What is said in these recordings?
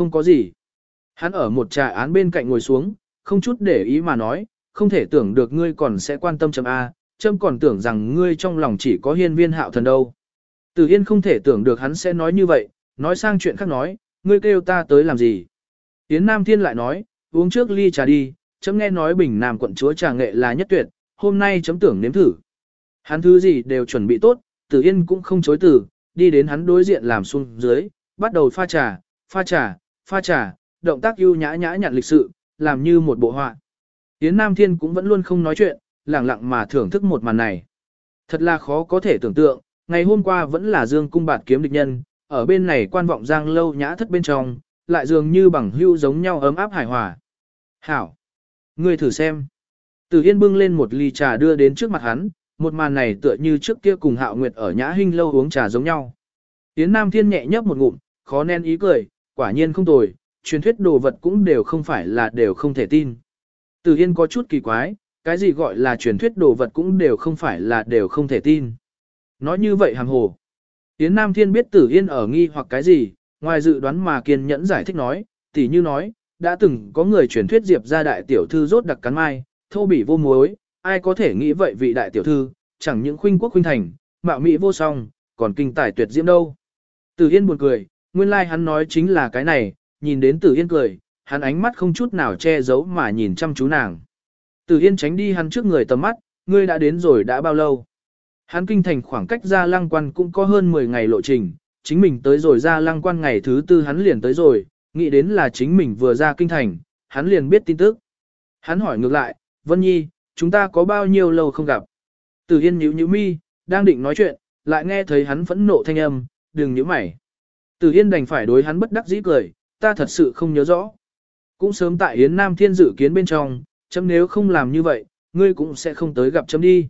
không có gì. Hắn ở một trà án bên cạnh ngồi xuống, không chút để ý mà nói, không thể tưởng được ngươi còn sẽ quan tâm chấm A, chấm còn tưởng rằng ngươi trong lòng chỉ có hiên viên hạo thần đâu. Từ Yên không thể tưởng được hắn sẽ nói như vậy, nói sang chuyện khác nói, ngươi kêu ta tới làm gì. Yến Nam Thiên lại nói, uống trước ly trà đi, chấm nghe nói bình nam quận chúa trà nghệ là nhất tuyệt, hôm nay chấm tưởng nếm thử. Hắn thứ gì đều chuẩn bị tốt, Tử Yên cũng không chối từ, đi đến hắn đối diện làm xuống dưới, bắt đầu pha trà, pha trà, pha trà, động tác ưu nhã nhã nhặn lịch sự, làm như một bộ họa. Yến Nam Thiên cũng vẫn luôn không nói chuyện, lặng lặng mà thưởng thức một màn này. Thật là khó có thể tưởng tượng, ngày hôm qua vẫn là Dương cung bạt kiếm địch nhân, ở bên này quan vọng giang lâu nhã thất bên trong, lại dường như bằng hưu giống nhau ấm áp hài hòa. Hảo! Ngươi thử xem. Từ Yên bưng lên một ly trà đưa đến trước mặt hắn, một màn này tựa như trước kia cùng Hạo Nguyệt ở Nhã Hinh lâu uống trà giống nhau. Yến Nam Thiên nhẹ nhấp một ngụm, khó nén ý cười, quả nhiên không tồi, truyền thuyết đồ vật cũng đều không phải là đều không thể tin. Từ Yên có chút kỳ quái, cái gì gọi là truyền thuyết đồ vật cũng đều không phải là đều không thể tin. Nói như vậy hàng hồ. Yến Nam Thiên biết Tử Yên ở nghi hoặc cái gì, ngoài dự đoán mà kiên nhẫn giải thích nói, tỉ như nói, đã từng có người truyền thuyết Diệp ra đại tiểu thư rốt đặc cắn mai, thô bỉ vô muối, ai có thể nghĩ vậy vị đại tiểu thư, chẳng những khuynh quốc khuynh thành, mạo mỹ vô song, còn kinh tài tuyệt diễm đâu. Tử Yên buồn cười, nguyên lai like hắn nói chính là cái này, nhìn đến Tử Yên cười, hắn ánh mắt không chút nào che giấu mà nhìn chăm chú nàng. Tử Yên tránh đi hắn trước người tầm mắt, ngươi đã đến rồi đã bao lâu? Hắn kinh thành khoảng cách ra lăng quan cũng có hơn 10 ngày lộ trình, chính mình tới rồi ra lăng quan ngày thứ tư hắn liền tới rồi, nghĩ đến là chính mình vừa ra kinh thành, hắn liền biết tin tức. Hắn hỏi ngược lại, Vân Nhi, chúng ta có bao nhiêu lâu không gặp? Tử Yên nhíu nhíu mi, đang định nói chuyện, lại nghe thấy hắn phẫn nộ thanh âm, đừng nhíu mày. Tử Yên đành phải đối hắn bất đắc dĩ cười, ta thật sự không nhớ rõ. Cũng sớm tại Yến Nam Thiên dự kiến bên trong, chấm nếu không làm như vậy, ngươi cũng sẽ không tới gặp chấm đi.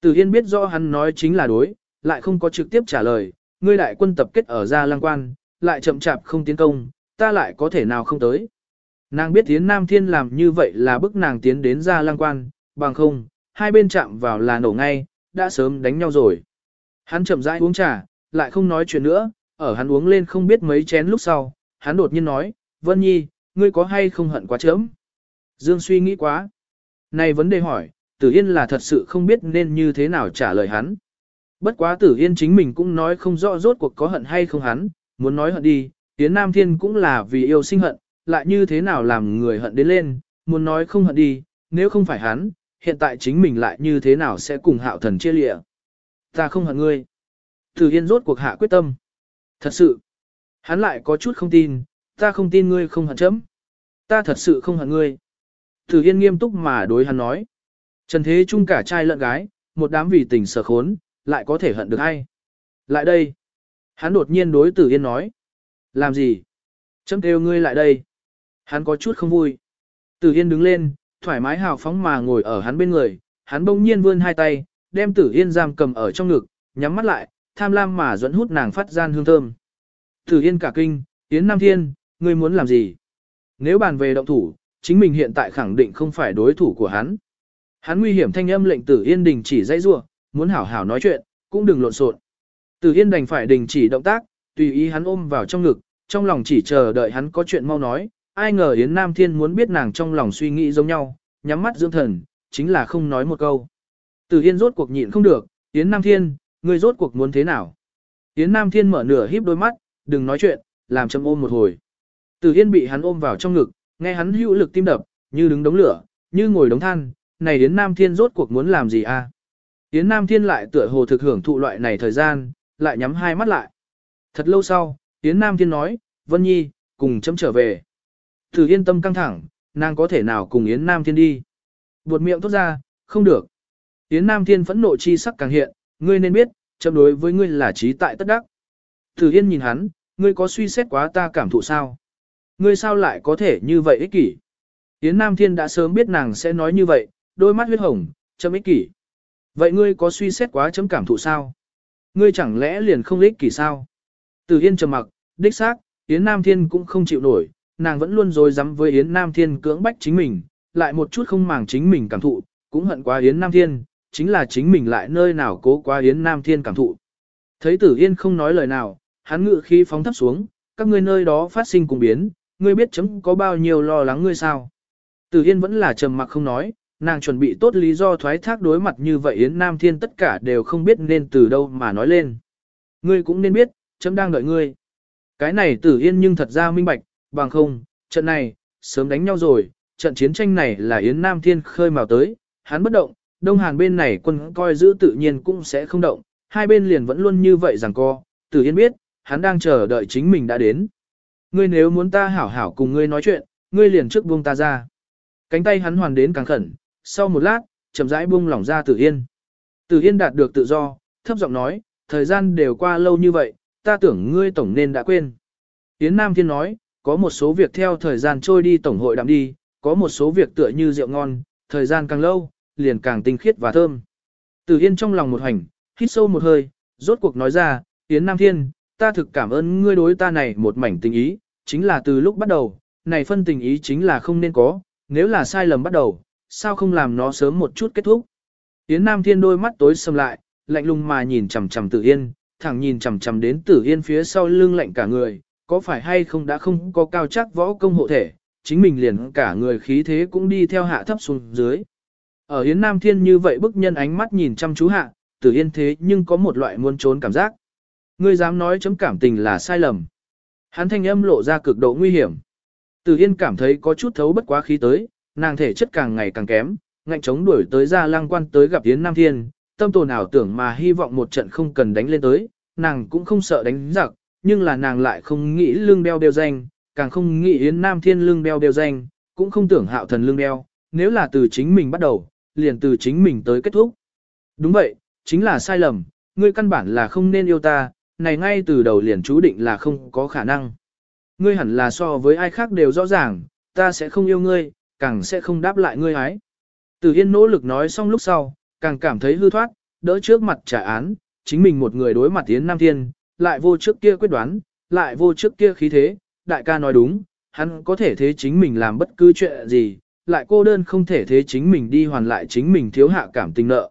Tử Yên biết rõ hắn nói chính là đối, lại không có trực tiếp trả lời, ngươi đại quân tập kết ở Gia Lang Quan, lại chậm chạp không tiến công, ta lại có thể nào không tới. Nàng biết Yến Nam Thiên làm như vậy là bức nàng tiến đến Gia Lang Quan, bằng không, hai bên chạm vào là nổ ngay, đã sớm đánh nhau rồi. Hắn chậm rãi uống trà, lại không nói chuyện nữa, ở hắn uống lên không biết mấy chén lúc sau, hắn đột nhiên nói, Vân Nhi, ngươi có hay không hận quá chớm? Dương suy nghĩ quá. Này vấn đề hỏi, Tử Yên là thật sự không biết nên như thế nào trả lời hắn. Bất quá Tử Yên chính mình cũng nói không rõ rốt cuộc có hận hay không hắn, muốn nói hận đi, Yến Nam Thiên cũng là vì yêu sinh hận, lại như thế nào làm người hận đến lên, muốn nói không hận đi, nếu không phải hắn, hiện tại chính mình lại như thế nào sẽ cùng hạo thần chia lịa. Ta không hận ngươi. Tử Yên rốt cuộc hạ quyết tâm. Thật sự. Hắn lại có chút không tin, ta không tin ngươi không hận chấm. Ta thật sự không hận ngươi. Tử Yên nghiêm túc mà đối hắn nói. Trần thế trung cả trai lẫn gái, một đám vì tình sở khốn, lại có thể hận được hay. Lại đây. Hắn đột nhiên đối Tử Yên nói. Làm gì? Chấm kêu ngươi lại đây. Hắn có chút không vui. Tử Yên đứng lên, thoải mái hào phóng mà ngồi ở hắn bên người. Hắn bỗng nhiên vươn hai tay, đem Tử Yên giam cầm ở trong ngực, nhắm mắt lại, tham lam mà dẫn hút nàng phát gian hương thơm. Tử Yên cả kinh, Yến Nam Thiên, ngươi muốn làm gì? Nếu bàn về động thủ, chính mình hiện tại khẳng định không phải đối thủ của hắn. Hắn nguy hiểm thanh âm lệnh Tử Yên đình chỉ dãy rủa, muốn hảo hảo nói chuyện, cũng đừng lộn xộn. Tử Yên đành phải đình chỉ động tác, tùy ý hắn ôm vào trong ngực, trong lòng chỉ chờ đợi hắn có chuyện mau nói, ai ngờ Yến Nam Thiên muốn biết nàng trong lòng suy nghĩ giống nhau, nhắm mắt dưỡng thần, chính là không nói một câu. Tử Yên rốt cuộc nhịn không được, Yến Nam Thiên, ngươi rốt cuộc muốn thế nào? Yến Nam Thiên mở nửa híp đôi mắt, đừng nói chuyện, làm châm ôm một hồi. Từ Yên bị hắn ôm vào trong ngực, nghe hắn hữu lực tim đập, như đứng đống lửa, như ngồi đống than, này Yến Nam Thiên rốt cuộc muốn làm gì a? Yến Nam Thiên lại tựa hồ thực hưởng thụ loại này thời gian, lại nhắm hai mắt lại. Thật lâu sau, Yến Nam Thiên nói, Vân Nhi, cùng chấm trở về. Từ yên tâm căng thẳng, nàng có thể nào cùng Yến Nam Thiên đi. Buột miệng thốt ra, không được. Yến Nam Thiên phẫn nộ chi sắc càng hiện, ngươi nên biết, chấm đối với ngươi là trí tại tất đắc. Tử yên nhìn hắn, ngươi có suy xét quá ta cảm thụ sao? Ngươi sao lại có thể như vậy ích kỷ? Yến Nam Thiên đã sớm biết nàng sẽ nói như vậy, đôi mắt huyết hồng, chấm ích kỷ. Vậy ngươi có suy xét quá chấm cảm thụ sao? Ngươi chẳng lẽ liền không ích kỷ sao? Từ Yên trầm mặc, đích xác, Yến Nam Thiên cũng không chịu nổi, nàng vẫn luôn dối rắm với Yến Nam Thiên cưỡng bách chính mình, lại một chút không màng chính mình cảm thụ, cũng hận quá Yến Nam Thiên, chính là chính mình lại nơi nào cố quá Yến Nam Thiên cảm thụ. Thấy Tử Yên không nói lời nào, hắn ngự khí phóng thấp xuống, các ngươi nơi đó phát sinh cùng biến, ngươi biết chấm có bao nhiêu lo lắng ngươi sao? Tử Yên vẫn là trầm mặc không nói, nàng chuẩn bị tốt lý do thoái thác đối mặt như vậy Yến Nam Thiên tất cả đều không biết nên từ đâu mà nói lên. Ngươi cũng nên biết, chấm đang đợi ngươi. Cái này Tử Yên nhưng thật ra minh bạch, bằng không, trận này, sớm đánh nhau rồi, trận chiến tranh này là Yến Nam Thiên khơi mào tới, hắn bất động, Đông Hàn bên này quân coi giữ tự nhiên cũng sẽ không động, hai bên liền vẫn luôn như vậy rằng co, Tử Yên biết, hắn đang chờ đợi chính mình đã đến. Ngươi nếu muốn ta hảo hảo cùng ngươi nói chuyện, ngươi liền trước buông ta ra. Cánh tay hắn hoàn đến càng khẩn, sau một lát, chậm rãi buông lỏng ra Tử Yên. Tử Yên đạt được tự do, thấp giọng nói, thời gian đều qua lâu như vậy, ta tưởng ngươi tổng nên đã quên. Yến Nam Thiên nói, có một số việc theo thời gian trôi đi tổng hội đạm đi, có một số việc tựa như rượu ngon, thời gian càng lâu, liền càng tinh khiết và thơm. Tử Yên trong lòng một hành, hít sâu một hơi, rốt cuộc nói ra, Yến Nam Thiên, ta thực cảm ơn ngươi đối ta này một mảnh tình ý, chính là từ lúc bắt đầu, này phân tình ý chính là không nên có, nếu là sai lầm bắt đầu, sao không làm nó sớm một chút kết thúc. Yến Nam Thiên đôi mắt tối sầm lại, lạnh lùng mà nhìn chằm chằm Tử Yên, thẳng nhìn chằm chằm đến Tử Yên phía sau lưng lạnh cả người, có phải hay không đã không có cao chắc võ công hộ thể, chính mình liền cả người khí thế cũng đi theo hạ thấp xuống dưới. Ở Yến Nam Thiên như vậy bức nhân ánh mắt nhìn chăm chú hạ, Tử Yên thế nhưng có một loại muốn trốn cảm giác. Ngươi dám nói chấm cảm tình là sai lầm. Hắn thanh âm lộ ra cực độ nguy hiểm. Tử Yên cảm thấy có chút thấu bất quá khí tới, nàng thể chất càng ngày càng kém, ngạnh chống đuổi tới ra lăng quan tới gặp Yến Nam Thiên, tâm tồn ảo tưởng mà hy vọng một trận không cần đánh lên tới, nàng cũng không sợ đánh giặc, nhưng là nàng lại không nghĩ lương đeo đeo danh, càng không nghĩ Yến Nam Thiên lương đeo đeo danh, cũng không tưởng hạo thần lương đeo, nếu là từ chính mình bắt đầu, liền từ chính mình tới kết thúc. Đúng vậy, chính là sai lầm, ngươi căn bản là không nên yêu ta, này ngay từ đầu liền chú định là không có khả năng. Ngươi hẳn là so với ai khác đều rõ ràng, ta sẽ không yêu ngươi, càng sẽ không đáp lại ngươi hái. Từ Yên nỗ lực nói xong lúc sau, càng cảm thấy hư thoát, đỡ trước mặt trả án, chính mình một người đối mặt Yến Nam Thiên, lại vô trước kia quyết đoán, lại vô trước kia khí thế, đại ca nói đúng, hắn có thể thế chính mình làm bất cứ chuyện gì, lại cô đơn không thể thế chính mình đi hoàn lại chính mình thiếu hạ cảm tình nợ.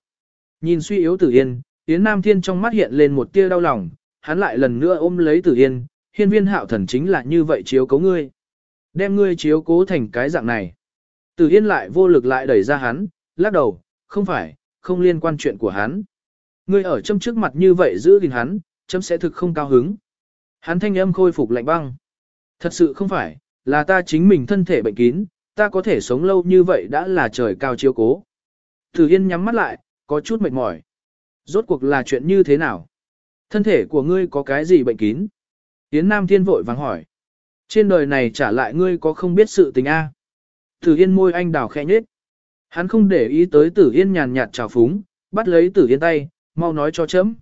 Nhìn suy yếu Tử Yên, Yến Nam Thiên trong mắt hiện lên một tia đau lòng, hắn lại lần nữa ôm lấy Tử Yên, hiên viên hạo thần chính là như vậy chiếu cố ngươi. Đem ngươi chiếu cố thành cái dạng này. Tử Yên lại vô lực lại đẩy ra hắn, lắc đầu, không phải, không liên quan chuyện của hắn. Ngươi ở châm trước mặt như vậy giữ gìn hắn, chấm sẽ thực không cao hứng. Hắn thanh âm khôi phục lạnh băng. Thật sự không phải, là ta chính mình thân thể bệnh kín, ta có thể sống lâu như vậy đã là trời cao chiếu cố. Tử Yên nhắm mắt lại, có chút mệt mỏi. Rốt cuộc là chuyện như thế nào? Thân thể của ngươi có cái gì bệnh kín? Yến Nam Thiên vội vàng hỏi. Trên đời này trả lại ngươi có không biết sự tình a? Tử Yên môi anh đào khẽ nhếch. Hắn không để ý tới Tử Yên nhàn nhạt trào phúng, bắt lấy Tử Yên tay, mau nói cho chấm.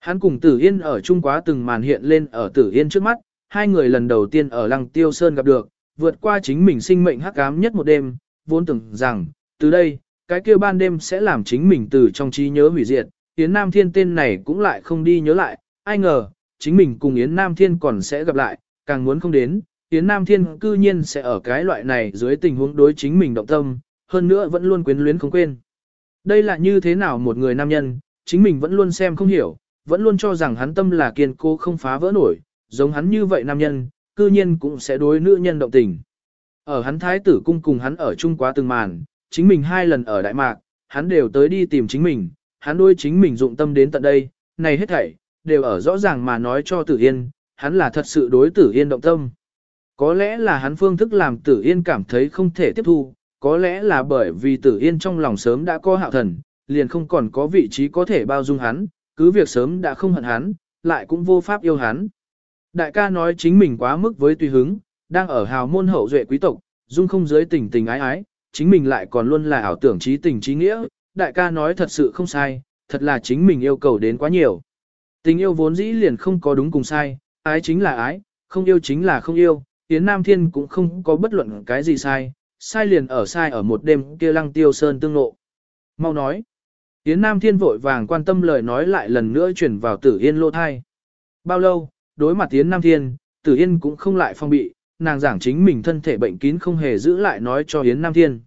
Hắn cùng Tử Yên ở chung quá từng màn hiện lên ở Tử Yên trước mắt, hai người lần đầu tiên ở Lăng Tiêu Sơn gặp được, vượt qua chính mình sinh mệnh hắc ám nhất một đêm, vốn tưởng rằng, từ đây, cái kia ban đêm sẽ làm chính mình từ trong trí nhớ hủy diệt, Yến Nam Thiên tên này cũng lại không đi nhớ lại, ai ngờ, chính mình cùng Yến Nam Thiên còn sẽ gặp lại, càng muốn không đến, Yến Nam Thiên cư nhiên sẽ ở cái loại này dưới tình huống đối chính mình động tâm, hơn nữa vẫn luôn quyến luyến không quên. Đây là như thế nào một người nam nhân, chính mình vẫn luôn xem không hiểu, vẫn luôn cho rằng hắn tâm là kiên cố không phá vỡ nổi, giống hắn như vậy nam nhân, cư nhiên cũng sẽ đối nữ nhân động tình. Ở hắn thái tử cung cùng hắn ở chung quá từng màn, chính mình hai lần ở Đại Mạc, hắn đều tới đi tìm chính mình, hắn đôi chính mình dụng tâm đến tận đây, này hết thảy, đều ở rõ ràng mà nói cho Tử Yên, hắn là thật sự đối Tử Yên động tâm. Có lẽ là hắn phương thức làm Tử Yên cảm thấy không thể tiếp thu, có lẽ là bởi vì Tử Yên trong lòng sớm đã có hạo thần, liền không còn có vị trí có thể bao dung hắn, cứ việc sớm đã không hận hắn, lại cũng vô pháp yêu hắn. Đại ca nói chính mình quá mức với tùy hứng, đang ở hào môn hậu duệ quý tộc, dung không dưới tình tình ái ái, chính mình lại còn luôn là ảo tưởng trí tình trí nghĩa, đại ca nói thật sự không sai, thật là chính mình yêu cầu đến quá nhiều. Tình yêu vốn dĩ liền không có đúng cùng sai, ái chính là ái, không yêu chính là không yêu, Yến Nam Thiên cũng không có bất luận cái gì sai, sai liền ở sai ở một đêm kia lăng tiêu sơn tương nộ. Mau nói, Yến Nam Thiên vội vàng quan tâm lời nói lại lần nữa chuyển vào tử yên lô thai. Bao lâu, đối mặt Yến Nam Thiên, tử yên cũng không lại phong bị, nàng giảng chính mình thân thể bệnh kín không hề giữ lại nói cho Yến Nam Thiên.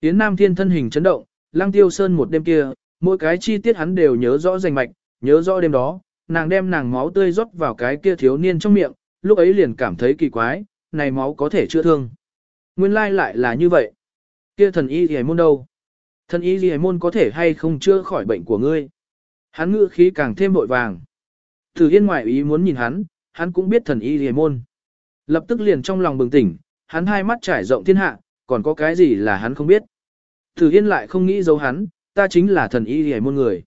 Yến Nam Thiên thân hình chấn động, Lăng Tiêu Sơn một đêm kia, mỗi cái chi tiết hắn đều nhớ rõ rành mạch, nhớ rõ đêm đó, nàng đem nàng máu tươi rót vào cái kia thiếu niên trong miệng, lúc ấy liền cảm thấy kỳ quái, này máu có thể chữa thương. Nguyên lai lại là như vậy. Kia thần y gì môn đâu? Thần y gì môn có thể hay không chữa khỏi bệnh của ngươi? Hắn ngữ khí càng thêm vội vàng. Tử Yên ngoại ý muốn nhìn hắn, hắn cũng biết thần y gì môn. Lập tức liền trong lòng bừng tỉnh, hắn hai mắt trải rộng thiên hạ, còn có cái gì là hắn không biết. Tử Yên lại không nghĩ giấu hắn, ta chính là thần y gì môn người.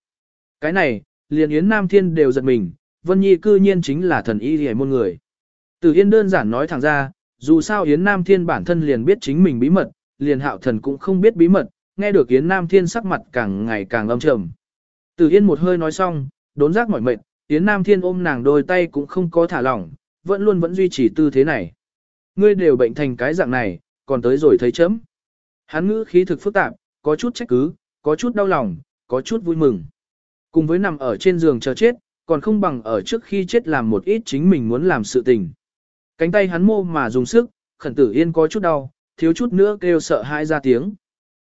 Cái này, liền Yến Nam Thiên đều giật mình, Vân Nhi cư nhiên chính là thần y gì môn người. Tử Yên đơn giản nói thẳng ra, dù sao Yến Nam Thiên bản thân liền biết chính mình bí mật, liền hạo thần cũng không biết bí mật, nghe được Yến Nam Thiên sắc mặt càng ngày càng âm trầm. Tử Yên một hơi nói xong, đốn giác mỏi mệt, Yến Nam Thiên ôm nàng đôi tay cũng không có thả lỏng, vẫn luôn vẫn duy trì tư thế này. Ngươi đều bệnh thành cái dạng này, còn tới rồi thấy chấm. Hắn ngữ khí thực phức tạp, có chút trách cứ, có chút đau lòng, có chút vui mừng. Cùng với nằm ở trên giường chờ chết, còn không bằng ở trước khi chết làm một ít chính mình muốn làm sự tình. Cánh tay hắn mô mà dùng sức, khẩn tử yên có chút đau, thiếu chút nữa kêu sợ hãi ra tiếng.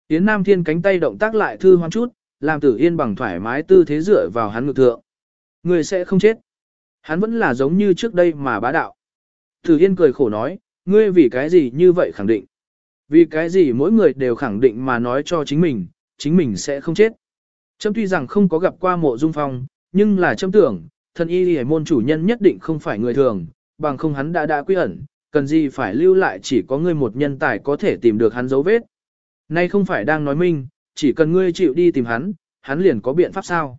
Yến Nam Thiên cánh tay động tác lại thư hoang chút, làm tử yên bằng thoải mái tư thế dựa vào hắn ngực thượng. Người sẽ không chết. Hắn vẫn là giống như trước đây mà bá đạo. Tử yên cười khổ nói, ngươi vì cái gì như vậy khẳng định. Vì cái gì mỗi người đều khẳng định mà nói cho chính mình, chính mình sẽ không chết. Trâm tuy rằng không có gặp qua mộ dung phong, nhưng là trâm tưởng, thần y hề môn chủ nhân nhất định không phải người thường, bằng không hắn đã đã quy ẩn, cần gì phải lưu lại chỉ có ngươi một nhân tài có thể tìm được hắn dấu vết. Nay không phải đang nói minh, chỉ cần ngươi chịu đi tìm hắn, hắn liền có biện pháp sao.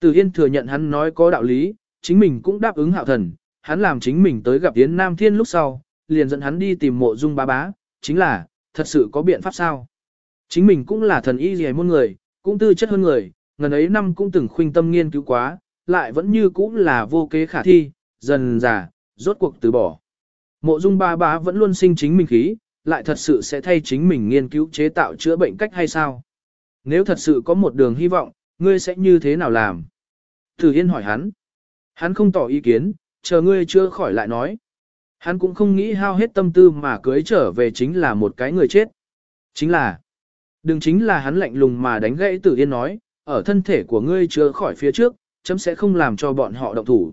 Từ Yên thừa nhận hắn nói có đạo lý, chính mình cũng đáp ứng hạo thần, hắn làm chính mình tới gặp Yến Nam Thiên lúc sau, liền dẫn hắn đi tìm mộ dung bá bá, chính là, thật sự có biện pháp sao. Chính mình cũng là thần y gì môn người, cũng tư chất hơn người, ngần ấy năm cũng từng khuynh tâm nghiên cứu quá, lại vẫn như cũng là vô kế khả thi, dần già, rốt cuộc từ bỏ. Mộ dung ba bá vẫn luôn sinh chính mình khí, lại thật sự sẽ thay chính mình nghiên cứu chế tạo chữa bệnh cách hay sao? Nếu thật sự có một đường hy vọng, ngươi sẽ như thế nào làm? Tử Yên hỏi hắn. Hắn không tỏ ý kiến, chờ ngươi chưa khỏi lại nói. Hắn cũng không nghĩ hao hết tâm tư mà cưới trở về chính là một cái người chết. Chính là, đừng chính là hắn lạnh lùng mà đánh gãy Tử Yên nói, ở thân thể của ngươi chưa khỏi phía trước, chấm sẽ không làm cho bọn họ động thủ.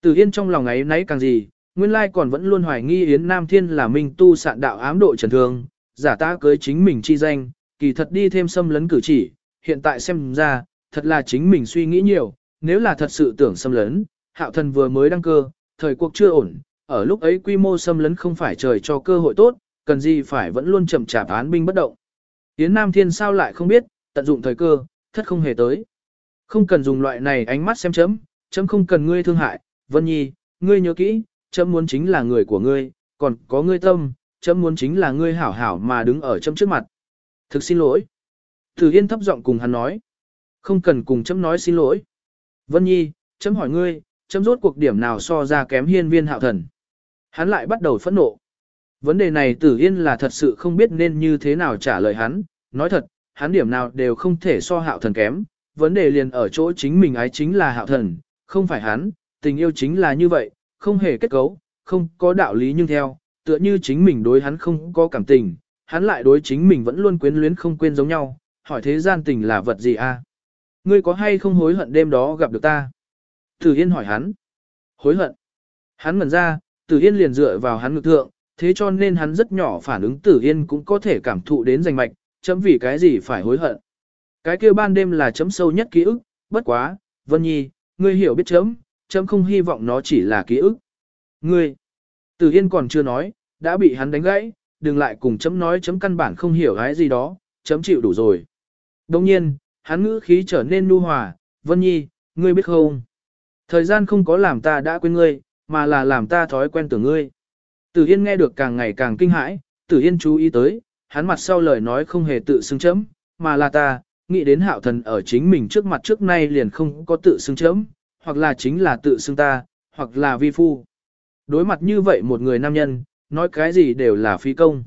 Tử Yên trong lòng ấy nấy càng gì, nguyên lai còn vẫn luôn hoài nghi Yến Nam Thiên là minh tu sạn đạo ám độ trần thương, giả ta cưới chính mình chi danh, kỳ thật đi thêm xâm lấn cử chỉ, hiện tại xem ra, thật là chính mình suy nghĩ nhiều, nếu là thật sự tưởng xâm lấn, hạo thần vừa mới đăng cơ, thời cuộc chưa ổn, ở lúc ấy quy mô xâm lấn không phải trời cho cơ hội tốt, cần gì phải vẫn luôn chậm chạp án binh bất động. Yến Nam Thiên sao lại không biết, tận dụng thời cơ, thất không hề tới. Không cần dùng loại này ánh mắt xem chấm, chấm không cần ngươi thương hại, Vân Nhi, ngươi nhớ kỹ, chấm muốn chính là người của ngươi, còn có ngươi tâm, chấm muốn chính là ngươi hảo hảo mà đứng ở chấm trước mặt. Thực xin lỗi. Tử Yên thấp giọng cùng hắn nói. Không cần cùng chấm nói xin lỗi. Vân Nhi, chấm hỏi ngươi, chấm rốt cuộc điểm nào so ra kém hiên viên hạo thần. Hắn lại bắt đầu phẫn nộ. Vấn đề này Tử Yên là thật sự không biết nên như thế nào trả lời hắn. Nói thật, hắn điểm nào đều không thể so hạo thần kém. Vấn đề liền ở chỗ chính mình ái chính là hạo thần, không phải hắn, tình yêu chính là như vậy, không hề kết cấu, không có đạo lý nhưng theo, tựa như chính mình đối hắn không có cảm tình, hắn lại đối chính mình vẫn luôn quyến luyến không quên giống nhau, hỏi thế gian tình là vật gì a? Ngươi có hay không hối hận đêm đó gặp được ta? Tử Yên hỏi hắn. Hối hận. Hắn ngẩn ra, Tử Yên liền dựa vào hắn ngực thượng, thế cho nên hắn rất nhỏ phản ứng Tử Yên cũng có thể cảm thụ đến danh mạch, chấm vì cái gì phải hối hận. Cái kia ban đêm là chấm sâu nhất ký ức, bất quá, Vân Nhi, ngươi hiểu biết chấm, chấm không hy vọng nó chỉ là ký ức. Ngươi, Tử Yên còn chưa nói, đã bị hắn đánh gãy, đừng lại cùng chấm nói chấm căn bản không hiểu cái gì đó, chấm chịu đủ rồi. Đồng nhiên, hắn ngữ khí trở nên nu hòa, Vân Nhi, ngươi biết không? Thời gian không có làm ta đã quên ngươi, mà là làm ta thói quen tưởng ngươi. Tử Yên nghe được càng ngày càng kinh hãi, Tử Yên chú ý tới, hắn mặt sau lời nói không hề tự xưng chấm, mà là ta, nghĩ đến hạo thần ở chính mình trước mặt trước nay liền không có tự xưng chấm, hoặc là chính là tự xưng ta, hoặc là vi phu. Đối mặt như vậy một người nam nhân, nói cái gì đều là phi công.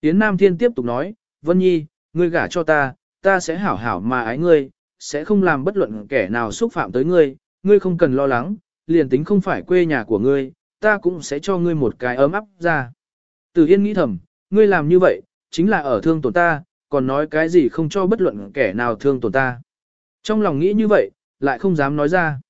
Yến Nam Thiên tiếp tục nói, Vân Nhi, ngươi gả cho ta, ta sẽ hảo hảo mà ái ngươi, sẽ không làm bất luận kẻ nào xúc phạm tới ngươi, ngươi không cần lo lắng, liền tính không phải quê nhà của ngươi, ta cũng sẽ cho ngươi một cái ấm áp ra. Từ Yên nghĩ thầm, ngươi làm như vậy, chính là ở thương tổn ta, còn nói cái gì không cho bất luận kẻ nào thương tổn ta. Trong lòng nghĩ như vậy, lại không dám nói ra.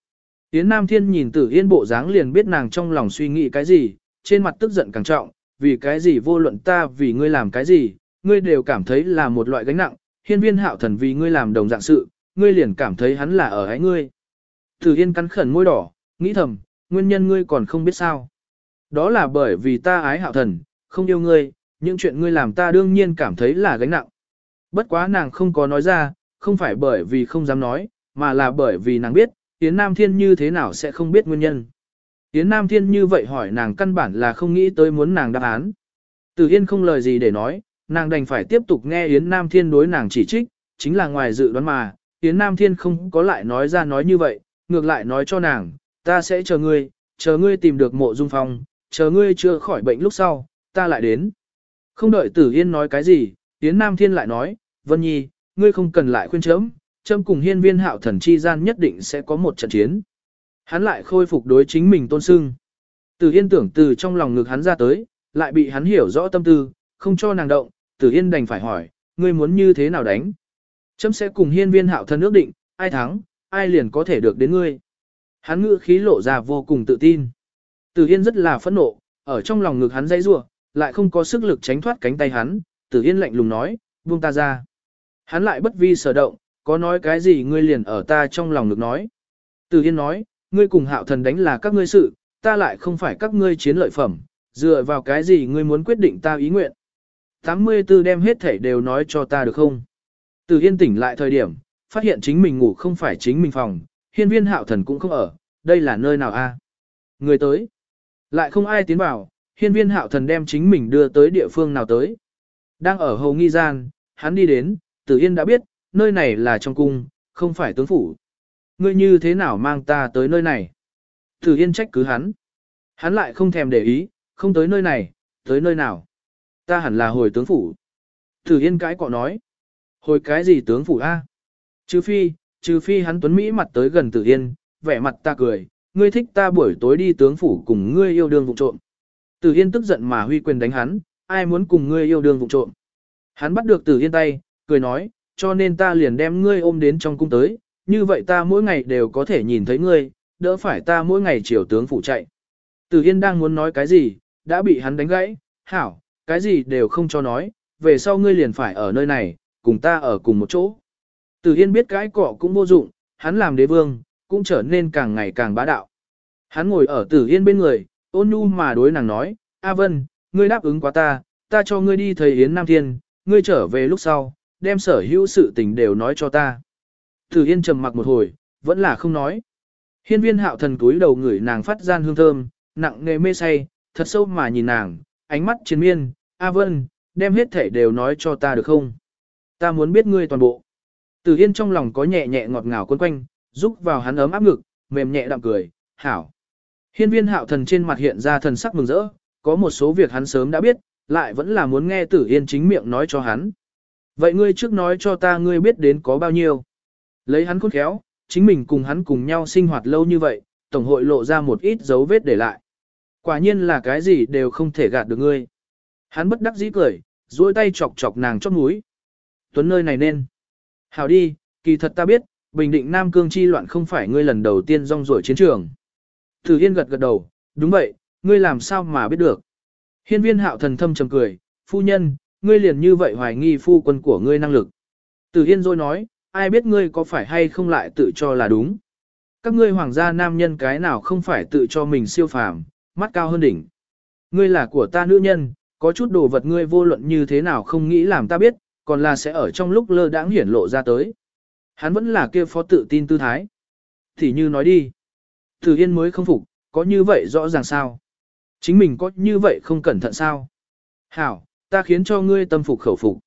Yến Nam Thiên nhìn Tử Yên bộ dáng liền biết nàng trong lòng suy nghĩ cái gì, trên mặt tức giận càng trọng, vì cái gì vô luận ta vì ngươi làm cái gì, ngươi đều cảm thấy là một loại gánh nặng, hiên viên hạo thần vì ngươi làm đồng dạng sự, ngươi liền cảm thấy hắn là ở ái ngươi. Tử Yên cắn khẩn môi đỏ, nghĩ thầm, nguyên nhân ngươi còn không biết sao. Đó là bởi vì ta ái hạo thần, không yêu ngươi, những chuyện ngươi làm ta đương nhiên cảm thấy là gánh nặng. Bất quá nàng không có nói ra, không phải bởi vì không dám nói, mà là bởi vì nàng biết, Yến Nam Thiên như thế nào sẽ không biết nguyên nhân. Yến Nam Thiên như vậy hỏi nàng căn bản là không nghĩ tới muốn nàng đáp án. Từ Yên không lời gì để nói, nàng đành phải tiếp tục nghe Yến Nam Thiên đối nàng chỉ trích, chính là ngoài dự đoán mà, Yến Nam Thiên không có lại nói ra nói như vậy, ngược lại nói cho nàng, ta sẽ chờ ngươi, chờ ngươi tìm được mộ dung phong, chờ ngươi chưa khỏi bệnh lúc sau, ta lại đến. Không đợi Tử Yên nói cái gì, Yến Nam Thiên lại nói, Vân Nhi, ngươi không cần lại khuyên chấm, chấm cùng hiên viên hạo thần chi gian nhất định sẽ có một trận chiến. Hắn lại khôi phục đối chính mình tôn sưng. Tử Yên tưởng từ trong lòng ngực hắn ra tới, lại bị hắn hiểu rõ tâm tư, không cho nàng động, Tử Yên đành phải hỏi, ngươi muốn như thế nào đánh? Chấm sẽ cùng hiên viên hạo thần ước định, ai thắng, ai liền có thể được đến ngươi. Hắn ngữ khí lộ ra vô cùng tự tin. Tử Yên rất là phẫn nộ, ở trong lòng ngực hắn dãy rủa, lại không có sức lực tránh thoát cánh tay hắn, Tử Yên lạnh lùng nói, buông ta ra. Hắn lại bất vi sở động, có nói cái gì ngươi liền ở ta trong lòng ngực nói. Tử Yên nói, ngươi cùng hạo thần đánh là các ngươi sự, ta lại không phải các ngươi chiến lợi phẩm, dựa vào cái gì ngươi muốn quyết định ta ý nguyện. 84 đem hết thể đều nói cho ta được không? Từ yên tỉnh lại thời điểm, phát hiện chính mình ngủ không phải chính mình phòng, hiên viên hạo thần cũng không ở, đây là nơi nào a? Người tới. Lại không ai tiến vào, hiên viên hạo thần đem chính mình đưa tới địa phương nào tới. Đang ở hầu nghi gian, hắn đi đến, tử yên đã biết, nơi này là trong cung, không phải tướng phủ. Ngươi như thế nào mang ta tới nơi này? Tử yên trách cứ hắn. Hắn lại không thèm để ý, không tới nơi này, tới nơi nào? Ta hẳn là hồi tướng phủ. Tử yên cãi cọ nói. Hồi cái gì tướng phủ a? Trừ phi, trừ phi hắn tuấn Mỹ mặt tới gần tử yên, vẻ mặt ta cười, ngươi thích ta buổi tối đi tướng phủ cùng ngươi yêu đương vụ trộm. Tử yên tức giận mà huy quyền đánh hắn, ai muốn cùng ngươi yêu đương vụ trộm. Hắn bắt được tử yên tay, cười nói, cho nên ta liền đem ngươi ôm đến trong cung tới, như vậy ta mỗi ngày đều có thể nhìn thấy ngươi, đỡ phải ta mỗi ngày chiều tướng phủ chạy. Tử Yên đang muốn nói cái gì, đã bị hắn đánh gãy, hảo, cái gì đều không cho nói, về sau ngươi liền phải ở nơi này, cùng ta ở cùng một chỗ. Tử Yên biết cái cọ cũng vô dụng, hắn làm đế vương, cũng trở nên càng ngày càng bá đạo. Hắn ngồi ở Tử Yên bên người, ôn nhu mà đối nàng nói, A Vân, ngươi đáp ứng quá ta, ta cho ngươi đi thầy Yến Nam Thiên, ngươi trở về lúc sau, đem sở hữu sự tình đều nói cho ta. Tử Yên trầm mặc một hồi, vẫn là không nói. Hiên viên hạo thần túi đầu ngửi nàng phát gian hương thơm, nặng nề mê say, thật sâu mà nhìn nàng, ánh mắt chiến miên, A Vân, đem hết thể đều nói cho ta được không? Ta muốn biết ngươi toàn bộ. Tử Yên trong lòng có nhẹ nhẹ ngọt ngào quấn quanh, giúp vào hắn ấm áp ngực, mềm nhẹ đạm cười, hảo. Hiên viên hạo thần trên mặt hiện ra thần sắc mừng rỡ, có một số việc hắn sớm đã biết, lại vẫn là muốn nghe Tử Yên chính miệng nói cho hắn. Vậy ngươi trước nói cho ta ngươi biết đến có bao nhiêu. Lấy hắn khôn khéo, chính mình cùng hắn cùng nhau sinh hoạt lâu như vậy, tổng hội lộ ra một ít dấu vết để lại. Quả nhiên là cái gì đều không thể gạt được ngươi. Hắn bất đắc dĩ cười, duỗi tay chọc chọc nàng chót mũi. Tuấn nơi này nên. Hảo đi, kỳ thật ta biết, Bình Định Nam Cương chi loạn không phải ngươi lần đầu tiên rong ruổi chiến trường. Thử Yên gật gật đầu, đúng vậy, ngươi làm sao mà biết được. Hiên viên hạo thần thâm trầm cười, phu nhân, ngươi liền như vậy hoài nghi phu quân của ngươi năng lực. Tử Yên rồi nói, ai biết ngươi có phải hay không lại tự cho là đúng. Các ngươi hoàng gia nam nhân cái nào không phải tự cho mình siêu phàm, mắt cao hơn đỉnh. Ngươi là của ta nữ nhân, có chút đồ vật ngươi vô luận như thế nào không nghĩ làm ta biết, còn là sẽ ở trong lúc lơ đãng hiển lộ ra tới. Hắn vẫn là kia phó tự tin tư thái. Thì như nói đi. Tử Yên mới không phục, có như vậy rõ ràng sao? Chính mình có như vậy không cẩn thận sao? Hảo, ta khiến cho ngươi tâm phục khẩu phục.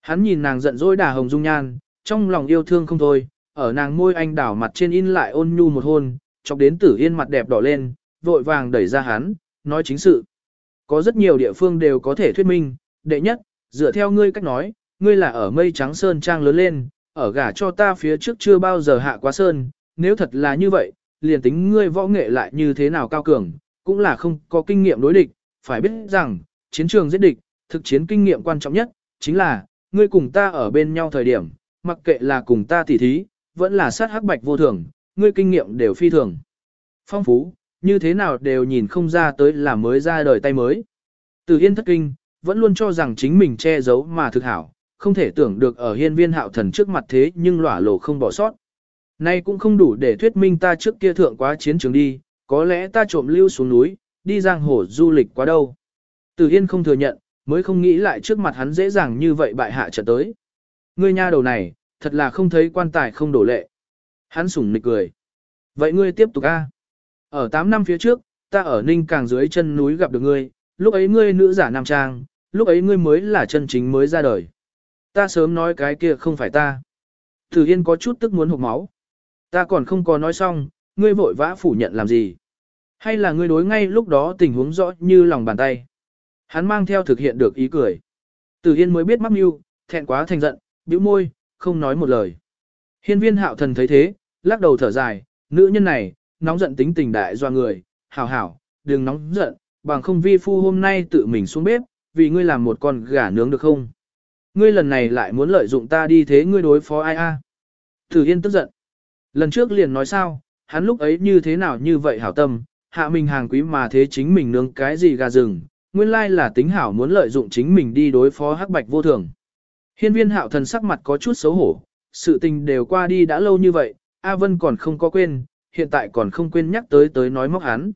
Hắn nhìn nàng giận dỗi đà hồng dung nhan, trong lòng yêu thương không thôi, ở nàng môi anh đảo mặt trên in lại ôn nhu một hôn, chọc đến tử yên mặt đẹp đỏ lên, vội vàng đẩy ra hắn, nói chính sự. Có rất nhiều địa phương đều có thể thuyết minh, đệ nhất, dựa theo ngươi cách nói, ngươi là ở mây trắng sơn trang lớn lên, ở gả cho ta phía trước chưa bao giờ hạ quá sơn, nếu thật là như vậy, liền tính ngươi võ nghệ lại như thế nào cao cường, cũng là không có kinh nghiệm đối địch, phải biết rằng, chiến trường giết địch, thực chiến kinh nghiệm quan trọng nhất, chính là, ngươi cùng ta ở bên nhau thời điểm, mặc kệ là cùng ta tỉ thí, vẫn là sát hắc bạch vô thường, ngươi kinh nghiệm đều phi thường. Phong phú, như thế nào đều nhìn không ra tới là mới ra đời tay mới. Từ Yên thất kinh, vẫn luôn cho rằng chính mình che giấu mà thực hảo, không thể tưởng được ở hiên viên hạo thần trước mặt thế nhưng lỏa lộ không bỏ sót. Nay cũng không đủ để thuyết minh ta trước kia thượng quá chiến trường đi, có lẽ ta trộm lưu xuống núi, đi giang hồ du lịch quá đâu. Từ Yên không thừa nhận, mới không nghĩ lại trước mặt hắn dễ dàng như vậy bại hạ trận tới. Ngươi nha đầu này, thật là không thấy quan tài không đổ lệ. Hắn sủng nịch cười. Vậy ngươi tiếp tục a. Ở 8 năm phía trước, ta ở Ninh Càng dưới chân núi gặp được ngươi, lúc ấy ngươi nữ giả nam trang, lúc ấy ngươi mới là chân chính mới ra đời. Ta sớm nói cái kia không phải ta. Thử Yên có chút tức muốn hụt máu. Ta còn không có nói xong, ngươi vội vã phủ nhận làm gì. Hay là ngươi đối ngay lúc đó tình huống rõ như lòng bàn tay. Hắn mang theo thực hiện được ý cười. Tử Yên mới biết mắc mưu, thẹn quá thành giận, bĩu môi, không nói một lời. Hiên viên hạo thần thấy thế, lắc đầu thở dài, nữ nhân này, nóng giận tính tình đại doa người, hảo hảo, đừng nóng giận, bằng không vi phu hôm nay tự mình xuống bếp, vì ngươi làm một con gà nướng được không? Ngươi lần này lại muốn lợi dụng ta đi thế ngươi đối phó ai a? Tử Yên tức giận. Lần trước liền nói sao, hắn lúc ấy như thế nào như vậy hảo tâm, hạ mình hàng quý mà thế chính mình nướng cái gì gà rừng, nguyên lai là tính hảo muốn lợi dụng chính mình đi đối phó hắc bạch vô thường. Hiên viên hạo thần sắc mặt có chút xấu hổ, sự tình đều qua đi đã lâu như vậy, A Vân còn không có quên, hiện tại còn không quên nhắc tới tới nói móc hắn.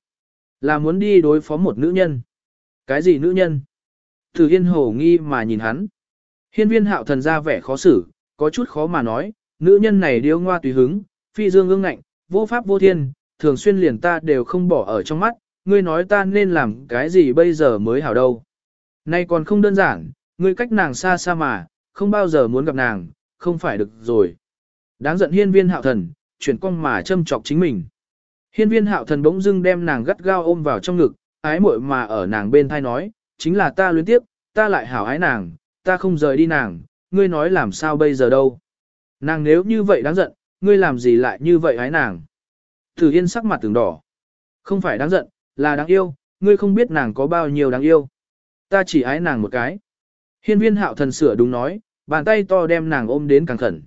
Là muốn đi đối phó một nữ nhân. Cái gì nữ nhân? Thử Yên hổ nghi mà nhìn hắn. Hiên viên hạo thần ra vẻ khó xử, có chút khó mà nói, nữ nhân này điêu ngoa tùy hứng, phi dương ương ngạnh, vô pháp vô thiên, thường xuyên liền ta đều không bỏ ở trong mắt, ngươi nói ta nên làm cái gì bây giờ mới hảo đâu. Nay còn không đơn giản, ngươi cách nàng xa xa mà, không bao giờ muốn gặp nàng, không phải được rồi. Đáng giận hiên viên hạo thần, chuyển cong mà châm chọc chính mình. Hiên viên hạo thần bỗng dưng đem nàng gắt gao ôm vào trong ngực, ái muội mà ở nàng bên thai nói, chính là ta luyến tiếp, ta lại hảo ái nàng, ta không rời đi nàng, ngươi nói làm sao bây giờ đâu. Nàng nếu như vậy đáng giận, ngươi làm gì lại như vậy ái nàng. Thử Yên sắc mặt từng đỏ. Không phải đáng giận, là đáng yêu, ngươi không biết nàng có bao nhiêu đáng yêu. Ta chỉ ái nàng một cái. Hiên viên hạo thần sửa đúng nói, bàn tay to đem nàng ôm đến càng khẩn.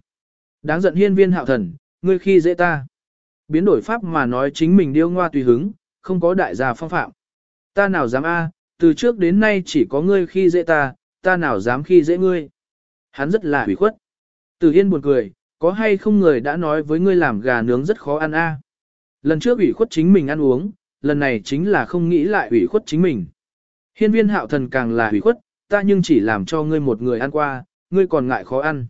Đáng giận hiên viên hạo thần, ngươi khi dễ ta. Biến đổi pháp mà nói chính mình điêu ngoa tùy hứng, không có đại gia phong phạm. Ta nào dám a, từ trước đến nay chỉ có ngươi khi dễ ta, ta nào dám khi dễ ngươi. Hắn rất là hủy khuất. Từ Yên buồn cười, có hay không người đã nói với ngươi làm gà nướng rất khó ăn a? Lần trước ủy khuất chính mình ăn uống, lần này chính là không nghĩ lại ủy khuất chính mình. Hiên viên hạo thần càng là ủy khuất, ta nhưng chỉ làm cho ngươi một người ăn qua, ngươi còn ngại khó ăn.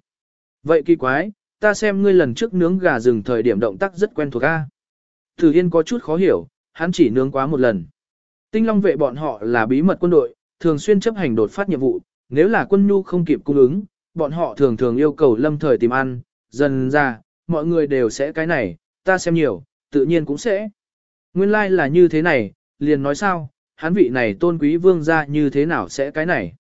Vậy kỳ quái, ta xem ngươi lần trước nướng gà rừng thời điểm động tác rất quen thuộc a. Tử Yên có chút khó hiểu, hắn chỉ nướng quá một lần. Tinh Long vệ bọn họ là bí mật quân đội, thường xuyên chấp hành đột phát nhiệm vụ, nếu là quân nhu không kịp cung ứng, bọn họ thường thường yêu cầu lâm thời tìm ăn, dần ra, mọi người đều sẽ cái này, ta xem nhiều, tự nhiên cũng sẽ. Nguyên lai like là như thế này, liền nói sao, hắn vị này tôn quý vương ra như thế nào sẽ cái này.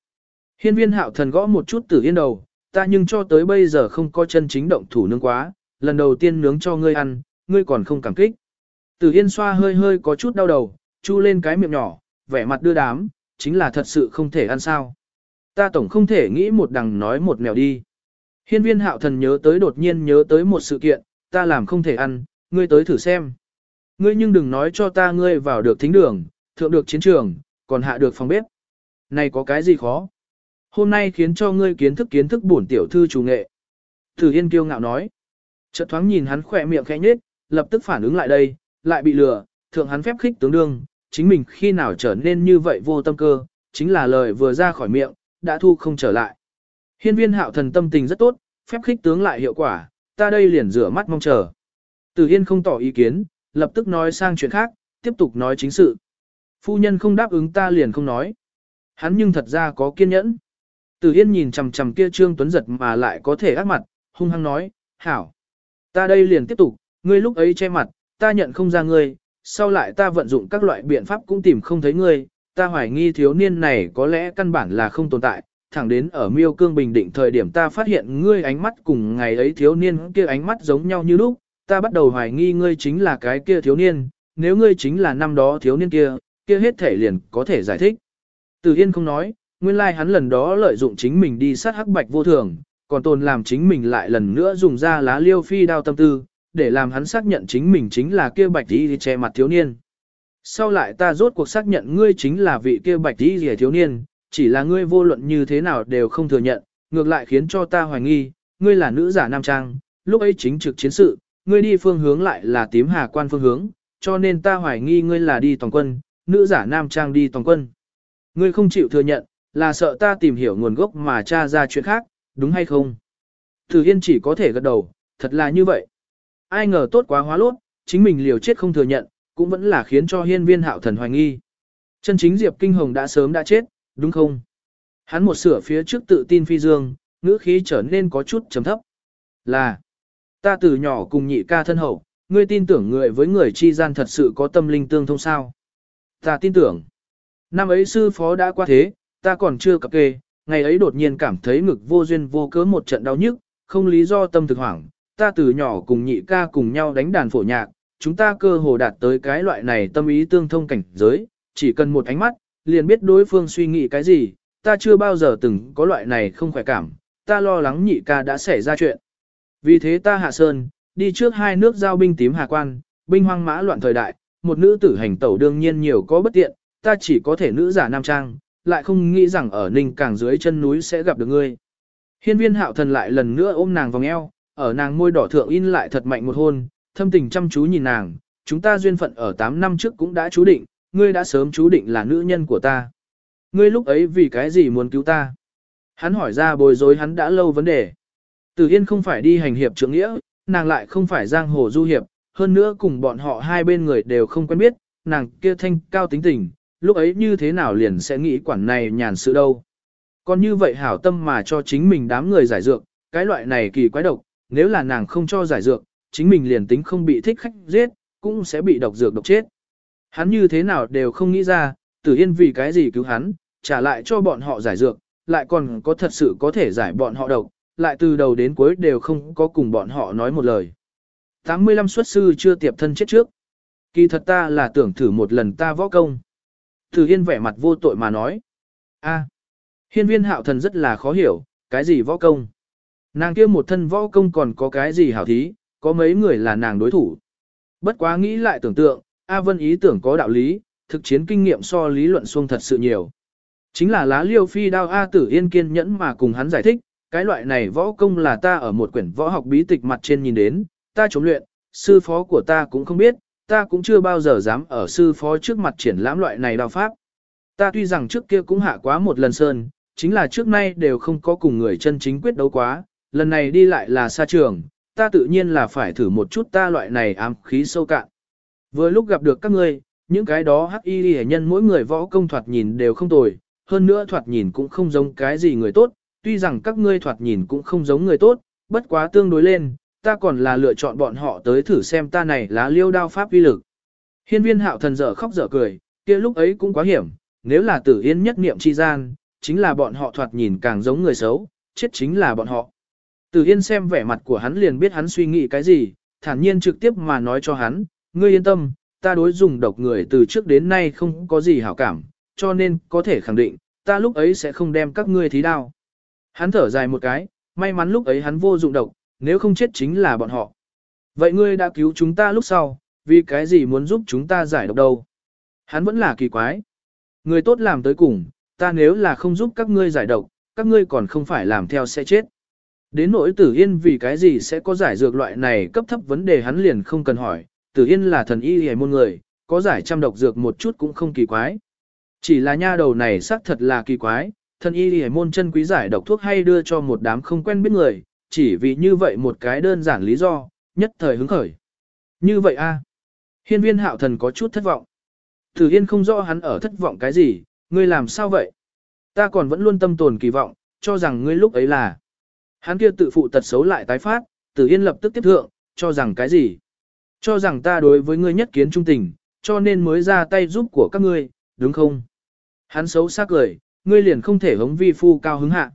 Hiên viên hạo thần gõ một chút tử yên đầu, ta nhưng cho tới bây giờ không có chân chính động thủ nướng quá, lần đầu tiên nướng cho ngươi ăn, ngươi còn không cảm kích. Tử yên xoa hơi hơi có chút đau đầu, chu lên cái miệng nhỏ, vẻ mặt đưa đám, chính là thật sự không thể ăn sao. Ta tổng không thể nghĩ một đằng nói một mèo đi. Hiên viên hạo thần nhớ tới đột nhiên nhớ tới một sự kiện, ta làm không thể ăn, ngươi tới thử xem. Ngươi nhưng đừng nói cho ta ngươi vào được thính đường, thượng được chiến trường, còn hạ được phòng bếp. Này có cái gì khó? Hôm nay khiến cho ngươi kiến thức kiến thức bổn tiểu thư chủ nghệ. Thử Yên kiêu ngạo nói. Chợt thoáng nhìn hắn khỏe miệng khẽ nhếch, lập tức phản ứng lại đây, lại bị lừa, thượng hắn phép khích tướng đương, chính mình khi nào trở nên như vậy vô tâm cơ, chính là lời vừa ra khỏi miệng, đã thu không trở lại. Hiên viên hạo thần tâm tình rất tốt, phép khích tướng lại hiệu quả, ta đây liền rửa mắt mong chờ. Từ Yên không tỏ ý kiến, lập tức nói sang chuyện khác, tiếp tục nói chính sự. Phu nhân không đáp ứng ta liền không nói. Hắn nhưng thật ra có kiên nhẫn. Từ Yên nhìn chằm chằm kia Trương Tuấn giật mà lại có thể ác mặt, hung hăng nói, hảo. Ta đây liền tiếp tục, ngươi lúc ấy che mặt, ta nhận không ra ngươi, sau lại ta vận dụng các loại biện pháp cũng tìm không thấy ngươi, ta hoài nghi thiếu niên này có lẽ căn bản là không tồn tại, thẳng đến ở miêu cương bình định thời điểm ta phát hiện ngươi ánh mắt cùng ngày ấy thiếu niên kia ánh mắt giống nhau như lúc, ta bắt đầu hoài nghi ngươi chính là cái kia thiếu niên, nếu ngươi chính là năm đó thiếu niên kia, kia hết thể liền có thể giải thích. Từ Yên không nói, nguyên lai like hắn lần đó lợi dụng chính mình đi sát hắc bạch vô thường, còn tồn làm chính mình lại lần nữa dùng ra lá liêu phi đao tâm tư, để làm hắn xác nhận chính mình chính là kia bạch đi che mặt thiếu niên. sau lại ta rốt cuộc xác nhận ngươi chính là vị kia bạch đi rìa thiếu niên, chỉ là ngươi vô luận như thế nào đều không thừa nhận, ngược lại khiến cho ta hoài nghi, ngươi là nữ giả nam trang, lúc ấy chính trực chiến sự, ngươi đi phương hướng lại là tím hà quan phương hướng, cho nên ta hoài nghi ngươi là đi toàn quân, nữ giả nam trang đi toàn quân. Ngươi không chịu thừa nhận, là sợ ta tìm hiểu nguồn gốc mà tra ra chuyện khác, đúng hay không? Thử Yên chỉ có thể gật đầu, thật là như vậy. Ai ngờ tốt quá hóa lốt, chính mình liều chết không thừa nhận, cũng vẫn là khiến cho hiên viên hạo thần hoài nghi. Chân chính Diệp Kinh Hồng đã sớm đã chết, đúng không? Hắn một sửa phía trước tự tin phi dương, ngữ khí trở nên có chút trầm thấp. Là, ta từ nhỏ cùng nhị ca thân hậu, ngươi tin tưởng người với người chi gian thật sự có tâm linh tương thông sao? Ta tin tưởng. Năm ấy sư phó đã qua thế, ta còn chưa cập kê, ngày ấy đột nhiên cảm thấy ngực vô duyên vô cớ một trận đau nhức, không lý do tâm thực hoảng, ta từ nhỏ cùng nhị ca cùng nhau đánh đàn phổ nhạc, chúng ta cơ hồ đạt tới cái loại này tâm ý tương thông cảnh giới, chỉ cần một ánh mắt, liền biết đối phương suy nghĩ cái gì, ta chưa bao giờ từng có loại này không khỏe cảm, ta lo lắng nhị ca đã xảy ra chuyện. Vì thế ta hạ sơn, đi trước hai nước giao binh tím hà quan, binh hoang mã loạn thời đại, một nữ tử hành tẩu đương nhiên nhiều có bất tiện, ta chỉ có thể nữ giả nam trang, lại không nghĩ rằng ở ninh càng dưới chân núi sẽ gặp được ngươi. Hiên viên hạo thần lại lần nữa ôm nàng vòng eo, ở nàng môi đỏ thượng in lại thật mạnh một hôn, thâm tình chăm chú nhìn nàng, chúng ta duyên phận ở 8 năm trước cũng đã chú định, ngươi đã sớm chú định là nữ nhân của ta. Ngươi lúc ấy vì cái gì muốn cứu ta? Hắn hỏi ra bồi dối hắn đã lâu vấn đề. Từ Yên không phải đi hành hiệp trưởng nghĩa, nàng lại không phải giang hồ du hiệp, hơn nữa cùng bọn họ hai bên người đều không quen biết, nàng kia thanh cao tính tình, lúc ấy như thế nào liền sẽ nghĩ quản này nhàn sự đâu. Còn như vậy hảo tâm mà cho chính mình đám người giải dược, cái loại này kỳ quái độc, nếu là nàng không cho giải dược, chính mình liền tính không bị thích khách giết, cũng sẽ bị độc dược độc chết. Hắn như thế nào đều không nghĩ ra, tử yên vì cái gì cứu hắn, trả lại cho bọn họ giải dược, lại còn có thật sự có thể giải bọn họ độc, lại từ đầu đến cuối đều không có cùng bọn họ nói một lời. 85 xuất sư chưa tiệp thân chết trước. Kỳ thật ta là tưởng thử một lần ta võ công. Tử Yên vẻ mặt vô tội mà nói. a hiên viên hạo thần rất là khó hiểu, cái gì võ công? Nàng kia một thân võ công còn có cái gì hảo thí, có mấy người là nàng đối thủ. Bất quá nghĩ lại tưởng tượng, A Vân ý tưởng có đạo lý, thực chiến kinh nghiệm so lý luận xuông thật sự nhiều. Chính là lá liêu phi đao A tử yên kiên nhẫn mà cùng hắn giải thích, cái loại này võ công là ta ở một quyển võ học bí tịch mặt trên nhìn đến, ta chống luyện, sư phó của ta cũng không biết, ta cũng chưa bao giờ dám ở sư phó trước mặt triển lãm loại này đao pháp. Ta tuy rằng trước kia cũng hạ quá một lần sơn, chính là trước nay đều không có cùng người chân chính quyết đấu quá, lần này đi lại là xa trường, ta tự nhiên là phải thử một chút ta loại này ám khí sâu cạn. Vừa lúc gặp được các ngươi, những cái đó hắc y hệ nhân mỗi người võ công thoạt nhìn đều không tồi, hơn nữa thoạt nhìn cũng không giống cái gì người tốt, tuy rằng các ngươi thoạt nhìn cũng không giống người tốt, bất quá tương đối lên, ta còn là lựa chọn bọn họ tới thử xem ta này lá liêu đao pháp uy lực. Hiên viên hạo thần dở khóc dở cười, kia lúc ấy cũng quá hiểm, nếu là tử yên nhất niệm chi gian, chính là bọn họ thoạt nhìn càng giống người xấu, chết chính là bọn họ. Tử yên xem vẻ mặt của hắn liền biết hắn suy nghĩ cái gì, thản nhiên trực tiếp mà nói cho hắn, ngươi yên tâm, ta đối dùng độc người từ trước đến nay không có gì hảo cảm, cho nên có thể khẳng định, ta lúc ấy sẽ không đem các ngươi thí đao. Hắn thở dài một cái, may mắn lúc ấy hắn vô dụng độc, nếu không chết chính là bọn họ. Vậy ngươi đã cứu chúng ta lúc sau, vì cái gì muốn giúp chúng ta giải độc đâu? Hắn vẫn là kỳ quái. Người tốt làm tới cùng, ta nếu là không giúp các ngươi giải độc, các ngươi còn không phải làm theo sẽ chết. Đến nỗi tử yên vì cái gì sẽ có giải dược loại này cấp thấp vấn đề hắn liền không cần hỏi, tử yên là thần y hề môn người, có giải trăm độc dược một chút cũng không kỳ quái. Chỉ là nha đầu này xác thật là kỳ quái, thần y hề môn chân quý giải độc thuốc hay đưa cho một đám không quen biết người, chỉ vì như vậy một cái đơn giản lý do, nhất thời hứng khởi. Như vậy a Hiên viên hạo thần có chút thất vọng. Tử Yên không rõ hắn ở thất vọng cái gì, ngươi làm sao vậy? Ta còn vẫn luôn tâm tồn kỳ vọng, cho rằng ngươi lúc ấy là. Hắn kia tự phụ tật xấu lại tái phát, Tử Yên lập tức tiếp thượng, cho rằng cái gì? Cho rằng ta đối với ngươi nhất kiến trung tình, cho nên mới ra tay giúp của các ngươi, đúng không? Hắn xấu xác cười, ngươi liền không thể hống vi phu cao hứng hạ.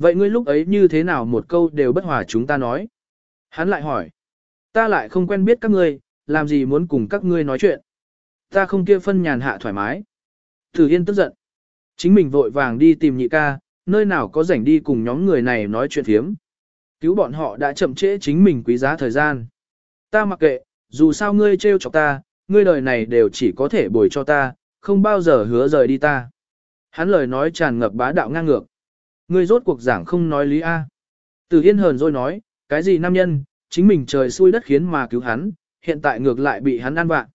Vậy ngươi lúc ấy như thế nào một câu đều bất hòa chúng ta nói? Hắn lại hỏi. Ta lại không quen biết các ngươi, làm gì muốn cùng các ngươi nói chuyện? Ta không kia phân nhàn hạ thoải mái. Tử Yên tức giận. Chính mình vội vàng đi tìm nhị ca, nơi nào có rảnh đi cùng nhóm người này nói chuyện thiếm. Cứu bọn họ đã chậm trễ chính mình quý giá thời gian. Ta mặc kệ, dù sao ngươi trêu chọc ta, ngươi đời này đều chỉ có thể bồi cho ta, không bao giờ hứa rời đi ta. Hắn lời nói tràn ngập bá đạo ngang ngược. Ngươi rốt cuộc giảng không nói lý A. Tử Yên hờn rồi nói, cái gì nam nhân, chính mình trời xui đất khiến mà cứu hắn, hiện tại ngược lại bị hắn ăn vạ.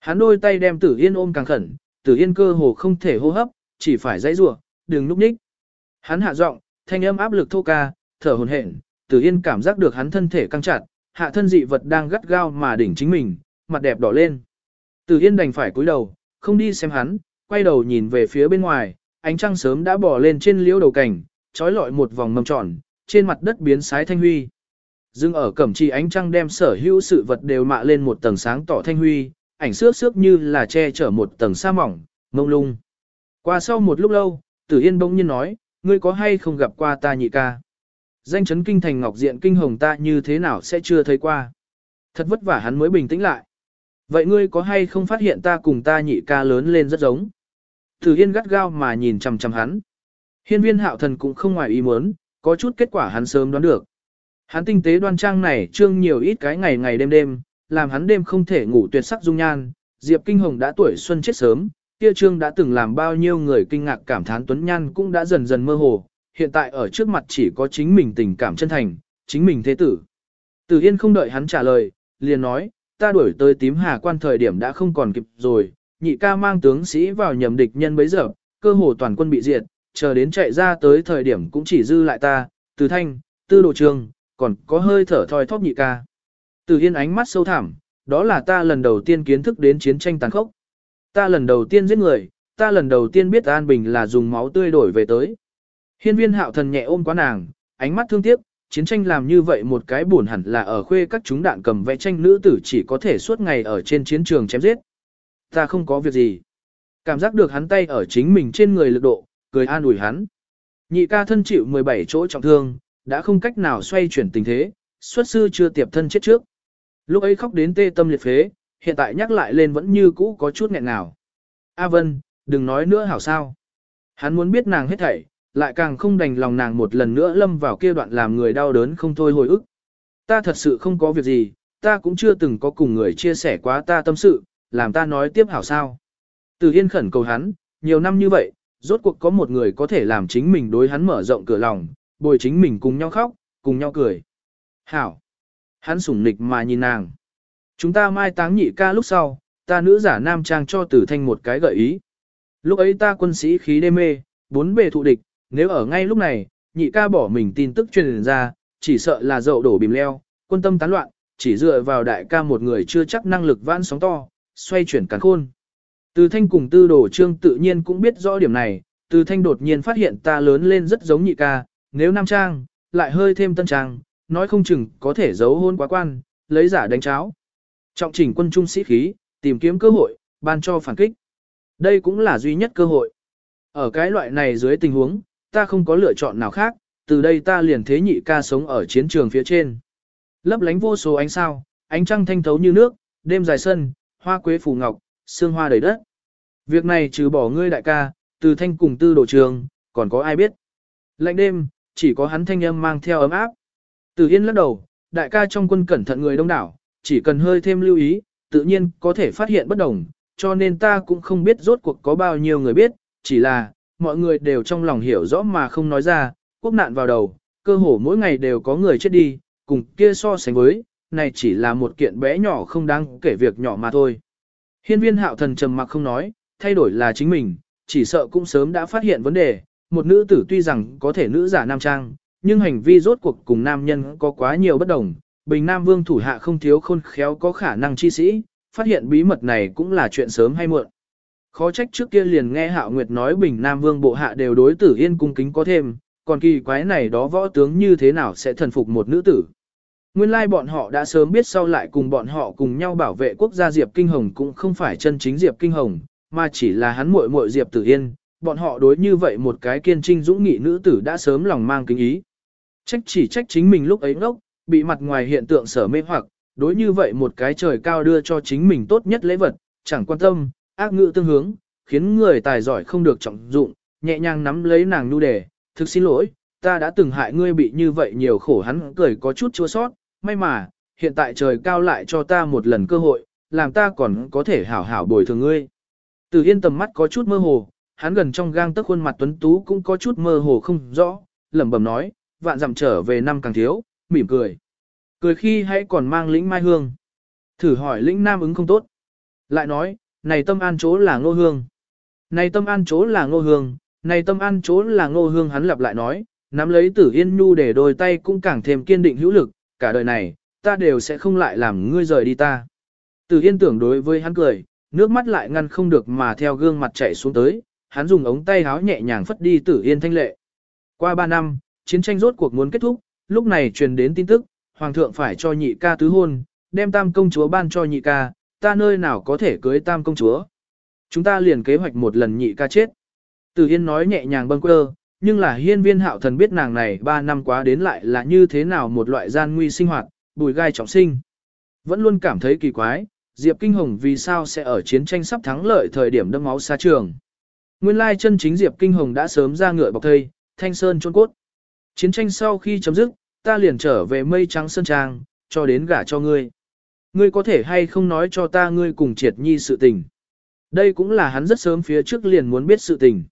Hắn đôi tay đem Tử Yên ôm càng khẩn, Tử Yên cơ hồ không thể hô hấp, chỉ phải dãy rủa, đừng núp ních. Hắn hạ giọng, thanh âm áp lực thô ca, thở hổn hển, Tử Yên cảm giác được hắn thân thể căng chặt, hạ thân dị vật đang gắt gao mà đỉnh chính mình, mặt đẹp đỏ lên. Tử Yên đành phải cúi đầu, không đi xem hắn, quay đầu nhìn về phía bên ngoài, ánh trăng sớm đã bò lên trên liễu đầu cảnh, trói lọi một vòng mầm tròn, trên mặt đất biến sái thanh huy. Dưng ở cẩm trì ánh trăng đem sở hữu sự vật đều mạ lên một tầng sáng tỏ thanh huy, ảnh xước xước như là che chở một tầng sa mỏng, mông lung. Qua sau một lúc lâu, Tử Yên bỗng nhiên nói, ngươi có hay không gặp qua ta nhị ca? Danh chấn kinh thành ngọc diện kinh hồng ta như thế nào sẽ chưa thấy qua? Thật vất vả hắn mới bình tĩnh lại. Vậy ngươi có hay không phát hiện ta cùng ta nhị ca lớn lên rất giống? Tử Yên gắt gao mà nhìn chằm chằm hắn. Hiên viên hạo thần cũng không ngoài ý muốn, có chút kết quả hắn sớm đoán được. Hắn tinh tế đoan trang này trương nhiều ít cái ngày ngày đêm đêm, làm hắn đêm không thể ngủ tuyệt sắc dung nhan. Diệp Kinh Hồng đã tuổi xuân chết sớm, kia trương đã từng làm bao nhiêu người kinh ngạc cảm thán tuấn nhan cũng đã dần dần mơ hồ, hiện tại ở trước mặt chỉ có chính mình tình cảm chân thành, chính mình thế tử. Tử Yên không đợi hắn trả lời, liền nói, ta đuổi tới tím hà quan thời điểm đã không còn kịp rồi, nhị ca mang tướng sĩ vào nhầm địch nhân bấy giờ, cơ hồ toàn quân bị diệt, chờ đến chạy ra tới thời điểm cũng chỉ dư lại ta, từ thanh, tư đồ trường, còn có hơi thở thoi thóp nhị ca. Từ Yên ánh mắt sâu thẳm, đó là ta lần đầu tiên kiến thức đến chiến tranh tàn khốc. Ta lần đầu tiên giết người, ta lần đầu tiên biết an bình là dùng máu tươi đổi về tới. Hiên viên hạo thần nhẹ ôm quá nàng, ánh mắt thương tiếc, chiến tranh làm như vậy một cái buồn hẳn là ở khuê các chúng đạn cầm vẽ tranh nữ tử chỉ có thể suốt ngày ở trên chiến trường chém giết. Ta không có việc gì. Cảm giác được hắn tay ở chính mình trên người lực độ, cười an ủi hắn. Nhị ca thân chịu 17 chỗ trọng thương, đã không cách nào xoay chuyển tình thế, xuất sư chưa tiệp thân chết trước. Lúc ấy khóc đến tê tâm liệt phế, hiện tại nhắc lại lên vẫn như cũ có chút nghẹn nào. A Vân, đừng nói nữa hảo sao. Hắn muốn biết nàng hết thảy, lại càng không đành lòng nàng một lần nữa lâm vào kia đoạn làm người đau đớn không thôi hồi ức. Ta thật sự không có việc gì, ta cũng chưa từng có cùng người chia sẻ quá ta tâm sự, làm ta nói tiếp hảo sao. Từ Yên khẩn cầu hắn, nhiều năm như vậy, rốt cuộc có một người có thể làm chính mình đối hắn mở rộng cửa lòng, bồi chính mình cùng nhau khóc, cùng nhau cười. Hảo! Hắn sủng nịch mà nhìn nàng. Chúng ta mai táng nhị ca lúc sau, ta nữ giả nam trang cho tử thanh một cái gợi ý. Lúc ấy ta quân sĩ khí đê mê, bốn bề thụ địch, nếu ở ngay lúc này, nhị ca bỏ mình tin tức truyền ra, chỉ sợ là dậu đổ bìm leo, quân tâm tán loạn, chỉ dựa vào đại ca một người chưa chắc năng lực vãn sóng to, xoay chuyển cắn khôn. Từ thanh cùng tư đồ trương tự nhiên cũng biết rõ điểm này, từ thanh đột nhiên phát hiện ta lớn lên rất giống nhị ca, nếu nam trang, lại hơi thêm tân trang, nói không chừng có thể giấu hôn quá quan, lấy giả đánh cháo. Trọng chỉnh quân trung sĩ khí, tìm kiếm cơ hội, ban cho phản kích. Đây cũng là duy nhất cơ hội. Ở cái loại này dưới tình huống, ta không có lựa chọn nào khác, từ đây ta liền thế nhị ca sống ở chiến trường phía trên. Lấp lánh vô số ánh sao, ánh trăng thanh thấu như nước, đêm dài sân, hoa quế phù ngọc, xương hoa đầy đất. Việc này trừ bỏ ngươi đại ca, từ thanh cùng tư đồ trường, còn có ai biết. Lạnh đêm, chỉ có hắn thanh âm mang theo ấm áp. Từ Yên lắc đầu, đại ca trong quân cẩn thận người đông đảo, chỉ cần hơi thêm lưu ý, tự nhiên có thể phát hiện bất đồng, cho nên ta cũng không biết rốt cuộc có bao nhiêu người biết, chỉ là, mọi người đều trong lòng hiểu rõ mà không nói ra, quốc nạn vào đầu, cơ hồ mỗi ngày đều có người chết đi, cùng kia so sánh với, này chỉ là một kiện bé nhỏ không đáng kể việc nhỏ mà thôi. Hiên viên hạo thần trầm mặc không nói, thay đổi là chính mình, chỉ sợ cũng sớm đã phát hiện vấn đề, một nữ tử tuy rằng có thể nữ giả nam trang, nhưng hành vi rốt cuộc cùng nam nhân có quá nhiều bất đồng. Bình Nam Vương thủ hạ không thiếu khôn khéo có khả năng chi sĩ, phát hiện bí mật này cũng là chuyện sớm hay muộn. Khó trách trước kia liền nghe Hạo Nguyệt nói Bình Nam Vương bộ hạ đều đối tử yên cung kính có thêm, còn kỳ quái này đó võ tướng như thế nào sẽ thần phục một nữ tử. Nguyên lai bọn họ đã sớm biết sau lại cùng bọn họ cùng nhau bảo vệ quốc gia Diệp Kinh Hồng cũng không phải chân chính Diệp Kinh Hồng, mà chỉ là hắn muội muội Diệp Tử Yên, bọn họ đối như vậy một cái kiên trinh dũng nghị nữ tử đã sớm lòng mang kính ý. Trách chỉ trách chính mình lúc ấy ngốc, bị mặt ngoài hiện tượng sở mê hoặc, đối như vậy một cái trời cao đưa cho chính mình tốt nhất lễ vật, chẳng quan tâm, ác ngữ tương hướng, khiến người tài giỏi không được trọng dụng, nhẹ nhàng nắm lấy nàng nu đề, thực xin lỗi, ta đã từng hại ngươi bị như vậy nhiều khổ hắn cười có chút chua sót, may mà, hiện tại trời cao lại cho ta một lần cơ hội, làm ta còn có thể hảo hảo bồi thường ngươi. Từ Yên tầm mắt có chút mơ hồ, hắn gần trong gang tấc khuôn mặt tuấn tú cũng có chút mơ hồ không rõ, lẩm bẩm nói, vạn dặm trở về năm càng thiếu, mỉm cười. Cười khi hãy còn mang lĩnh mai hương. Thử hỏi lĩnh nam ứng không tốt. Lại nói, này tâm an chỗ là ngô hương. Này tâm an chỗ là ngô hương, này tâm an chỗ là ngô hương hắn lặp lại nói, nắm lấy tử yên nhu để đôi tay cũng càng thêm kiên định hữu lực, cả đời này, ta đều sẽ không lại làm ngươi rời đi ta. Tử yên tưởng đối với hắn cười, nước mắt lại ngăn không được mà theo gương mặt chảy xuống tới, hắn dùng ống tay háo nhẹ nhàng phất đi tử yên thanh lệ. Qua ba năm, chiến tranh rốt cuộc muốn kết thúc, lúc này truyền đến tin tức, hoàng thượng phải cho nhị ca tứ hôn, đem tam công chúa ban cho nhị ca, ta nơi nào có thể cưới tam công chúa. Chúng ta liền kế hoạch một lần nhị ca chết. Tử Yên nói nhẹ nhàng bâng quơ, nhưng là hiên viên hạo thần biết nàng này ba năm quá đến lại là như thế nào một loại gian nguy sinh hoạt, bùi gai trọng sinh. Vẫn luôn cảm thấy kỳ quái, Diệp Kinh Hồng vì sao sẽ ở chiến tranh sắp thắng lợi thời điểm đâm máu xa trường. Nguyên lai chân chính Diệp Kinh Hồng đã sớm ra ngựa bọc thây, thanh sơn trôn cốt. Chiến tranh sau khi chấm dứt, ta liền trở về mây trắng sơn trang, cho đến gả cho ngươi. Ngươi có thể hay không nói cho ta ngươi cùng triệt nhi sự tình. Đây cũng là hắn rất sớm phía trước liền muốn biết sự tình.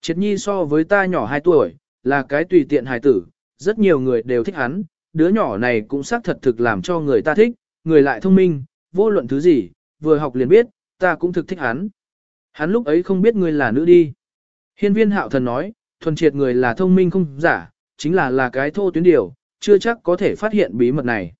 Triệt nhi so với ta nhỏ 2 tuổi, là cái tùy tiện hài tử, rất nhiều người đều thích hắn, đứa nhỏ này cũng xác thật thực làm cho người ta thích, người lại thông minh, vô luận thứ gì, vừa học liền biết, ta cũng thực thích hắn. Hắn lúc ấy không biết ngươi là nữ đi. Hiên viên hạo thần nói, thuần triệt người là thông minh không giả, chính là là cái thô tuyến điều, chưa chắc có thể phát hiện bí mật này.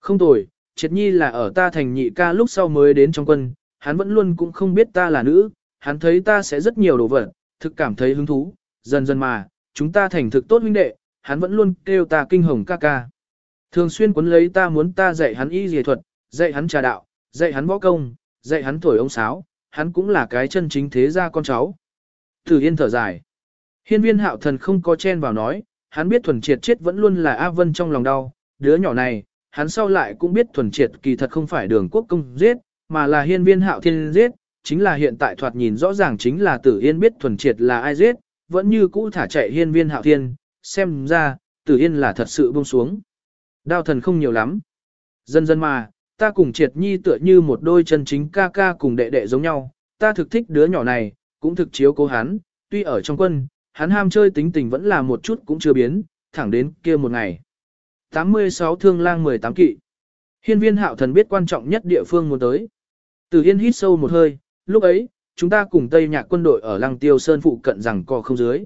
Không tồi, triệt nhi là ở ta thành nhị ca lúc sau mới đến trong quân, hắn vẫn luôn cũng không biết ta là nữ, hắn thấy ta sẽ rất nhiều đồ vật, thực cảm thấy hứng thú, dần dần mà, chúng ta thành thực tốt huynh đệ, hắn vẫn luôn kêu ta kinh hồng ca ca. Thường xuyên quấn lấy ta muốn ta dạy hắn y dề thuật, dạy hắn trà đạo, dạy hắn võ công, dạy hắn thổi ông sáo, hắn cũng là cái chân chính thế gia con cháu. Tử Yên thở dài. Hiên viên hạo thần không có chen vào nói, hắn biết thuần triệt chết vẫn luôn là A Vân trong lòng đau, đứa nhỏ này, hắn sau lại cũng biết thuần triệt kỳ thật không phải đường quốc công giết, mà là hiên viên hạo thiên giết, chính là hiện tại thoạt nhìn rõ ràng chính là tử yên biết thuần triệt là ai giết, vẫn như cũ thả chạy hiên viên hạo thiên, xem ra, tử yên là thật sự buông xuống. Đao thần không nhiều lắm. Dần dần mà, ta cùng triệt nhi tựa như một đôi chân chính ca ca cùng đệ đệ giống nhau, ta thực thích đứa nhỏ này, cũng thực chiếu cố hắn, tuy ở trong quân, hắn ham chơi tính tình vẫn là một chút cũng chưa biến, thẳng đến kia một ngày. 86 thương lang 18 kỵ. Hiên viên hạo thần biết quan trọng nhất địa phương muốn tới. Từ Yên hít sâu một hơi, lúc ấy, chúng ta cùng Tây Nhạc quân đội ở Lăng Tiêu Sơn phụ cận rằng co không dưới.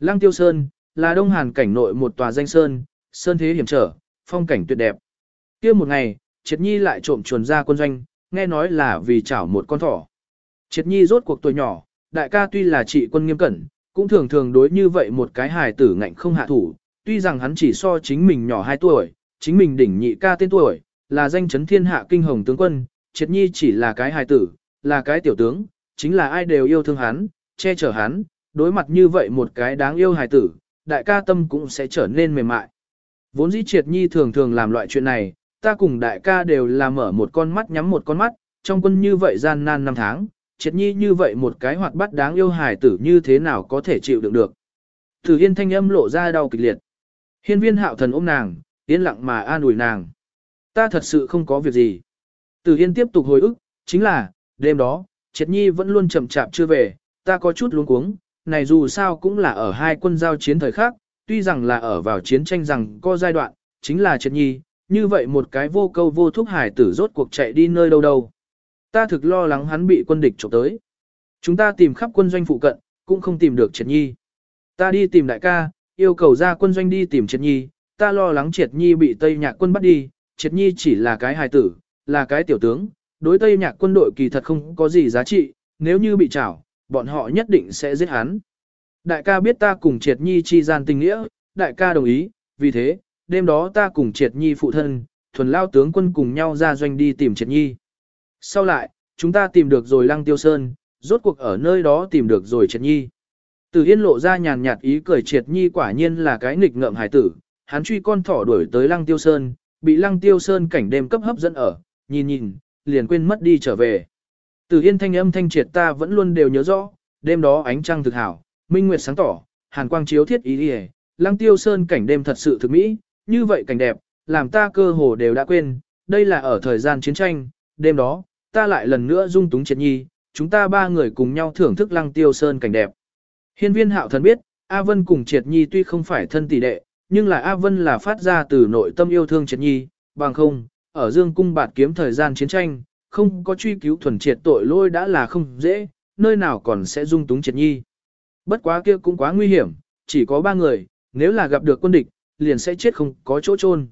Lăng Tiêu Sơn, là Đông Hàn cảnh nội một tòa danh sơn, sơn thế hiểm trở, phong cảnh tuyệt đẹp. kia một ngày, Triệt Nhi lại trộm chuồn ra quân doanh, nghe nói là vì chảo một con thỏ. Triệt Nhi rốt cuộc tuổi nhỏ, đại ca tuy là trị quân nghiêm cẩn, cũng thường thường đối như vậy một cái hài tử ngạnh không hạ thủ, tuy rằng hắn chỉ so chính mình nhỏ 2 tuổi, chính mình đỉnh nhị ca tên tuổi, là danh chấn thiên hạ kinh hồng tướng quân, triệt nhi chỉ là cái hài tử, là cái tiểu tướng, chính là ai đều yêu thương hắn, che chở hắn, đối mặt như vậy một cái đáng yêu hài tử, đại ca tâm cũng sẽ trở nên mềm mại. Vốn dĩ triệt nhi thường thường làm loại chuyện này, ta cùng đại ca đều là mở một con mắt nhắm một con mắt, trong quân như vậy gian nan năm tháng, triệt nhi như vậy một cái hoạt bát đáng yêu hài tử như thế nào có thể chịu đựng được. Thử yên thanh âm lộ ra đau kịch liệt. Hiên viên hạo thần ôm nàng, yên lặng mà an ủi nàng. Ta thật sự không có việc gì. Tử Yên tiếp tục hồi ức, chính là, đêm đó, Triệt Nhi vẫn luôn chậm chạp chưa về, ta có chút luống cuống, này dù sao cũng là ở hai quân giao chiến thời khác, tuy rằng là ở vào chiến tranh rằng có giai đoạn, chính là Triệt Nhi, như vậy một cái vô câu vô thúc hải tử rốt cuộc chạy đi nơi đâu đâu. Ta thực lo lắng hắn bị quân địch trộm tới. Chúng ta tìm khắp quân doanh phụ cận, cũng không tìm được Triệt Nhi. Ta đi tìm đại ca, yêu cầu ra quân doanh đi tìm Triệt Nhi, ta lo lắng Triệt Nhi bị Tây Nhạc quân bắt đi, Triệt Nhi chỉ là cái hài tử, là cái tiểu tướng, đối Tây Nhạc quân đội kỳ thật không có gì giá trị, nếu như bị trảo, bọn họ nhất định sẽ giết hắn. Đại ca biết ta cùng Triệt Nhi chi gian tình nghĩa, đại ca đồng ý, vì thế, đêm đó ta cùng Triệt Nhi phụ thân, thuần lao tướng quân cùng nhau ra doanh đi tìm Triệt Nhi. Sau lại, chúng ta tìm được rồi Lăng Tiêu Sơn, rốt cuộc ở nơi đó tìm được rồi Triệt Nhi. Từ Yên lộ ra nhàn nhạt ý cười Triệt Nhi quả nhiên là cái nghịch ngợm hải tử, hắn truy con thỏ đuổi tới Lăng Tiêu Sơn, bị Lăng Tiêu Sơn cảnh đêm cấp hấp dẫn ở, nhìn nhìn, liền quên mất đi trở về. Từ Yên thanh âm thanh triệt ta vẫn luôn đều nhớ rõ, đêm đó ánh trăng thực hảo, minh nguyệt sáng tỏ, hàn quang chiếu thiết ý đi Lăng Tiêu Sơn cảnh đêm thật sự thực mỹ, như vậy cảnh đẹp, làm ta cơ hồ đều đã quên, đây là ở thời gian chiến tranh, đêm đó, ta lại lần nữa dung túng triệt nhi, chúng ta ba người cùng nhau thưởng thức lăng tiêu sơn cảnh đẹp. Hiên viên hạo thần biết, A Vân cùng triệt nhi tuy không phải thân tỷ đệ, nhưng là A Vân là phát ra từ nội tâm yêu thương triệt nhi, bằng không, ở dương cung bạt kiếm thời gian chiến tranh, không có truy cứu thuần triệt tội lỗi đã là không dễ, nơi nào còn sẽ dung túng triệt nhi. Bất quá kia cũng quá nguy hiểm, chỉ có ba người, nếu là gặp được quân địch, liền sẽ chết không có chỗ chôn.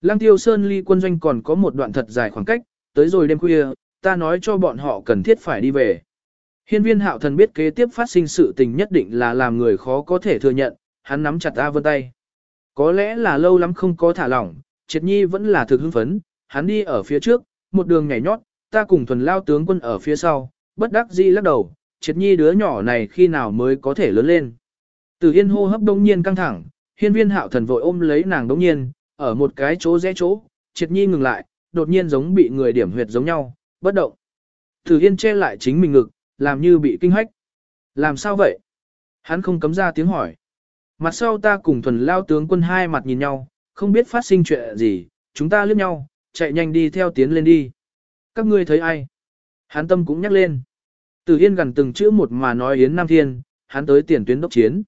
Lăng tiêu sơn ly quân doanh còn có một đoạn thật dài khoảng cách, tới rồi đêm khuya, ta nói cho bọn họ cần thiết phải đi về. Hiên viên hạo thần biết kế tiếp phát sinh sự tình nhất định là làm người khó có thể thừa nhận, hắn nắm chặt A Vân tay. Có lẽ là lâu lắm không có thả lỏng, triệt nhi vẫn là thực hưng phấn, hắn đi ở phía trước, một đường nhảy nhót, ta cùng thuần lao tướng quân ở phía sau, bất đắc dĩ lắc đầu, triệt nhi đứa nhỏ này khi nào mới có thể lớn lên. Từ yên hô hấp đông nhiên căng thẳng, hiên viên hạo thần vội ôm lấy nàng đông nhiên, ở một cái chỗ rẽ chỗ, triệt nhi ngừng lại, đột nhiên giống bị người điểm huyệt giống nhau, bất động. Từ yên che lại chính mình ngực, làm như bị kinh hách. Làm sao vậy? Hắn không cấm ra tiếng hỏi. Mặt sau ta cùng thuần lao tướng quân hai mặt nhìn nhau, không biết phát sinh chuyện gì, chúng ta liếc nhau, chạy nhanh đi theo tiến lên đi. Các ngươi thấy ai? Hán tâm cũng nhắc lên. Từ Yên gần từng chữ một mà nói Yến Nam Thiên, hắn tới tiền tuyến đốc chiến.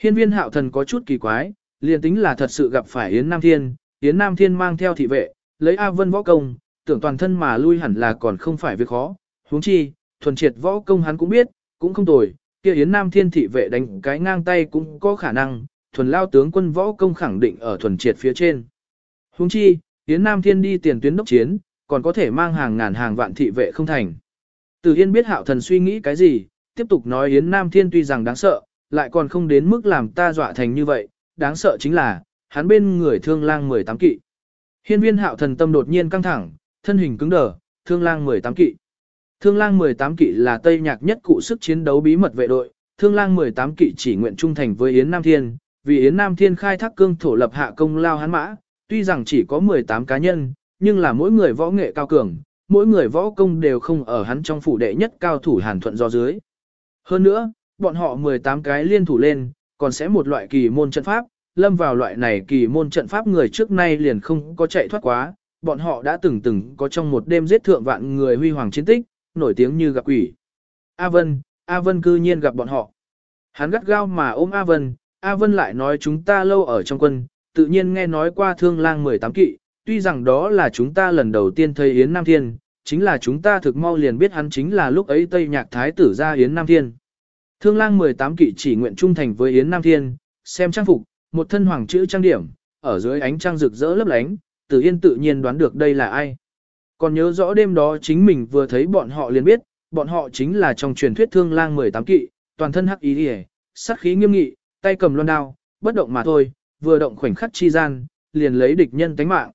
Hiên viên hạo thần có chút kỳ quái, liền tính là thật sự gặp phải Yến Nam Thiên, Yến Nam Thiên mang theo thị vệ, lấy A Vân võ công, tưởng toàn thân mà lui hẳn là còn không phải việc khó. huống chi, thuần triệt võ công hắn cũng biết, cũng không tồi, kia Yến Nam Thiên thị vệ đánh cái ngang tay cũng có khả năng, thuần lao tướng quân võ công khẳng định ở thuần triệt phía trên. huống chi, Yến Nam Thiên đi tiền tuyến đốc chiến, còn có thể mang hàng ngàn hàng vạn thị vệ không thành. Từ Yên biết hạo thần suy nghĩ cái gì, tiếp tục nói Yến Nam Thiên tuy rằng đáng sợ, lại còn không đến mức làm ta dọa thành như vậy, đáng sợ chính là, hắn bên người thương lang 18 kỵ. Hiên viên hạo thần tâm đột nhiên căng thẳng, thân hình cứng đờ, thương lang 18 kỵ. Thương lang 18 kỵ là tây nhạc nhất cụ sức chiến đấu bí mật vệ đội, thương lang 18 kỵ chỉ nguyện trung thành với Yến Nam Thiên, vì Yến Nam Thiên khai thác cương thổ lập hạ công lao hắn mã, tuy rằng chỉ có 18 cá nhân, nhưng là mỗi người võ nghệ cao cường, mỗi người võ công đều không ở hắn trong phủ đệ nhất cao thủ hàn thuận do dưới. Hơn nữa, bọn họ 18 cái liên thủ lên, còn sẽ một loại kỳ môn trận pháp, lâm vào loại này kỳ môn trận pháp người trước nay liền không có chạy thoát quá, bọn họ đã từng từng có trong một đêm giết thượng vạn người huy hoàng chiến tích, nổi tiếng như gặp quỷ. A Vân, A Vân cư nhiên gặp bọn họ. Hắn gắt gao mà ôm A Vân, A Vân lại nói chúng ta lâu ở trong quân, tự nhiên nghe nói qua thương lang 18 kỵ, tuy rằng đó là chúng ta lần đầu tiên thấy Yến Nam Thiên, chính là chúng ta thực mau liền biết hắn chính là lúc ấy Tây Nhạc Thái tử ra Yến Nam Thiên. Thương lang 18 kỵ chỉ nguyện trung thành với Yến Nam Thiên, xem trang phục, một thân hoàng chữ trang điểm, ở dưới ánh trăng rực rỡ lấp lánh, Tử Yên tự nhiên đoán được đây là ai. Còn nhớ rõ đêm đó chính mình vừa thấy bọn họ liền biết, bọn họ chính là trong truyền thuyết thương lang 18 kỵ, toàn thân hắc ý hề, sát khí nghiêm nghị, tay cầm loan đao, bất động mà thôi, vừa động khoảnh khắc chi gian, liền lấy địch nhân tánh mạng.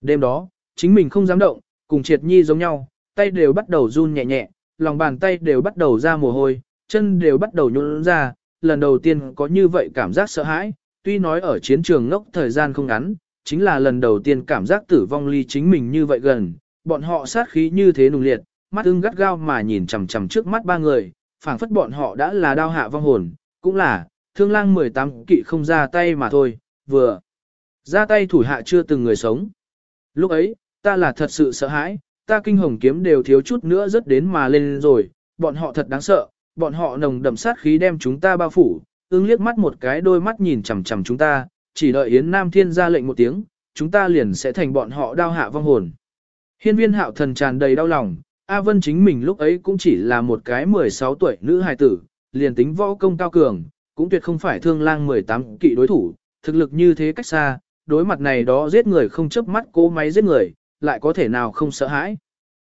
Đêm đó, chính mình không dám động, cùng triệt nhi giống nhau, tay đều bắt đầu run nhẹ nhẹ, lòng bàn tay đều bắt đầu ra mồ hôi, chân đều bắt đầu nhún ra, lần đầu tiên có như vậy cảm giác sợ hãi, tuy nói ở chiến trường ngốc thời gian không ngắn, chính là lần đầu tiên cảm giác tử vong ly chính mình như vậy gần, bọn họ sát khí như thế nùng liệt, mắt ưng gắt gao mà nhìn chằm chằm trước mắt ba người, phảng phất bọn họ đã là đao hạ vong hồn, cũng là, thương lang 18 kỵ không ra tay mà thôi, vừa ra tay thủ hạ chưa từng người sống. Lúc ấy, ta là thật sự sợ hãi, ta kinh hồng kiếm đều thiếu chút nữa rất đến mà lên rồi, bọn họ thật đáng sợ, bọn họ nồng đậm sát khí đem chúng ta bao phủ, ưng liếc mắt một cái đôi mắt nhìn chằm chằm chúng ta, chỉ đợi Yến Nam Thiên ra lệnh một tiếng, chúng ta liền sẽ thành bọn họ đao hạ vong hồn. Hiên viên hạo thần tràn đầy đau lòng, A Vân chính mình lúc ấy cũng chỉ là một cái 16 tuổi nữ hài tử, liền tính võ công cao cường, cũng tuyệt không phải thương lang 18 kỵ đối thủ, thực lực như thế cách xa, đối mặt này đó giết người không chớp mắt cố máy giết người, lại có thể nào không sợ hãi.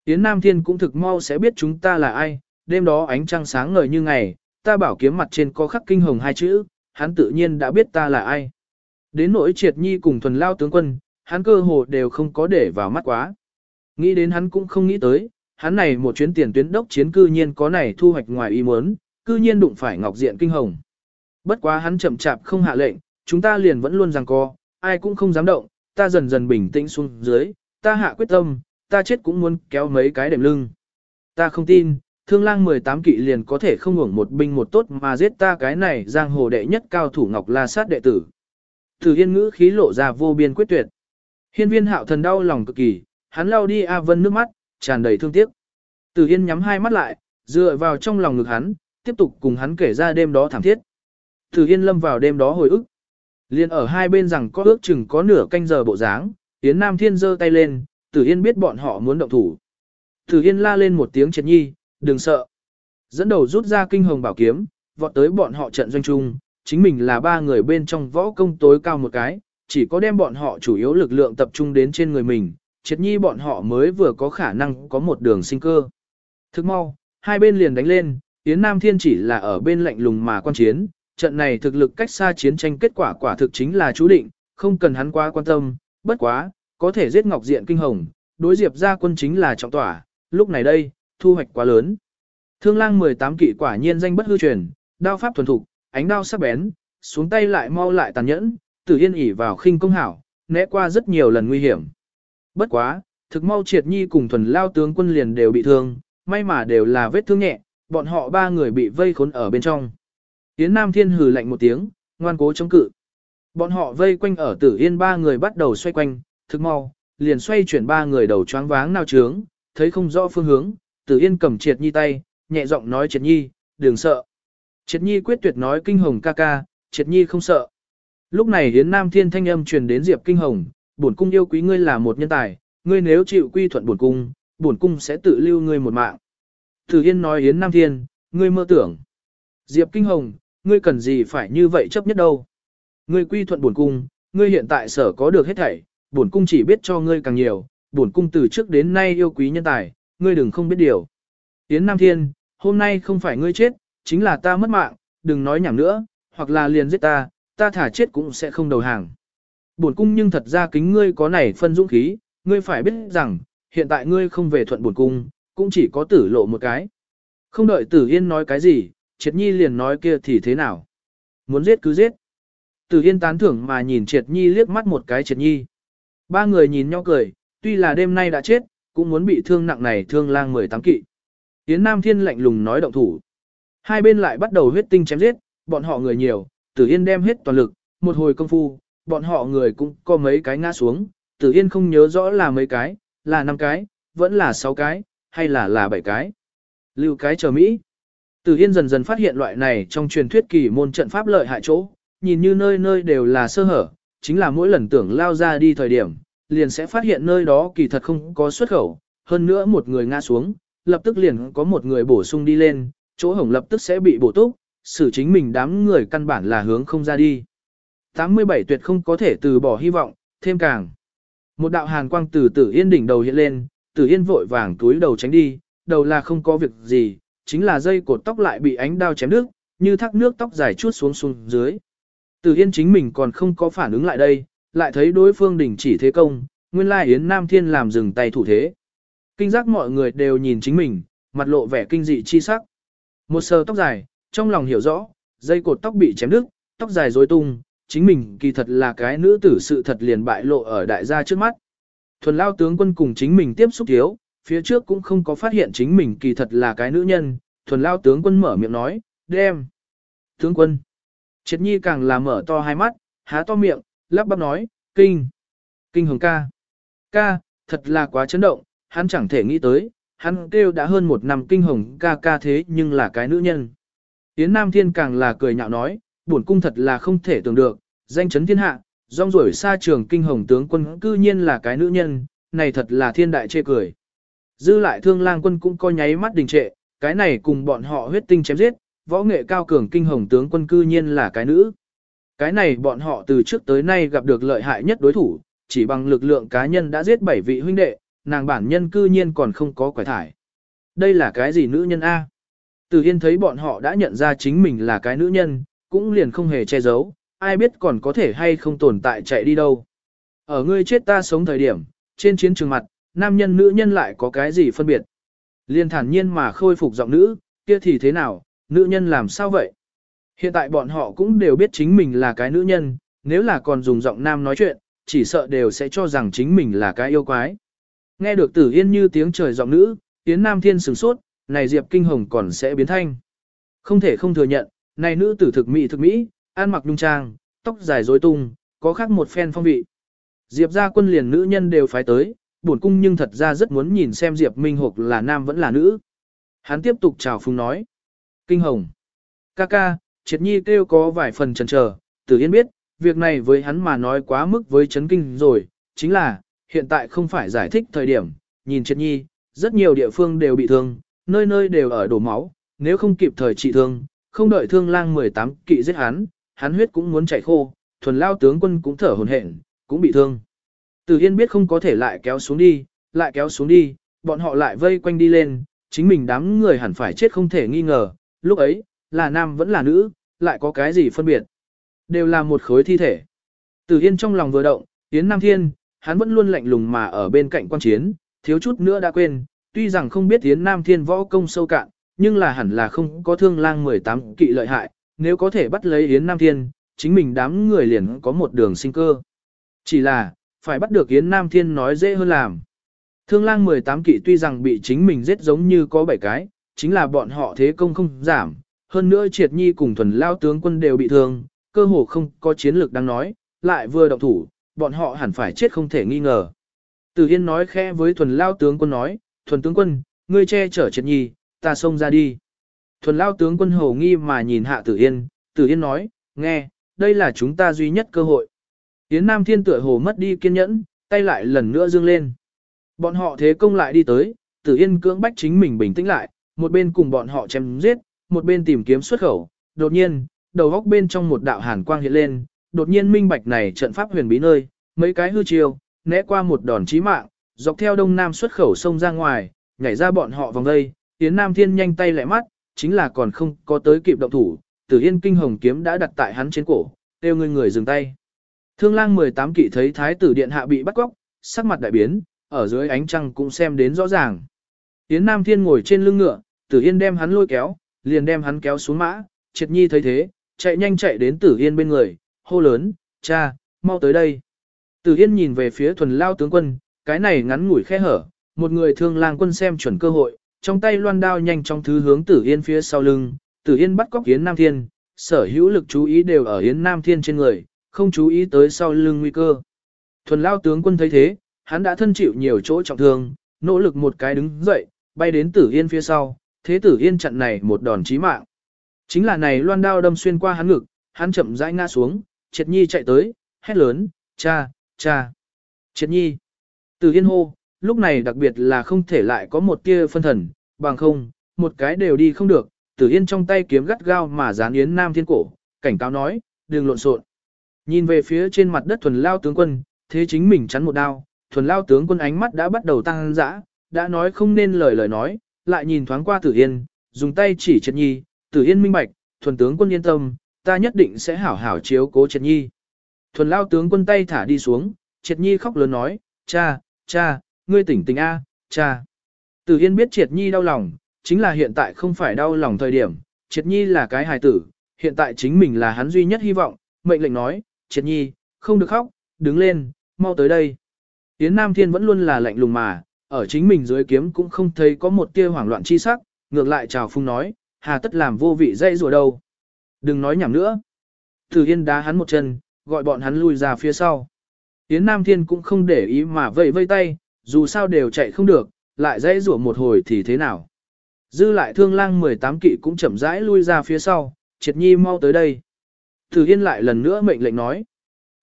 Yến Nam Thiên cũng thực mau sẽ biết chúng ta là ai, đêm đó ánh trăng sáng ngời như ngày, ta bảo kiếm mặt trên có khắc kinh hồng hai chữ, hắn tự nhiên đã biết ta là ai. Đến nỗi triệt nhi cùng thuần lao tướng quân, hắn cơ hồ đều không có để vào mắt quá. Nghĩ đến hắn cũng không nghĩ tới, hắn này một chuyến tiền tuyến đốc chiến cư nhiên có này thu hoạch ngoài ý muốn, cư nhiên đụng phải ngọc diện kinh hồng. Bất quá hắn chậm chạp không hạ lệnh, chúng ta liền vẫn luôn rằng co, ai cũng không dám động, ta dần dần bình tĩnh xuống dưới, ta hạ quyết tâm, ta chết cũng muốn kéo mấy cái đệm lưng. Ta không tin, thương lang 18 kỵ liền có thể không ngủng một binh một tốt mà giết ta cái này giang hồ đệ nhất cao thủ Ngọc La Sát đệ tử. Thử Yên ngữ khí lộ ra vô biên quyết tuyệt. Hiên viên hạo thần đau lòng cực kỳ, hắn lao đi A Vân nước mắt, tràn đầy thương tiếc. Tử Yên nhắm hai mắt lại, dựa vào trong lòng ngực hắn, tiếp tục cùng hắn kể ra đêm đó thảm thiết. Thử Yên lâm vào đêm đó hồi ức. Liên ở hai bên rằng có ước chừng có nửa canh giờ bộ dáng, Yến Nam Thiên giơ tay lên, Tử Yên biết bọn họ muốn động thủ. Tử Yên la lên một tiếng triệt nhi, đừng sợ. Dẫn đầu rút ra kinh hồng bảo kiếm, vọt tới bọn họ trận doanh trung, chính mình là ba người bên trong võ công tối cao một cái, chỉ có đem bọn họ chủ yếu lực lượng tập trung đến trên người mình, triệt nhi bọn họ mới vừa có khả năng có một đường sinh cơ. Thức mau, hai bên liền đánh lên, Yến Nam Thiên chỉ là ở bên lạnh lùng mà quan chiến, trận này thực lực cách xa chiến tranh kết quả quả thực chính là chú định, không cần hắn quá quan tâm, bất quá, có thể giết Ngọc Diện kinh hồng, đối diệp ra quân chính là trọng tỏa, lúc này đây, thu hoạch quá lớn. Thương lang 18 kỵ quả nhiên danh bất hư truyền, đao pháp thuần thục, ánh đao sắc bén, xuống tay lại mau lại tàn nhẫn, Tử Yên ỉ vào khinh công hảo, né qua rất nhiều lần nguy hiểm. Bất quá, thực mau triệt nhi cùng thuần lao tướng quân liền đều bị thương, may mà đều là vết thương nhẹ, bọn họ ba người bị vây khốn ở bên trong. Yến Nam Thiên hừ lạnh một tiếng, ngoan cố chống cự. Bọn họ vây quanh ở Tử Yên ba người bắt đầu xoay quanh, thực mau, liền xoay chuyển ba người đầu choáng váng nao trướng, thấy không rõ phương hướng, Tử Yên cầm Triệt Nhi tay, nhẹ giọng nói Triệt Nhi, đừng sợ. Triệt Nhi quyết tuyệt nói kinh hồng ca ca, Triệt Nhi không sợ. Lúc này Yến Nam Thiên thanh âm truyền đến Diệp Kinh Hồng, bổn cung yêu quý ngươi là một nhân tài, ngươi nếu chịu quy thuận bổn cung, bổn cung sẽ tự lưu ngươi một mạng. Tử Yên nói Yến Nam Thiên, ngươi mơ tưởng. Diệp Kinh Hồng, ngươi cần gì phải như vậy chấp nhất đâu. Ngươi quy thuận bổn cung, ngươi hiện tại sở có được hết thảy, bổn cung chỉ biết cho ngươi càng nhiều, bổn cung từ trước đến nay yêu quý nhân tài, ngươi đừng không biết điều. Yến Nam Thiên, hôm nay không phải ngươi chết, chính là ta mất mạng, đừng nói nhảm nữa, hoặc là liền giết ta, ta thả chết cũng sẽ không đầu hàng. Bổn cung nhưng thật ra kính ngươi có này phân dũng khí, ngươi phải biết rằng, hiện tại ngươi không về thuận bổn cung, cũng chỉ có tử lộ một cái. Không đợi tử yên nói cái gì, triệt nhi liền nói kia thì thế nào. Muốn giết cứ giết. Tử yên tán thưởng mà nhìn triệt nhi liếc mắt một cái triệt nhi. Ba người nhìn nhau cười, tuy là đêm nay đã chết, cũng muốn bị thương nặng này thương lang 18 kỵ. Yến Nam Thiên lạnh lùng nói động thủ. Hai bên lại bắt đầu huyết tinh chém giết, bọn họ người nhiều, Tử Yên đem hết toàn lực, một hồi công phu, bọn họ người cũng có mấy cái ngã xuống, Tử Yên không nhớ rõ là mấy cái, là năm cái, vẫn là sáu cái, hay là là bảy cái. Lưu cái chờ Mỹ. Tử Yên dần dần phát hiện loại này trong truyền thuyết kỳ môn trận pháp lợi hại chỗ, nhìn như nơi nơi đều là sơ hở, chính là mỗi lần tưởng lao ra đi thời điểm, liền sẽ phát hiện nơi đó kỳ thật không có xuất khẩu, hơn nữa một người ngã xuống, lập tức liền có một người bổ sung đi lên, chỗ hổng lập tức sẽ bị bổ túc, xử chính mình đám người căn bản là hướng không ra đi. 87 tuyệt không có thể từ bỏ hy vọng, thêm càng. Một đạo hàn quang từ tử yên đỉnh đầu hiện lên, tử yên vội vàng túi đầu tránh đi, đầu là không có việc gì, chính là dây cột tóc lại bị ánh đao chém đứt, như thác nước tóc dài chuốt xuống xuống dưới. Từ yên chính mình còn không có phản ứng lại đây, lại thấy đối phương đỉnh chỉ thế công, nguyên lai Yến Nam Thiên làm dừng tay thủ thế. Kinh giác mọi người đều nhìn chính mình, mặt lộ vẻ kinh dị chi sắc. Một sờ tóc dài, trong lòng hiểu rõ, dây cột tóc bị chém đứt, tóc dài rối tung, chính mình kỳ thật là cái nữ tử sự thật liền bại lộ ở đại gia trước mắt. Thuần lao tướng quân cùng chính mình tiếp xúc thiếu, phía trước cũng không có phát hiện chính mình kỳ thật là cái nữ nhân, thuần lao tướng quân mở miệng nói, đem. Tướng quân. Triệt nhi càng là mở to hai mắt, há to miệng, lắp bắp nói, kinh. Kinh hồng ca. Ca, thật là quá chấn động, hắn chẳng thể nghĩ tới, hắn kêu đã hơn một năm kinh hồng ca ca thế nhưng là cái nữ nhân. Yến Nam Thiên càng là cười nhạo nói, bổn cung thật là không thể tưởng được, danh chấn thiên hạ, rong rổi xa trường kinh hồng tướng quân cư nhiên là cái nữ nhân, này thật là thiên đại chê cười. Dư lại thương lang quân cũng coi nháy mắt đình trệ, cái này cùng bọn họ huyết tinh chém giết, võ nghệ cao cường kinh hồng tướng quân cư nhiên là cái nữ. Cái này bọn họ từ trước tới nay gặp được lợi hại nhất đối thủ, chỉ bằng lực lượng cá nhân đã giết bảy vị huynh đệ, nàng bản nhân cư nhiên còn không có quải thải. Đây là cái gì nữ nhân A? Từ Yên thấy bọn họ đã nhận ra chính mình là cái nữ nhân, cũng liền không hề che giấu, ai biết còn có thể hay không tồn tại chạy đi đâu. Ở ngươi chết ta sống thời điểm, trên chiến trường mặt, nam nhân nữ nhân lại có cái gì phân biệt. Liên thản nhiên mà khôi phục giọng nữ, kia thì thế nào, nữ nhân làm sao vậy? Hiện tại bọn họ cũng đều biết chính mình là cái nữ nhân, nếu là còn dùng giọng nam nói chuyện, chỉ sợ đều sẽ cho rằng chính mình là cái yêu quái. Nghe được tử yên như tiếng trời giọng nữ, tiếng nam thiên sửng sốt, này Diệp Kinh Hồng còn sẽ biến thanh. Không thể không thừa nhận, này nữ tử thực mỹ thực mỹ, ăn mặc nhung trang, tóc dài rối tung, có khác một phen phong vị. Diệp gia quân liền nữ nhân đều phái tới, bổn cung nhưng thật ra rất muốn nhìn xem Diệp Minh Hục là nam vẫn là nữ. Hắn tiếp tục chào phúng nói. Kinh hồng. Ca ca, triệt nhi kêu có vài phần chần chờ, tử yên biết, việc này với hắn mà nói quá mức với chấn kinh rồi, chính là, hiện tại không phải giải thích thời điểm, nhìn triệt nhi, rất nhiều địa phương đều bị thương, nơi nơi đều ở đổ máu, nếu không kịp thời trị thương, không đợi thương lang 18 kỵ giết hắn, hắn huyết cũng muốn chảy khô, thuần lao tướng quân cũng thở hổn hển, cũng bị thương. Tử Yên biết không có thể lại kéo xuống đi, lại kéo xuống đi, bọn họ lại vây quanh đi lên, chính mình đám người hẳn phải chết không thể nghi ngờ, lúc ấy, là nam vẫn là nữ, lại có cái gì phân biệt. Đều là một khối thi thể. Tử Yên trong lòng vừa động, Yến Nam Thiên, hắn vẫn luôn lạnh lùng mà ở bên cạnh quan chiến, thiếu chút nữa đã quên, tuy rằng không biết Yến Nam Thiên võ công sâu cạn, nhưng là hẳn là không có thương lang 18 kỵ lợi hại, nếu có thể bắt lấy Yến Nam Thiên, chính mình đám người liền có một đường sinh cơ. Chỉ là, phải bắt được Yến Nam Thiên nói dễ hơn làm. Thương lang 18 kỵ tuy rằng bị chính mình giết giống như có 7 cái, chính là bọn họ thế công không giảm, hơn nữa triệt nhi cùng thuần lao tướng quân đều bị thương, cơ hồ không có chiến lược đang nói, lại vừa động thủ, bọn họ hẳn phải chết không thể nghi ngờ. Từ Yên nói khẽ với thuần lao tướng quân nói, thuần tướng quân, ngươi che chở triệt nhi, ta xông ra đi. Thuần lao tướng quân hồ nghi mà nhìn hạ tử Yên, tử Yên nói, nghe, đây là chúng ta duy nhất cơ hội. Yến Nam Thiên tựa hồ mất đi kiên nhẫn, tay lại lần nữa dương lên. Bọn họ thế công lại đi tới, Tử Yên cưỡng bách chính mình bình tĩnh lại, một bên cùng bọn họ chém giết, một bên tìm kiếm xuất khẩu. Đột nhiên, đầu góc bên trong một đạo hàn quang hiện lên, đột nhiên minh bạch này trận pháp huyền bí nơi, mấy cái hư chiêu, né qua một đòn chí mạng, dọc theo đông nam xuất khẩu sông ra ngoài, nhảy ra bọn họ vòng đây. Yến Nam Thiên nhanh tay lẹ mắt, chính là còn không có tới kịp động thủ, Tử Yên kinh hồng kiếm đã đặt tại hắn trên cổ, kêu người người dừng tay. Thương lang 18 kỵ thấy thái tử điện hạ bị bắt cóc, sắc mặt đại biến, ở dưới ánh trăng cũng xem đến rõ ràng. Yến Nam Thiên ngồi trên lưng ngựa, Tử Yên đem hắn lôi kéo, liền đem hắn kéo xuống mã, Triệt Nhi thấy thế, chạy nhanh chạy đến Tử Yên bên người, hô lớn, cha, mau tới đây. Tử Yên nhìn về phía thuần lao tướng quân, cái này ngắn ngủi khe hở, một người thương lang quân xem chuẩn cơ hội, trong tay loan đao nhanh trong thứ hướng Tử Yên phía sau lưng, Tử Yên bắt cóc Yến Nam Thiên, sở hữu lực chú ý đều ở Yến Nam Thiên trên người, không chú ý tới sau lưng nguy cơ. Thuần lao tướng quân thấy thế, hắn đã thân chịu nhiều chỗ trọng thương, nỗ lực một cái đứng dậy, bay đến tử yên phía sau, thế tử yên chặn này một đòn chí mạng. Chính là này loan đao đâm xuyên qua hắn ngực, hắn chậm rãi ngã xuống, triệt nhi chạy tới, hét lớn, cha, cha, triệt nhi. Tử yên hô, lúc này đặc biệt là không thể lại có một tia phân thần, bằng không, một cái đều đi không được, tử yên trong tay kiếm gắt gao mà dán yến nam thiên cổ, cảnh cáo nói, đừng lộn xộn. Nhìn về phía trên mặt đất thuần lao tướng quân, thế chính mình chắn một đao, thuần lao tướng quân ánh mắt đã bắt đầu tăng dã, đã nói không nên lời lời nói, lại nhìn thoáng qua tử yên, dùng tay chỉ triệt nhi, tử yên minh bạch, thuần tướng quân yên tâm, ta nhất định sẽ hảo hảo chiếu cố triệt nhi. Thuần lao tướng quân tay thả đi xuống, triệt nhi khóc lớn nói, cha, cha, ngươi tỉnh tỉnh A, cha. Tử yên biết triệt nhi đau lòng, chính là hiện tại không phải đau lòng thời điểm, triệt nhi là cái hài tử, hiện tại chính mình là hắn duy nhất hy vọng, mệnh lệnh nói, triệt nhi, không được khóc, đứng lên, mau tới đây. Yến Nam Thiên vẫn luôn là lạnh lùng mà, ở chính mình dưới kiếm cũng không thấy có một tia hoảng loạn chi sắc, ngược lại chào phung nói, hà tất làm vô vị dây rùa đâu. Đừng nói nhảm nữa. Thử Yên đá hắn một chân, gọi bọn hắn lui ra phía sau. Yến Nam Thiên cũng không để ý mà vẫy vây tay, dù sao đều chạy không được, lại dây rùa một hồi thì thế nào. Dư lại thương lang 18 kỵ cũng chậm rãi lui ra phía sau, triệt nhi mau tới đây. Thử Yên lại lần nữa mệnh lệnh nói.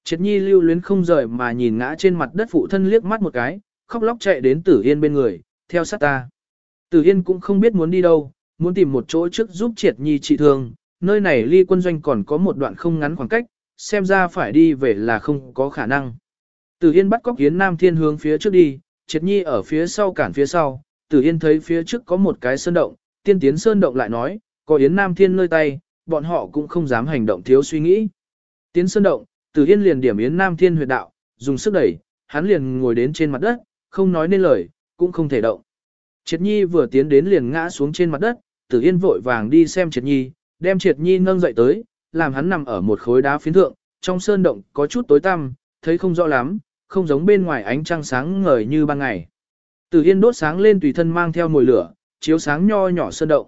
Triệt Nhi lưu luyến không rời mà nhìn ngã trên mặt đất phụ thân liếc mắt một cái, khóc lóc chạy đến Tử Yên bên người, theo sát ta. Tử Yên cũng không biết muốn đi đâu, muốn tìm một chỗ trước giúp Triệt Nhi trị thương, nơi này ly quân doanh còn có một đoạn không ngắn khoảng cách, xem ra phải đi về là không có khả năng. Tử Yên bắt cóc Yến Nam Thiên hướng phía trước đi, Triệt Nhi ở phía sau cản phía sau, Tử Yên thấy phía trước có một cái sơn động, tiên tiến sơn động lại nói, có Yến Nam Thiên nơi tay, bọn họ cũng không dám hành động thiếu suy nghĩ. Tiến sơn động, từ Yên liền điểm Yến Nam Thiên huyệt đạo, dùng sức đẩy, hắn liền ngồi đến trên mặt đất, không nói nên lời, cũng không thể động. Triệt Nhi vừa tiến đến liền ngã xuống trên mặt đất, từ Yên vội vàng đi xem Triệt Nhi, đem Triệt Nhi nâng dậy tới, làm hắn nằm ở một khối đá phiến thượng, trong sơn động có chút tối tăm, thấy không rõ lắm, không giống bên ngoài ánh trăng sáng ngời như ban ngày. từ Yên đốt sáng lên tùy thân mang theo mồi lửa, chiếu sáng nho nhỏ sơn động.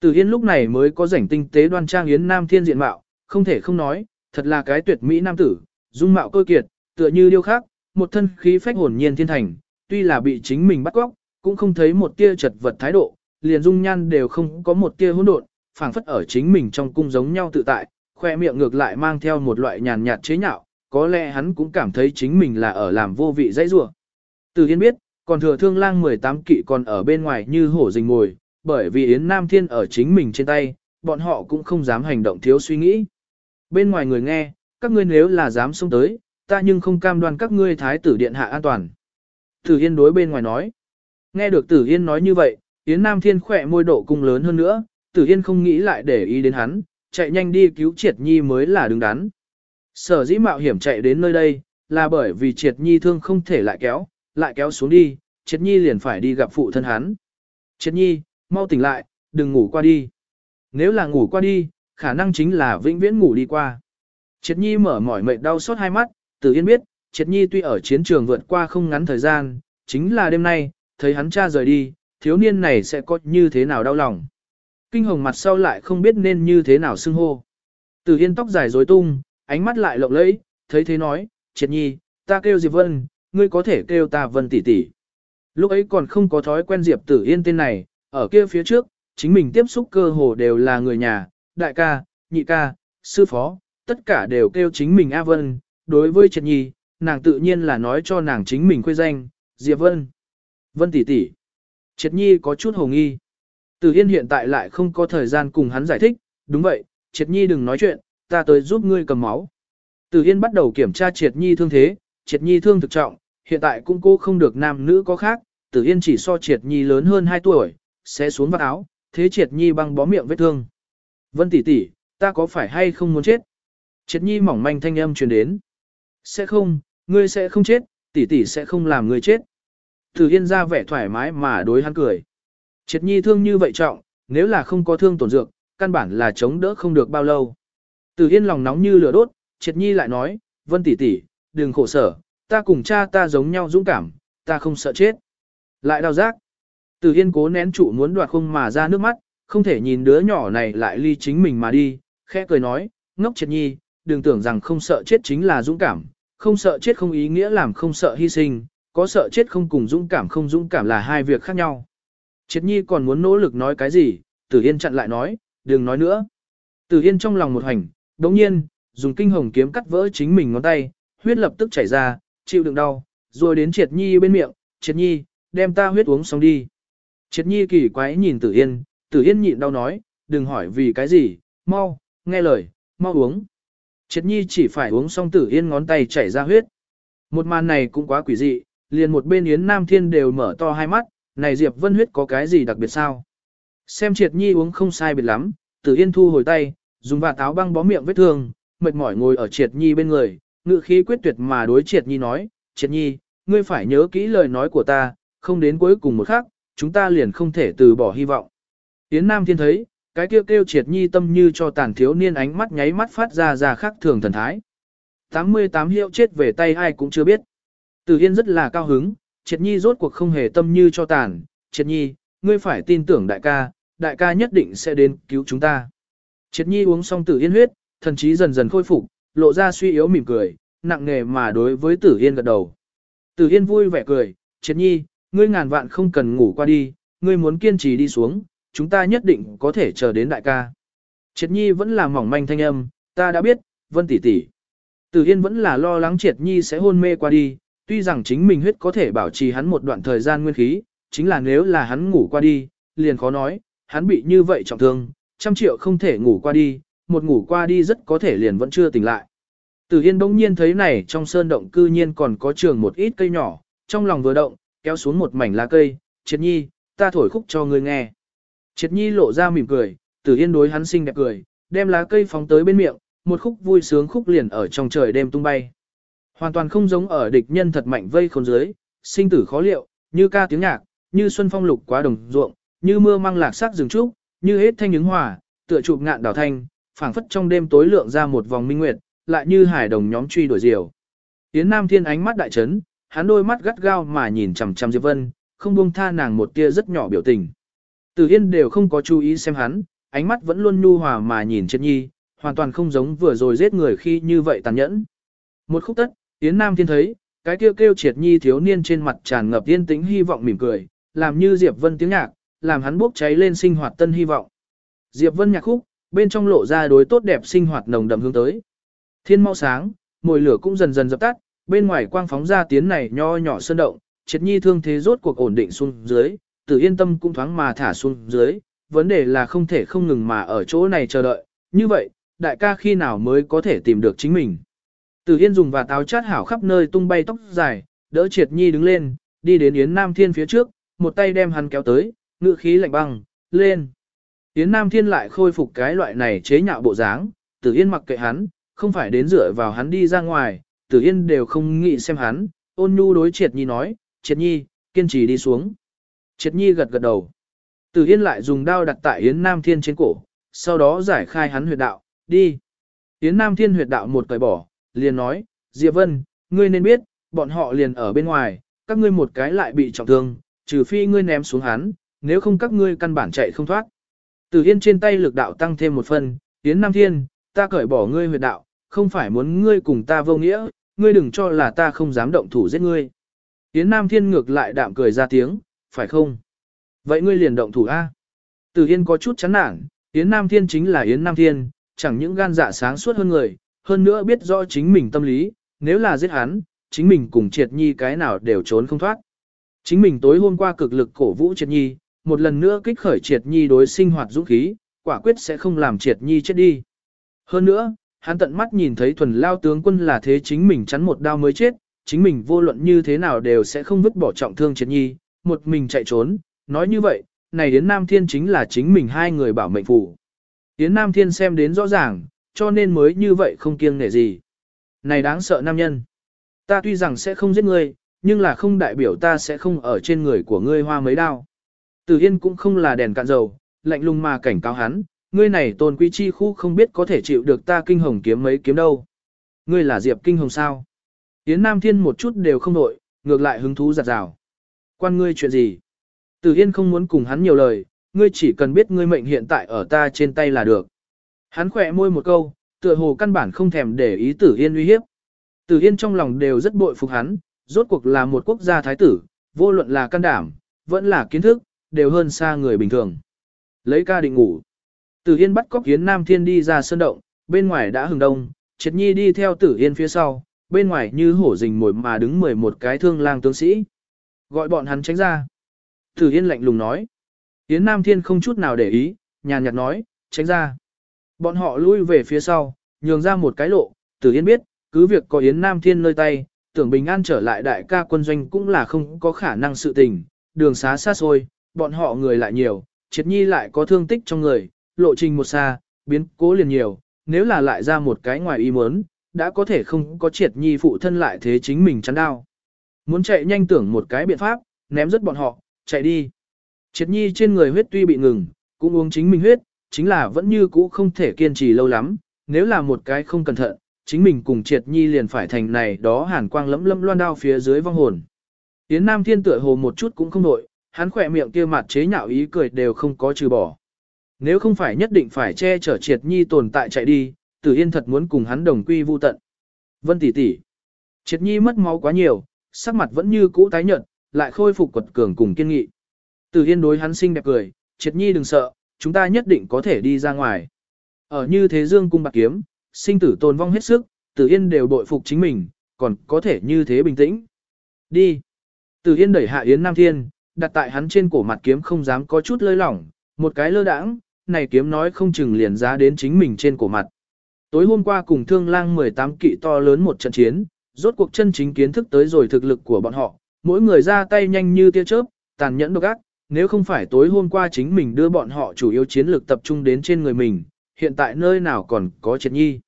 Từ Yên lúc này mới có rảnh tinh tế đoan trang Yến Nam Thiên diện mạo, không thể không nói, thật là cái tuyệt mỹ nam tử, dung mạo cơ kiệt, tựa như điêu khắc, một thân khí phách hồn nhiên thiên thành, tuy là bị chính mình bắt góc, cũng không thấy một tia chật vật thái độ, liền dung nhan đều không có một tia hỗn độn, phảng phất ở chính mình trong cung giống nhau tự tại, khoe miệng ngược lại mang theo một loại nhàn nhạt chế nhạo, có lẽ hắn cũng cảm thấy chính mình là ở làm vô vị dãy rủa. Từ Yên biết, còn thừa thương lang 18 kỵ còn ở bên ngoài như hổ rình ngồi, bởi vì Yến Nam Thiên ở chính mình trên tay, bọn họ cũng không dám hành động thiếu suy nghĩ. Bên ngoài người nghe, các ngươi nếu là dám xông tới, ta nhưng không cam đoan các ngươi thái tử điện hạ an toàn. Tử Yên đối bên ngoài nói. Nghe được Tử Yên nói như vậy, Yến Nam Thiên khỏe môi độ cung lớn hơn nữa, Tử Yên không nghĩ lại để ý đến hắn, chạy nhanh đi cứu Triệt Nhi mới là đứng đắn. Sở dĩ mạo hiểm chạy đến nơi đây, là bởi vì Triệt Nhi thương không thể lại kéo, lại kéo xuống đi, Triệt Nhi liền phải đi gặp phụ thân hắn. Triệt Nhi, mau tỉnh lại, đừng ngủ qua đi. Nếu là ngủ qua đi, khả năng chính là vĩnh viễn ngủ đi qua. Triệt Nhi mở mỏi mệt đau xót hai mắt, Tử Yên biết, Triệt Nhi tuy ở chiến trường vượt qua không ngắn thời gian, chính là đêm nay, thấy hắn cha rời đi, thiếu niên này sẽ có như thế nào đau lòng. Kinh hồng mặt sau lại không biết nên như thế nào xưng hô. Tử Yên tóc dài rối tung, ánh mắt lại lộng lẫy, thấy thế nói, Triệt Nhi, ta kêu Diệp Vân, ngươi có thể kêu ta Vân tỷ tỷ. Lúc ấy còn không có thói quen Diệp Tử Yên tên này, ở kia phía trước, chính mình tiếp xúc cơ hồ đều là người nhà, đại ca, nhị ca, sư phó, tất cả đều kêu chính mình A Vân. Đối với Triệt Nhi, nàng tự nhiên là nói cho nàng chính mình quê danh, Diệp Vân. Vân tỷ tỷ. Triệt Nhi có chút hồ nghi. Từ Yên hiện tại lại không có thời gian cùng hắn giải thích, đúng vậy, Triệt Nhi đừng nói chuyện, ta tới giúp ngươi cầm máu. Từ Yên bắt đầu kiểm tra Triệt Nhi thương thế, Triệt Nhi thương thực trọng, hiện tại cũng cô không được nam nữ có khác, Từ Yên chỉ so Triệt Nhi lớn hơn 2 tuổi, sẽ xuống vắt áo, thế Triệt Nhi băng bó miệng vết thương. Vân tỷ tỷ, ta có phải hay không muốn chết? Triệt Nhi mỏng manh thanh âm truyền đến. Sẽ không, ngươi sẽ không chết, tỷ tỷ sẽ không làm ngươi chết. Từ Yên ra vẻ thoải mái mà đối hắn cười. Triệt Nhi thương như vậy trọng, nếu là không có thương tổn dược, căn bản là chống đỡ không được bao lâu. Từ Yên lòng nóng như lửa đốt, Triệt Nhi lại nói, Vân tỷ tỷ, đừng khổ sở, ta cùng cha ta giống nhau dũng cảm, ta không sợ chết. Lại đau giác. Từ Yên cố nén trụ muốn đoạt không mà ra nước mắt, không thể nhìn đứa nhỏ này lại ly chính mình mà đi, khẽ cười nói, ngốc Triệt Nhi, đừng tưởng rằng không sợ chết chính là dũng cảm, không sợ chết không ý nghĩa làm không sợ hy sinh, có sợ chết không cùng dũng cảm không dũng cảm là hai việc khác nhau. Triệt Nhi còn muốn nỗ lực nói cái gì, Tử Yên chặn lại nói, đừng nói nữa. Tử Yên trong lòng một hành, đống nhiên, dùng kinh hồng kiếm cắt vỡ chính mình ngón tay, huyết lập tức chảy ra, chịu đựng đau, rồi đến Triệt Nhi bên miệng, Triệt Nhi, đem ta huyết uống xong đi. Triệt Nhi kỳ quái nhìn Tử Yên, Tử Yên nhịn đau nói, đừng hỏi vì cái gì, mau, nghe lời, mau uống. Triệt Nhi chỉ phải uống xong Tử Yên ngón tay chảy ra huyết. Một màn này cũng quá quỷ dị, liền một bên Yến Nam Thiên đều mở to hai mắt, này Diệp Vân huyết có cái gì đặc biệt sao? Xem Triệt Nhi uống không sai biệt lắm, Tử Yên thu hồi tay, dùng vạt áo băng bó miệng vết thương, mệt mỏi ngồi ở Triệt Nhi bên người, ngự khí quyết tuyệt mà đối Triệt Nhi nói, Triệt Nhi, ngươi phải nhớ kỹ lời nói của ta, không đến cuối cùng một khắc, chúng ta liền không thể từ bỏ hy vọng. Yến Nam Thiên thấy, cái kêu kêu Triệt Nhi tâm như cho tàn thiếu niên ánh mắt nháy mắt phát ra ra khác thường thần thái. 88 hiệu chết về tay ai cũng chưa biết. Tử Yên rất là cao hứng, Triệt Nhi rốt cuộc không hề tâm như cho tàn, Triệt Nhi, ngươi phải tin tưởng đại ca, đại ca nhất định sẽ đến cứu chúng ta. Triệt Nhi uống xong Tử Yên huyết, thần trí dần dần khôi phục, lộ ra suy yếu mỉm cười, nặng nề mà đối với Tử Yên gật đầu. Tử Yên vui vẻ cười, Triệt Nhi, ngươi ngàn vạn không cần ngủ qua đi, ngươi muốn kiên trì đi xuống, chúng ta nhất định có thể chờ đến đại ca. Triệt Nhi vẫn là mỏng manh thanh âm, ta đã biết, Vân tỷ tỷ. Tử Yên vẫn là lo lắng Triệt Nhi sẽ hôn mê qua đi, tuy rằng chính mình huyết có thể bảo trì hắn một đoạn thời gian nguyên khí, chính là nếu là hắn ngủ qua đi, liền khó nói, hắn bị như vậy trọng thương, trăm triệu không thể ngủ qua đi, một ngủ qua đi rất có thể liền vẫn chưa tỉnh lại. Tử Yên bỗng nhiên thấy này trong sơn động cư nhiên còn có trường một ít cây nhỏ, trong lòng vừa động, kéo xuống một mảnh lá cây, Triệt Nhi, ta thổi khúc cho ngươi nghe. Triệt Nhi lộ ra mỉm cười, Tử Yên đối hắn xinh đẹp cười, đem lá cây phóng tới bên miệng, một khúc vui sướng khúc liền ở trong trời đêm tung bay. Hoàn toàn không giống ở địch nhân thật mạnh vây khốn dưới, sinh tử khó liệu, như ca tiếng nhạc, như xuân phong lục quá đồng ruộng, như mưa mang lạc sắc rừng trúc, như hết thanh ứng hòa, tựa chụp ngạn đảo thanh, phảng phất trong đêm tối lượng ra một vòng minh nguyệt, lại như hải đồng nhóm truy đuổi diều. Yến Nam Thiên ánh mắt đại chấn, hắn đôi mắt gắt gao mà nhìn chằm chằm Diệp Vân, không buông tha nàng một tia rất nhỏ biểu tình. Từ Yên đều không có chú ý xem hắn, ánh mắt vẫn luôn nhu hòa mà nhìn Triệt Nhi, hoàn toàn không giống vừa rồi giết người khi như vậy tàn nhẫn. Một khúc tất, Yến Nam Thiên thấy, Cái kêu kêu triệt nhi thiếu niên trên mặt tràn ngập yên tĩnh hy vọng mỉm cười, làm như Diệp Vân tiếng nhạc, làm hắn bốc cháy lên sinh hoạt tân hy vọng. Diệp Vân nhạc khúc, bên trong lộ ra đối tốt đẹp sinh hoạt nồng đậm hướng tới. Thiên mau sáng, mùi lửa cũng dần dần dập tắt, bên ngoài quang phóng ra tiến này nho nhỏ sơn động, triệt nhi thương thế rốt cuộc ổn định xuống dưới, tử yên tâm cũng thoáng mà thả xuống dưới, vấn đề là không thể không ngừng mà ở chỗ này chờ đợi, như vậy, đại ca khi nào mới có thể tìm được chính mình. Tử Yên dùng và táo chát hảo khắp nơi tung bay tóc dài, đỡ triệt nhi đứng lên, đi đến Yến Nam Thiên phía trước, một tay đem hắn kéo tới, ngự khí lạnh băng, lên. Yến Nam Thiên lại khôi phục cái loại này chế nhạo bộ dáng, Tử Yên mặc kệ hắn, không phải đến dựa vào hắn đi ra ngoài, Tử Yên đều không nghĩ xem hắn, ôn nhu đối Triệt Nhi nói, Triệt Nhi, kiên trì đi xuống. Triệt Nhi gật gật đầu. Tử Yên lại dùng đao đặt tại Yến Nam Thiên trên cổ, sau đó giải khai hắn huyệt đạo, đi. Yến Nam Thiên huyệt đạo một cởi bỏ, liền nói, Diệp Vân, ngươi nên biết, bọn họ liền ở bên ngoài, các ngươi một cái lại bị trọng thương, trừ phi ngươi ném xuống hắn, nếu không các ngươi căn bản chạy không thoát. Tử Yên trên tay lực đạo tăng thêm một phần, Yến Nam Thiên, ta cởi bỏ ngươi huyệt đạo, không phải muốn ngươi cùng ta vô nghĩa, ngươi đừng cho là ta không dám động thủ giết ngươi. Yến Nam Thiên ngược lại đạm cười ra tiếng, phải không? Vậy ngươi liền động thủ A. Từ Yên có chút chán nản, Yến Nam Thiên chính là Yến Nam Thiên, chẳng những gan dạ sáng suốt hơn người, hơn nữa biết rõ chính mình tâm lý, nếu là giết hắn, chính mình cùng triệt nhi cái nào đều trốn không thoát. Chính mình tối hôm qua cực lực cổ vũ triệt nhi, một lần nữa kích khởi triệt nhi đối sinh hoạt dũng khí, quả quyết sẽ không làm triệt nhi chết đi. Hơn nữa, hắn tận mắt nhìn thấy thuần lao tướng quân là thế chính mình chắn một đao mới chết, chính mình vô luận như thế nào đều sẽ không vứt bỏ trọng thương triệt nhi, một mình chạy trốn, nói như vậy, này đến Nam Thiên chính là chính mình hai người bảo mệnh phủ. Yến Nam Thiên xem đến rõ ràng, cho nên mới như vậy không kiêng nể gì. Này đáng sợ nam nhân. Ta tuy rằng sẽ không giết ngươi, nhưng là không đại biểu ta sẽ không ở trên người của ngươi hoa mấy đao. Tử Yên cũng không là đèn cạn dầu, lạnh lùng mà cảnh cáo hắn, ngươi này tôn quý chi khu không biết có thể chịu được ta kinh hồng kiếm mấy kiếm đâu. Ngươi là Diệp kinh hồng sao? Yến Nam Thiên một chút đều không nội, ngược lại hứng thú giặt rào. Quan ngươi chuyện gì? Tử Yên không muốn cùng hắn nhiều lời, ngươi chỉ cần biết ngươi mệnh hiện tại ở ta trên tay là được. Hắn khỏe môi một câu, tựa hồ căn bản không thèm để ý Tử Yên uy hiếp. Tử Yên trong lòng đều rất bội phục hắn, rốt cuộc là một quốc gia thái tử, vô luận là can đảm, vẫn là kiến thức, đều hơn xa người bình thường. Lấy ca định ngủ. Tử Yên bắt cóc Yến Nam Thiên đi ra sơn động, bên ngoài đã hừng đông, Triệt Nhi đi theo Tử Yên phía sau, bên ngoài như hổ rình mồi mà đứng 11 cái thương lang tướng sĩ. Gọi bọn hắn tránh ra. Tử Yên lạnh lùng nói. Yến Nam Thiên không chút nào để ý, nhàn nhạt nói, tránh ra. Bọn họ lui về phía sau, nhường ra một cái lộ, Tử Yên biết, cứ việc có Yến Nam Thiên nơi tay, tưởng bình an trở lại đại ca quân doanh cũng là không có khả năng sự tình, đường xá xa xôi, bọn họ người lại nhiều, triệt nhi lại có thương tích trong người, lộ trình một xa, biến cố liền nhiều, nếu là lại ra một cái ngoài ý muốn, đã có thể không có triệt nhi phụ thân lại thế chính mình chắn đau. Muốn chạy nhanh tưởng một cái biện pháp, ném rất bọn họ, chạy đi. Triệt nhi trên người huyết tuy bị ngừng, cũng uống chính mình huyết, chính là vẫn như cũ không thể kiên trì lâu lắm, nếu là một cái không cẩn thận, chính mình cùng triệt nhi liền phải thành này đó hàn quang lẫm lẫm loan đao phía dưới vong hồn. Yến Nam Thiên tựa hồ một chút cũng không nổi, hắn khỏe miệng kia mặt chế nhạo ý cười đều không có trừ bỏ. Nếu không phải nhất định phải che chở triệt nhi tồn tại chạy đi, Tử Yên thật muốn cùng hắn đồng quy vu tận. Vân tỷ tỷ, triệt nhi mất máu quá nhiều, sắc mặt vẫn như cũ tái nhợt, lại khôi phục quật cường cùng kiên nghị. Tử Yên đối hắn xinh đẹp cười, triệt nhi đừng sợ, chúng ta nhất định có thể đi ra ngoài. Ở như thế dương cung bạc kiếm, sinh tử tồn vong hết sức, Tử Yên đều bội phục chính mình, còn có thể như thế bình tĩnh. Đi. Tử Yên đẩy hạ Yến Nam Thiên, đặt tại hắn trên cổ mặt kiếm không dám có chút lơi lỏng, một cái lơ đãng, này kiếm nói không chừng liền giá đến chính mình trên cổ mặt. Tối hôm qua cùng thương lang 18 kỵ to lớn một trận chiến, rốt cuộc chân chính kiến thức tới rồi thực lực của bọn họ, mỗi người ra tay nhanh như tia chớp, tàn nhẫn độc ác, nếu không phải tối hôm qua chính mình đưa bọn họ chủ yếu chiến lược tập trung đến trên người mình, hiện tại nơi nào còn có triệt nhi.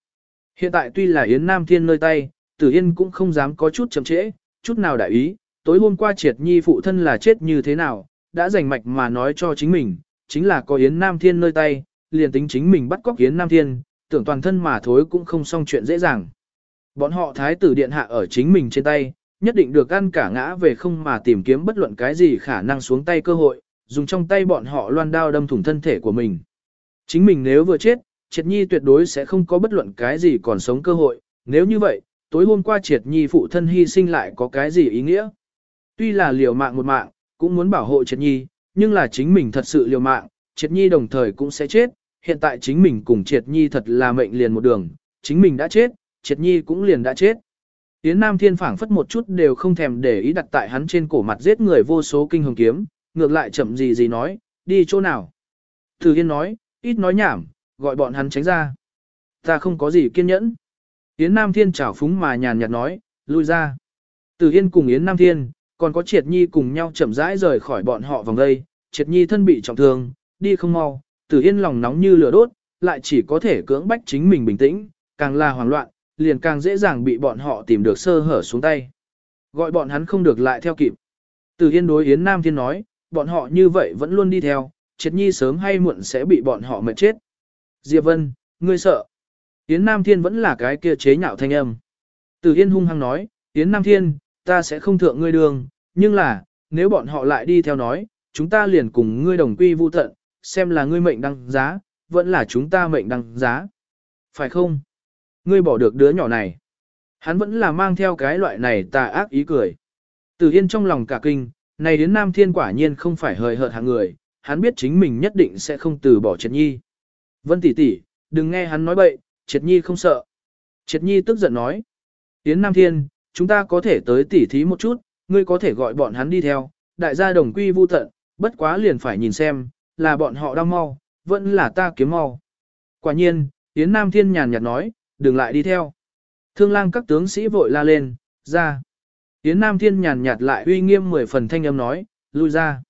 Hiện tại tuy là Yến Nam Thiên nơi tay, Tử Yên cũng không dám có chút chậm trễ, chút nào đại ý, tối hôm qua triệt nhi phụ thân là chết như thế nào, đã rành mạch mà nói cho chính mình, chính là có Yến Nam Thiên nơi tay, liền tính chính mình bắt cóc Yến Nam Thiên, tưởng toàn thân mà thối cũng không xong chuyện dễ dàng. Bọn họ thái tử điện hạ ở chính mình trên tay, nhất định được ăn cả ngã về không mà tìm kiếm bất luận cái gì khả năng xuống tay cơ hội, dùng trong tay bọn họ loan đao đâm thủng thân thể của mình. Chính mình nếu vừa chết, Triệt Nhi tuyệt đối sẽ không có bất luận cái gì còn sống cơ hội, nếu như vậy, tối hôm qua triệt nhi phụ thân hy sinh lại có cái gì ý nghĩa. Tuy là liều mạng một mạng, cũng muốn bảo hộ triệt nhi, nhưng là chính mình thật sự liều mạng, triệt nhi đồng thời cũng sẽ chết, hiện tại chính mình cùng triệt nhi thật là mệnh liền một đường, chính mình đã chết, triệt nhi cũng liền đã chết. Yến Nam Thiên phảng phất một chút đều không thèm để ý đặt tại hắn trên cổ mặt giết người vô số kinh hồng kiếm, ngược lại chậm gì gì nói, đi chỗ nào. Từ Yên nói, ít nói nhảm, gọi bọn hắn tránh ra. Ta không có gì kiên nhẫn. Yến Nam Thiên chảo phúng mà nhàn nhạt nói, lui ra. Từ Yên cùng Yến Nam Thiên, còn có Triệt Nhi cùng nhau chậm rãi rời khỏi bọn họ vòng đây. Triệt Nhi thân bị trọng thương, đi không mau, Tử Yên lòng nóng như lửa đốt, lại chỉ có thể cưỡng bách chính mình bình tĩnh, càng là hoảng loạn, liền càng dễ dàng bị bọn họ tìm được sơ hở xuống tay. Gọi bọn hắn không được lại theo kịp. Tử Yên đối Yến Nam Thiên nói, bọn họ như vậy vẫn luôn đi theo, Triệt Nhi sớm hay muộn sẽ bị bọn họ mệt chết. Diệp Vân, ngươi sợ. Yến Nam Thiên vẫn là cái kia chế nhạo thanh âm. Từ Yên hung hăng nói, Yến Nam Thiên, ta sẽ không thượng ngươi đường, nhưng là, nếu bọn họ lại đi theo nói, chúng ta liền cùng ngươi đồng quy vu tận, xem là ngươi mệnh đăng giá, vẫn là chúng ta mệnh đăng giá. Phải không? Ngươi bỏ được đứa nhỏ này. Hắn vẫn là mang theo cái loại này tà ác ý cười. Từ Yên trong lòng cả kinh, này đến Nam Thiên quả nhiên không phải hời hợt hạng người, hắn biết chính mình nhất định sẽ không từ bỏ Triệt Nhi. Vân tỷ tỷ, đừng nghe hắn nói bậy, Triệt Nhi không sợ. Triệt Nhi tức giận nói. Yến Nam Thiên, chúng ta có thể tới tỉ thí một chút, ngươi có thể gọi bọn hắn đi theo, đại gia đồng quy vu tận, bất quá liền phải nhìn xem, là bọn họ đau mau, vẫn là ta kiếm mau. Quả nhiên, Yến Nam Thiên nhàn nhạt nói, đừng lại đi theo. Thương lang các tướng sĩ vội la lên, ra. Yến Nam Thiên nhàn nhạt lại uy nghiêm mười phần thanh âm nói, lui ra.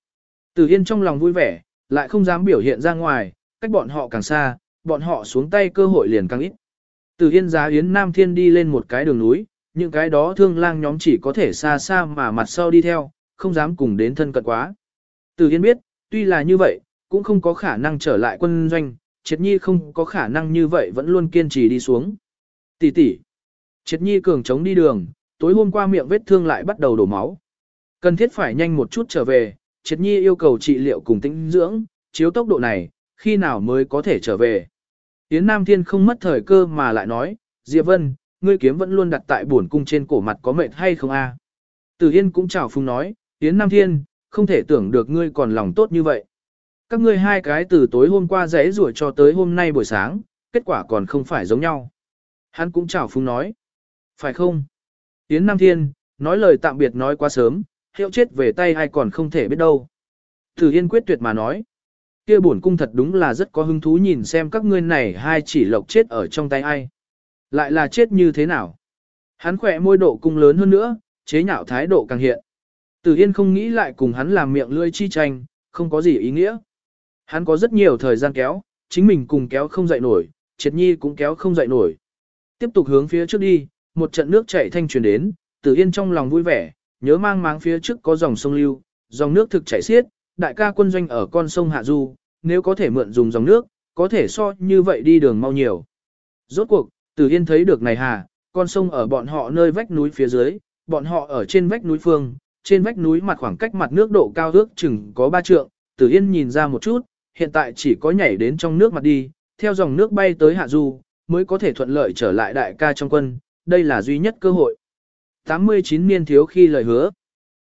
Từ Yên trong lòng vui vẻ, lại không dám biểu hiện ra ngoài, cách bọn họ càng xa, bọn họ xuống tay cơ hội liền càng ít. Từ Yên giá Yến Nam Thiên đi lên một cái đường núi, những cái đó thương lang nhóm chỉ có thể xa xa mà mặt sau đi theo, không dám cùng đến thân cận quá. Từ Yên biết, tuy là như vậy, cũng không có khả năng trở lại quân doanh, Triệt Nhi không có khả năng như vậy vẫn luôn kiên trì đi xuống. Tỷ tỷ, Triệt Nhi cường chống đi đường, tối hôm qua miệng vết thương lại bắt đầu đổ máu. Cần thiết phải nhanh một chút trở về, Triệt Nhi yêu cầu trị liệu cùng tĩnh dưỡng, chiếu tốc độ này, khi nào mới có thể trở về. Yến Nam Thiên không mất thời cơ mà lại nói, Diệp Vân, ngươi kiếm vẫn luôn đặt tại buồn cung trên cổ mặt có mệt hay không a? À? Từ Yên cũng chào phung nói, Yến Nam Thiên, không thể tưởng được ngươi còn lòng tốt như vậy. Các ngươi hai cái từ tối hôm qua rẽ rủa cho tới hôm nay buổi sáng, kết quả còn không phải giống nhau. Hắn cũng chào phúng nói, phải không? Yến Nam Thiên, nói lời tạm biệt nói quá sớm, hiệu chết về tay ai còn không thể biết đâu. Thử Yên quyết tuyệt mà nói, kia bổn cung thật đúng là rất có hứng thú nhìn xem các ngươi này hai chỉ lộc chết ở trong tay ai. Lại là chết như thế nào? Hắn khỏe môi độ cung lớn hơn nữa, chế nhạo thái độ càng hiện. Tử Yên không nghĩ lại cùng hắn làm miệng lưỡi chi tranh, không có gì ý nghĩa. Hắn có rất nhiều thời gian kéo, chính mình cùng kéo không dậy nổi, triệt nhi cũng kéo không dậy nổi. Tiếp tục hướng phía trước đi, một trận nước chảy thanh truyền đến, Tử Yên trong lòng vui vẻ, nhớ mang máng phía trước có dòng sông lưu, dòng nước thực chảy xiết, đại ca quân doanh ở con sông Hạ Du, nếu có thể mượn dùng dòng nước, có thể so như vậy đi đường mau nhiều. Rốt cuộc, Tử Yên thấy được này hà, con sông ở bọn họ nơi vách núi phía dưới, bọn họ ở trên vách núi phương, trên vách núi mặt khoảng cách mặt nước độ cao ước chừng có 3 trượng, Từ Yên nhìn ra một chút, hiện tại chỉ có nhảy đến trong nước mặt đi, theo dòng nước bay tới Hạ Du, mới có thể thuận lợi trở lại đại ca trong quân, đây là duy nhất cơ hội. 89 niên thiếu khi lời hứa.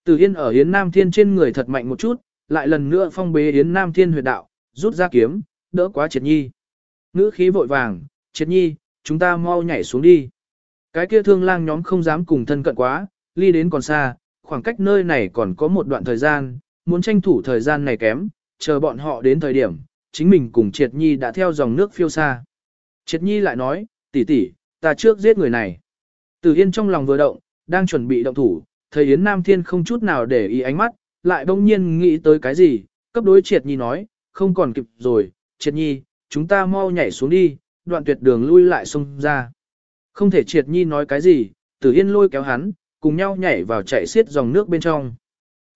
Từ Yên ở Yến Nam Thiên trên người thật mạnh một chút, lại lần nữa phong bế Yến Nam Thiên huyệt đạo, rút ra kiếm, đỡ quá triệt nhi. Ngữ khí vội vàng, triệt nhi, chúng ta mau nhảy xuống đi. Cái kia thương lang nhóm không dám cùng thân cận quá, ly đến còn xa, khoảng cách nơi này còn có một đoạn thời gian, muốn tranh thủ thời gian này kém, chờ bọn họ đến thời điểm, chính mình cùng triệt nhi đã theo dòng nước phiêu xa. Triệt nhi lại nói, tỷ tỷ, ta trước giết người này. Tử Yên trong lòng vừa động, đang chuẩn bị động thủ, thời Yến Nam Thiên không chút nào để ý ánh mắt, lại bỗng nhiên nghĩ tới cái gì, cấp đối triệt nhi nói, không còn kịp rồi, triệt nhi, chúng ta mau nhảy xuống đi, đoạn tuyệt đường lui lại xông ra. Không thể triệt nhi nói cái gì, tử yên lôi kéo hắn, cùng nhau nhảy vào chạy xiết dòng nước bên trong.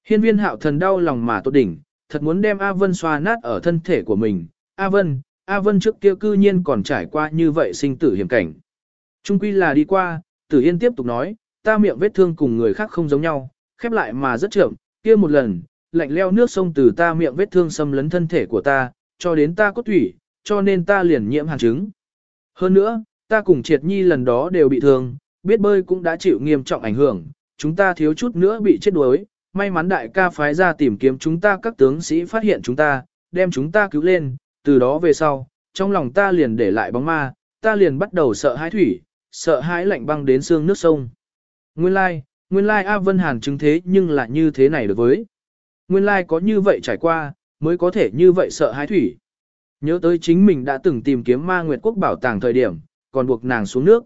Hiên viên hạo thần đau lòng mà tốt đỉnh, thật muốn đem A Vân xoa nát ở thân thể của mình. A Vân, A Vân trước kia cư nhiên còn trải qua như vậy sinh tử hiểm cảnh. Trung quy là đi qua, tử yên tiếp tục nói, ta miệng vết thương cùng người khác không giống nhau, khép lại mà rất chậm, kia một lần, lạnh leo nước sông từ ta miệng vết thương xâm lấn thân thể của ta, cho đến ta cốt thủy, cho nên ta liền nhiễm hàn chứng. Hơn nữa, ta cùng triệt nhi lần đó đều bị thương, biết bơi cũng đã chịu nghiêm trọng ảnh hưởng, chúng ta thiếu chút nữa bị chết đuối, may mắn đại ca phái ra tìm kiếm chúng ta các tướng sĩ phát hiện chúng ta, đem chúng ta cứu lên, từ đó về sau, trong lòng ta liền để lại bóng ma, ta liền bắt đầu sợ hãi thủy, sợ hãi lạnh băng đến xương nước sông. Nguyên lai, like, nguyên lai like A Vân Hàn chứng thế nhưng lại như thế này được với. Nguyên lai like có như vậy trải qua, mới có thể như vậy sợ hãi thủy. Nhớ tới chính mình đã từng tìm kiếm ma nguyệt quốc bảo tàng thời điểm, còn buộc nàng xuống nước.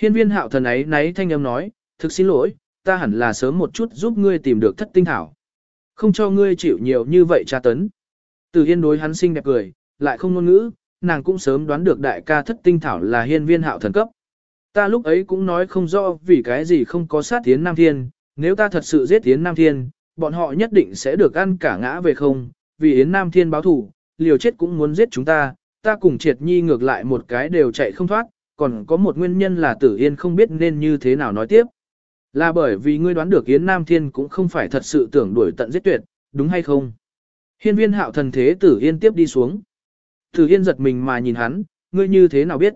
Hiên viên hạo thần ấy náy thanh âm nói, thực xin lỗi, ta hẳn là sớm một chút giúp ngươi tìm được thất tinh thảo. Không cho ngươi chịu nhiều như vậy tra tấn. Từ hiên đối hắn xinh đẹp cười, lại không ngôn ngữ, nàng cũng sớm đoán được đại ca thất tinh thảo là hiên viên hạo thần cấp. Ta lúc ấy cũng nói không rõ vì cái gì không có sát tiến Nam Thiên, nếu ta thật sự giết tiến Nam Thiên, bọn họ nhất định sẽ được ăn cả ngã về không, vì Yến Nam Thiên báo thủ, liều chết cũng muốn giết chúng ta, ta cùng triệt nhi ngược lại một cái đều chạy không thoát, còn có một nguyên nhân là tử yên không biết nên như thế nào nói tiếp. Là bởi vì ngươi đoán được Yến Nam Thiên cũng không phải thật sự tưởng đuổi tận giết tuyệt, đúng hay không? Hiên viên hạo thần thế tử yên tiếp đi xuống. Tử yên giật mình mà nhìn hắn, ngươi như thế nào biết?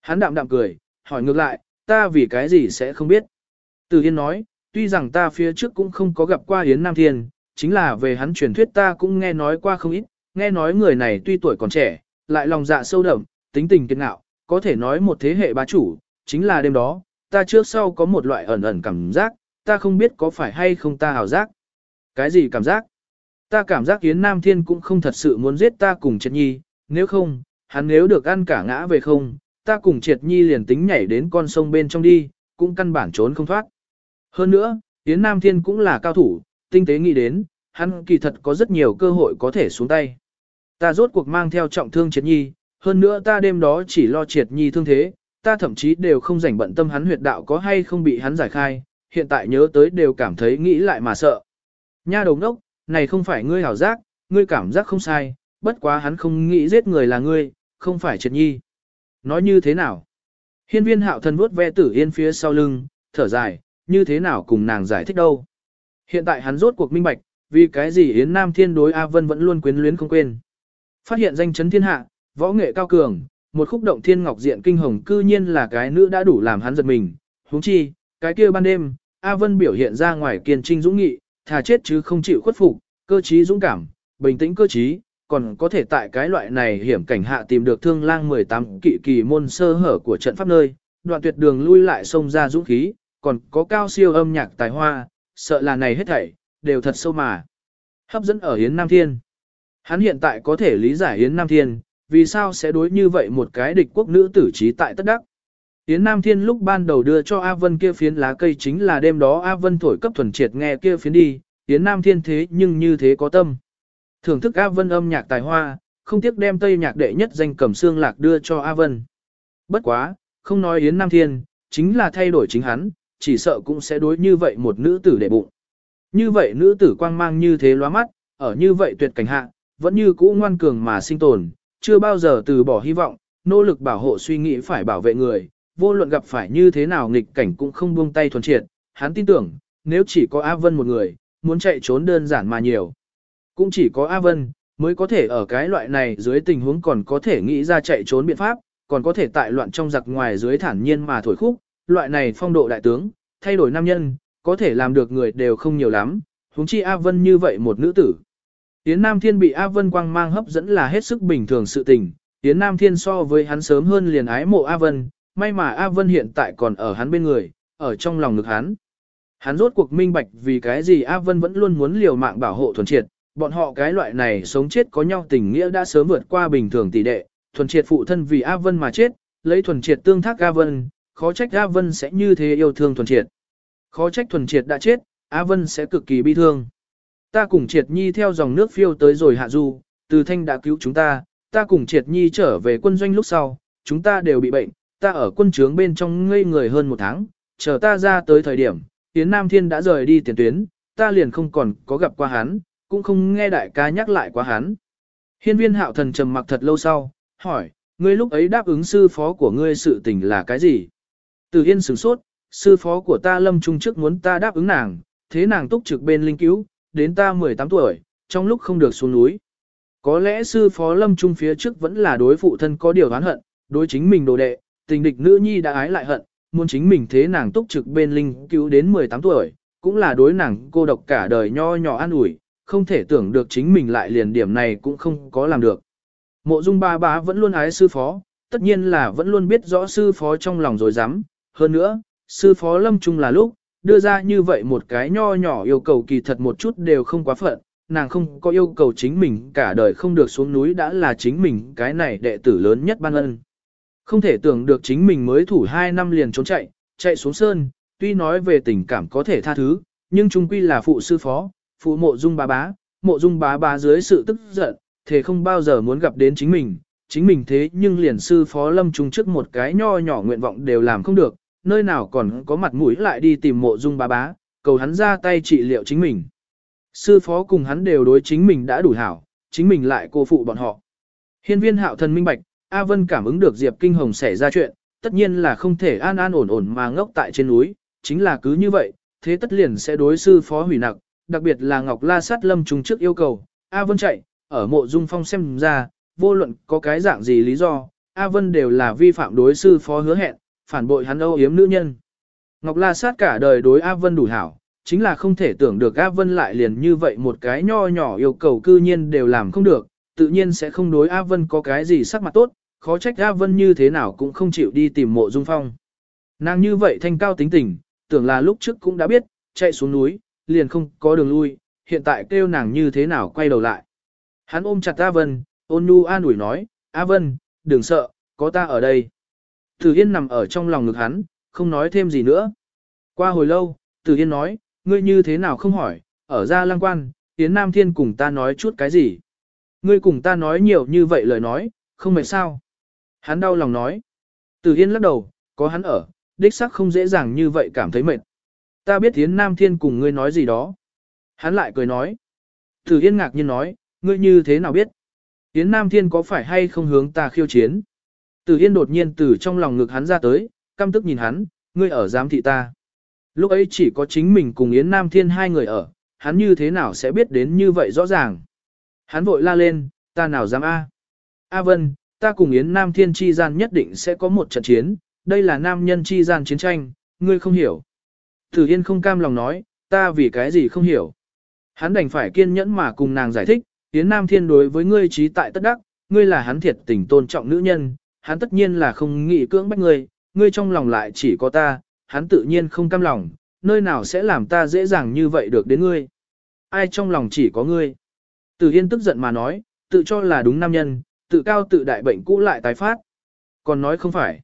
Hắn đạm đạm cười, hỏi ngược lại, ta vì cái gì sẽ không biết? Tử yên nói, tuy rằng ta phía trước cũng không có gặp qua Yến Nam Thiên, chính là về hắn truyền thuyết ta cũng nghe nói qua không ít, nghe nói người này tuy tuổi còn trẻ, lại lòng dạ sâu đậm, tính tình kiên ngạo, có thể nói một thế hệ bá chủ, chính là đêm đó, ta trước sau có một loại ẩn ẩn cảm giác, ta không biết có phải hay không ta hào giác. Cái gì cảm giác? Ta cảm giác Yến Nam Thiên cũng không thật sự muốn giết ta cùng Triệt Nhi, nếu không, hắn nếu được ăn cả ngã về không, ta cùng Triệt Nhi liền tính nhảy đến con sông bên trong đi, cũng căn bản trốn không thoát. Hơn nữa, Yến Nam Thiên cũng là cao thủ, tinh tế nghĩ đến, hắn kỳ thật có rất nhiều cơ hội có thể xuống tay. Ta rốt cuộc mang theo trọng thương Triệt Nhi, hơn nữa ta đêm đó chỉ lo Triệt Nhi thương thế, ta thậm chí đều không rảnh bận tâm hắn huyệt đạo có hay không bị hắn giải khai, hiện tại nhớ tới đều cảm thấy nghĩ lại mà sợ. Nha đồng đốc, này không phải ngươi hảo giác, ngươi cảm giác không sai, bất quá hắn không nghĩ giết người là ngươi, không phải Triệt Nhi. Nói như thế nào? Hiên viên hạo thần vuốt ve tử yên phía sau lưng, thở dài, như thế nào cùng nàng giải thích đâu. Hiện tại hắn rốt cuộc minh bạch, vì cái gì Yến Nam Thiên đối A Vân vẫn luôn quyến luyến không quên. Phát hiện danh chấn thiên hạ, võ nghệ cao cường, một khúc động thiên ngọc diện kinh hồng cư nhiên là cái nữ đã đủ làm hắn giật mình. huống chi, cái kia ban đêm, A Vân biểu hiện ra ngoài kiên trinh dũng nghị, thà chết chứ không chịu khuất phục, cơ trí dũng cảm, bình tĩnh cơ trí, còn có thể tại cái loại này hiểm cảnh hạ tìm được thương lang 18 kỵ kỳ môn sơ hở của trận pháp nơi, đoạn tuyệt đường lui lại xông ra dũng khí, còn có cao siêu âm nhạc tài hoa, sợ là này hết thảy, đều thật sâu mà. Hấp dẫn ở Yến Nam Thiên. Hắn hiện tại có thể lý giải Yến Nam Thiên, vì sao sẽ đối như vậy một cái địch quốc nữ tử trí tại tất đắc. Yến Nam Thiên lúc ban đầu đưa cho A Vân kia phiến lá cây chính là đêm đó A Vân thổi cấp thuần triệt nghe kia phiến đi, Yến Nam Thiên thế nhưng như thế có tâm. Thưởng thức A Vân âm nhạc tài hoa, không tiếc đem tây nhạc đệ nhất danh cầm xương lạc đưa cho A Vân. Bất quá, không nói Yến Nam Thiên, chính là thay đổi chính hắn, chỉ sợ cũng sẽ đối như vậy một nữ tử để bụng. Như vậy nữ tử quang mang như thế lóa mắt, ở như vậy tuyệt cảnh hạ, vẫn như cũ ngoan cường mà sinh tồn, chưa bao giờ từ bỏ hy vọng, nỗ lực bảo hộ suy nghĩ phải bảo vệ người, vô luận gặp phải như thế nào nghịch cảnh cũng không buông tay thuần triệt, hắn tin tưởng, nếu chỉ có A Vân một người, muốn chạy trốn đơn giản mà nhiều. Cũng chỉ có A Vân, mới có thể ở cái loại này dưới tình huống còn có thể nghĩ ra chạy trốn biện pháp, còn có thể tại loạn trong giặc ngoài dưới thản nhiên mà thổi khúc, loại này phong độ đại tướng, thay đổi nam nhân, có thể làm được người đều không nhiều lắm, huống chi A Vân như vậy một nữ tử. Yến Nam Thiên bị A Vân quang mang hấp dẫn là hết sức bình thường sự tình, Yến Nam Thiên so với hắn sớm hơn liền ái mộ A Vân, may mà A Vân hiện tại còn ở hắn bên người, ở trong lòng ngực hắn. Hắn rốt cuộc minh bạch vì cái gì A Vân vẫn luôn muốn liều mạng bảo hộ thuần triệt, bọn họ cái loại này sống chết có nhau tình nghĩa đã sớm vượt qua bình thường tỷ đệ, thuần triệt phụ thân vì A Vân mà chết, lấy thuần triệt tương thác A Vân, khó trách A Vân sẽ như thế yêu thương thuần triệt. Khó trách thuần triệt đã chết, A Vân sẽ cực kỳ bi thương. Ta cùng triệt nhi theo dòng nước phiêu tới rồi hạ du, từ thanh đã cứu chúng ta, ta cùng triệt nhi trở về quân doanh lúc sau, chúng ta đều bị bệnh, ta ở quân trướng bên trong ngây người hơn một tháng, chờ ta ra tới thời điểm, Tiến Nam Thiên đã rời đi tiền tuyến, ta liền không còn có gặp qua hắn, cũng không nghe đại ca nhắc lại qua hắn. Hiên viên hạo thần trầm mặc thật lâu sau, hỏi, ngươi lúc ấy đáp ứng sư phó của ngươi sự tình là cái gì? Từ Yên sửng sốt, sư phó của ta lâm trung trước muốn ta đáp ứng nàng, thế nàng túc trực bên linh cứu, đến ta 18 tuổi, trong lúc không được xuống núi. Có lẽ sư phó lâm trung phía trước vẫn là đối phụ thân có điều oán hận, đối chính mình đồ đệ, tình địch nữ nhi đã ái lại hận, muốn chính mình thế nàng túc trực bên linh cứu đến 18 tuổi, cũng là đối nàng cô độc cả đời nho nhỏ an ủi, không thể tưởng được chính mình lại liền điểm này cũng không có làm được. Mộ dung ba bá vẫn luôn ái sư phó, tất nhiên là vẫn luôn biết rõ sư phó trong lòng rồi dám. Hơn nữa, sư phó lâm trung là lúc, đưa ra như vậy một cái nho nhỏ yêu cầu kỳ thật một chút đều không quá phận, nàng không có yêu cầu chính mình cả đời không được xuống núi đã là chính mình cái này đệ tử lớn nhất ban ân. Không thể tưởng được chính mình mới thủ 2 năm liền trốn chạy, chạy xuống sơn, tuy nói về tình cảm có thể tha thứ, nhưng trung quy là phụ sư phó, phụ mộ dung bá bá, mộ dung bá bá dưới sự tức giận, thế không bao giờ muốn gặp đến chính mình, chính mình thế nhưng liền sư phó lâm trung trước một cái nho nhỏ nguyện vọng đều làm không được, nơi nào còn có mặt mũi lại đi tìm mộ dung bá bá, cầu hắn ra tay trị liệu chính mình. Sư phó cùng hắn đều đối chính mình đã đủ hảo, chính mình lại cô phụ bọn họ. Hiên viên hạo thần minh bạch, A Vân cảm ứng được Diệp Kinh Hồng xảy ra chuyện, tất nhiên là không thể an an ổn ổn mà ngốc tại trên núi, chính là cứ như vậy, thế tất liền sẽ đối sư phó hủy nặc, đặc biệt là Ngọc La Sát Lâm trùng trước yêu cầu, A Vân chạy, ở mộ dung phong xem ra, vô luận có cái dạng gì lý do, A Vân đều là vi phạm đối sư phó hứa hẹn, phản bội hắn âu yếm nữ nhân. Ngọc La Sát cả đời đối A Vân đủ hảo, chính là không thể tưởng được A Vân lại liền như vậy một cái nho nhỏ yêu cầu cư nhiên đều làm không được, tự nhiên sẽ không đối A Vân có cái gì sắc mặt tốt, khó trách A Vân như thế nào cũng không chịu đi tìm mộ dung phong. Nàng như vậy thanh cao tính tình, tưởng là lúc trước cũng đã biết, chạy xuống núi, liền không có đường lui, hiện tại kêu nàng như thế nào quay đầu lại. Hắn ôm chặt A Vân, ôn nhu an ủi nói, A Vân, đừng sợ, có ta ở đây. Tử Yên nằm ở trong lòng ngực hắn, không nói thêm gì nữa. Qua hồi lâu, Tử Yên nói, ngươi như thế nào không hỏi, ở ra Lang quan, Yến Nam Thiên cùng ta nói chút cái gì. Ngươi cùng ta nói nhiều như vậy lời nói, không mệt sao. Hắn đau lòng nói. Tử Yên lắc đầu, có hắn ở, đích xác không dễ dàng như vậy cảm thấy mệt. Ta biết Yến Nam Thiên cùng ngươi nói gì đó. Hắn lại cười nói. Tử Yên ngạc nhiên nói, ngươi như thế nào biết? Yến Nam Thiên có phải hay không hướng ta khiêu chiến? Tử Yên đột nhiên từ trong lòng ngực hắn ra tới, căm tức nhìn hắn, ngươi ở giám thị ta. Lúc ấy chỉ có chính mình cùng Yến Nam Thiên hai người ở, hắn như thế nào sẽ biết đến như vậy rõ ràng. Hắn vội la lên, ta nào dám A. A Vân, ta cùng Yến Nam Thiên chi gian nhất định sẽ có một trận chiến, đây là nam nhân chi gian chiến tranh, ngươi không hiểu. Tử Yên không cam lòng nói, ta vì cái gì không hiểu. Hắn đành phải kiên nhẫn mà cùng nàng giải thích, Yến Nam Thiên đối với ngươi trí tại tất đắc, ngươi là hắn thiệt tình tôn trọng nữ nhân, hắn tất nhiên là không nghĩ cưỡng bách ngươi, ngươi trong lòng lại chỉ có ta, hắn tự nhiên không cam lòng, nơi nào sẽ làm ta dễ dàng như vậy được đến ngươi. Ai trong lòng chỉ có ngươi. Tử Yên tức giận mà nói, tự cho là đúng nam nhân, tự cao tự đại bệnh cũ lại tái phát. Còn nói không phải.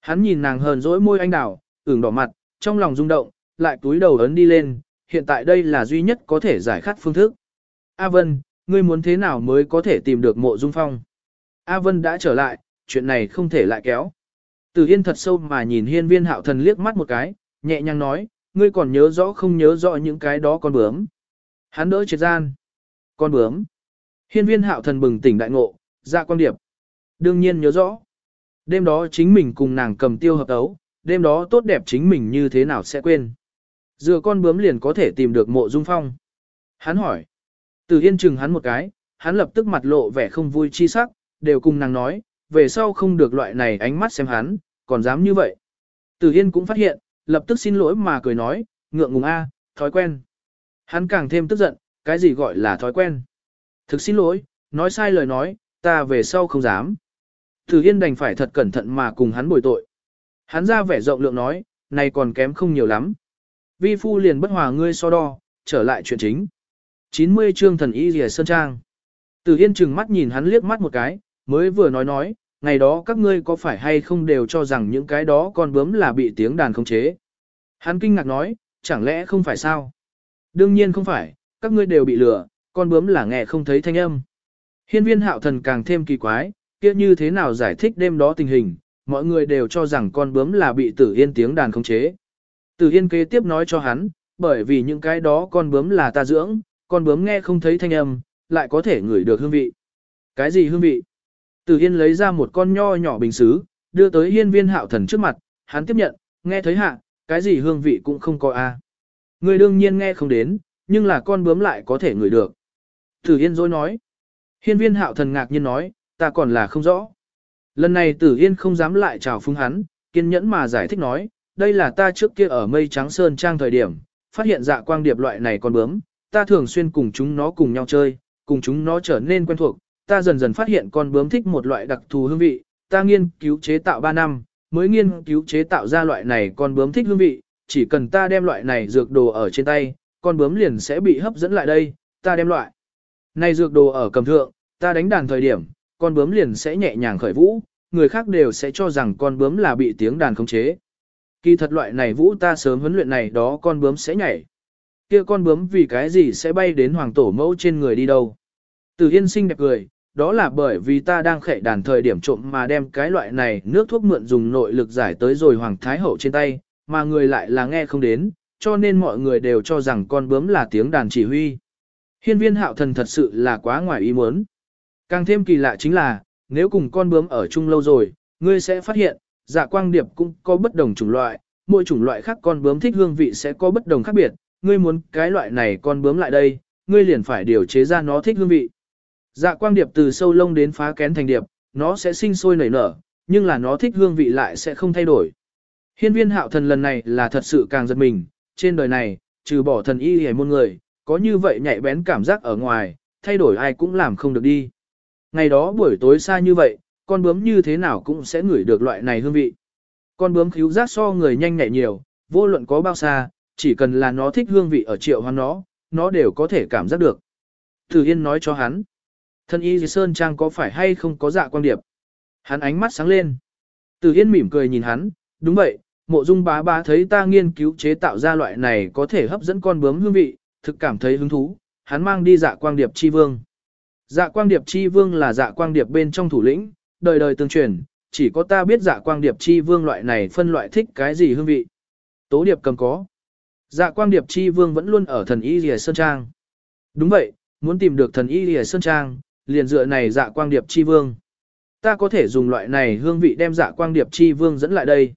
Hắn nhìn nàng hờn dỗi môi anh đào, ửng đỏ mặt, trong lòng rung động, lại túi đầu ấn đi lên, hiện tại đây là duy nhất có thể giải khát phương thức. A Vân, ngươi muốn thế nào mới có thể tìm được mộ dung phong? A Vân đã trở lại, chuyện này không thể lại kéo. Từ Yên thật sâu mà nhìn hiên viên hạo thần liếc mắt một cái, nhẹ nhàng nói, ngươi còn nhớ rõ không nhớ rõ những cái đó con bướm. Hắn đỡ triệt gian. Con bướm. Hiên viên hạo thần bừng tỉnh đại ngộ, ra quan điệp. Đương nhiên nhớ rõ. Đêm đó chính mình cùng nàng cầm tiêu hợp ấu, đêm đó tốt đẹp chính mình như thế nào sẽ quên. Dựa con bướm liền có thể tìm được mộ dung phong. Hắn hỏi. Từ Yên chừng hắn một cái, hắn lập tức mặt lộ vẻ không vui chi sắc, đều cùng nàng nói, về sau không được loại này ánh mắt xem hắn, còn dám như vậy. tử Yên cũng phát hiện, lập tức xin lỗi mà cười nói, ngượng ngùng a, thói quen. Hắn càng thêm tức giận, cái gì gọi là thói quen. Thực xin lỗi, nói sai lời nói, ta về sau không dám. tử Yên đành phải thật cẩn thận mà cùng hắn bồi tội. Hắn ra vẻ rộng lượng nói, này còn kém không nhiều lắm. Vi phu liền bất hòa ngươi so đo, trở lại chuyện chính. 90 chương thần y rìa sơn trang. tử Yên chừng mắt nhìn hắn liếc mắt một cái, mới vừa nói nói, ngày đó các ngươi có phải hay không đều cho rằng những cái đó con bướm là bị tiếng đàn không chế. Hắn kinh ngạc nói, chẳng lẽ không phải sao? Đương nhiên không phải, các ngươi đều bị lừa, con bướm là nghe không thấy thanh âm. Hiên viên hạo thần càng thêm kỳ quái, kia như thế nào giải thích đêm đó tình hình, mọi người đều cho rằng con bướm là bị tử yên tiếng đàn không chế. Tử yên kế tiếp nói cho hắn, bởi vì những cái đó con bướm là ta dưỡng, con bướm nghe không thấy thanh âm, lại có thể ngửi được hương vị. Cái gì hương vị? Tử Yên lấy ra một con nho nhỏ bình xứ, đưa tới hiên viên hạo thần trước mặt, hắn tiếp nhận, nghe thấy hạ, cái gì hương vị cũng không có a. Người đương nhiên nghe không đến, nhưng là con bướm lại có thể ngửi được. Tử Yên dối nói. Hiên viên hạo thần ngạc nhiên nói, ta còn là không rõ. Lần này Tử Yên không dám lại chào phúng hắn, kiên nhẫn mà giải thích nói, đây là ta trước kia ở mây trắng sơn trang thời điểm, phát hiện dạ quang điệp loại này con bướm, ta thường xuyên cùng chúng nó cùng nhau chơi, cùng chúng nó trở nên quen thuộc, ta dần dần phát hiện con bướm thích một loại đặc thù hương vị, ta nghiên cứu chế tạo 3 năm, mới nghiên cứu chế tạo ra loại này con bướm thích hương vị, chỉ cần ta đem loại này dược đồ ở trên tay, con bướm liền sẽ bị hấp dẫn lại đây, ta đem loại này dược đồ ở cầm thượng, ta đánh đàn thời điểm, con bướm liền sẽ nhẹ nhàng khởi vũ, người khác đều sẽ cho rằng con bướm là bị tiếng đàn khống chế. Kỳ thật loại này vũ ta sớm huấn luyện này đó con bướm sẽ nhảy. Kia con bướm vì cái gì sẽ bay đến hoàng tổ mẫu trên người đi đâu. Từ yên sinh đẹp cười, đó là bởi vì ta đang khệ đàn thời điểm trộm mà đem cái loại này nước thuốc mượn dùng nội lực giải tới rồi hoàng thái hậu trên tay, mà người lại là nghe không đến, cho nên mọi người đều cho rằng con bướm là tiếng đàn chỉ huy. Hiên viên hạo thần thật sự là quá ngoài ý muốn. Càng thêm kỳ lạ chính là, nếu cùng con bướm ở chung lâu rồi, ngươi sẽ phát hiện, dạ quang điệp cũng có bất đồng chủng loại, mỗi chủng loại khác con bướm thích hương vị sẽ có bất đồng khác biệt, ngươi muốn cái loại này con bướm lại đây, ngươi liền phải điều chế ra nó thích hương vị. Dạ quang điệp từ sâu lông đến phá kén thành điệp, nó sẽ sinh sôi nảy nở, nhưng là nó thích hương vị lại sẽ không thay đổi. Hiên viên hạo thần lần này là thật sự càng giật mình, trên đời này, trừ bỏ thần y hề môn người, có như vậy nhạy bén cảm giác ở ngoài, thay đổi ai cũng làm không được đi. Ngày đó buổi tối xa như vậy, con bướm như thế nào cũng sẽ ngửi được loại này hương vị. Con bướm khíu giác so người nhanh nhạy nhiều, vô luận có bao xa, chỉ cần là nó thích hương vị ở triệu hoa nó, nó đều có thể cảm giác được. Thử Yên nói cho hắn, thân y sơn trang có phải hay không có dạ quan điệp. Hắn ánh mắt sáng lên. từ Yên mỉm cười nhìn hắn, đúng vậy, mộ dung bá bá thấy ta nghiên cứu chế tạo ra loại này có thể hấp dẫn con bướm hương vị, thực cảm thấy hứng thú, hắn mang đi dạ quang điệp chi vương. Dạ quang điệp chi vương là dạ quang điệp bên trong thủ lĩnh, đời đời tương truyền, chỉ có ta biết dạ quang điệp chi vương loại này phân loại thích cái gì hương vị. Tố điệp cầm có. Dạ quang điệp chi vương vẫn luôn ở thần y lìa sơn trang. Đúng vậy, muốn tìm được thần y lìa sơn trang, liền dựa này dạ quang điệp chi vương. Ta có thể dùng loại này hương vị đem dạ quang điệp chi vương dẫn lại đây.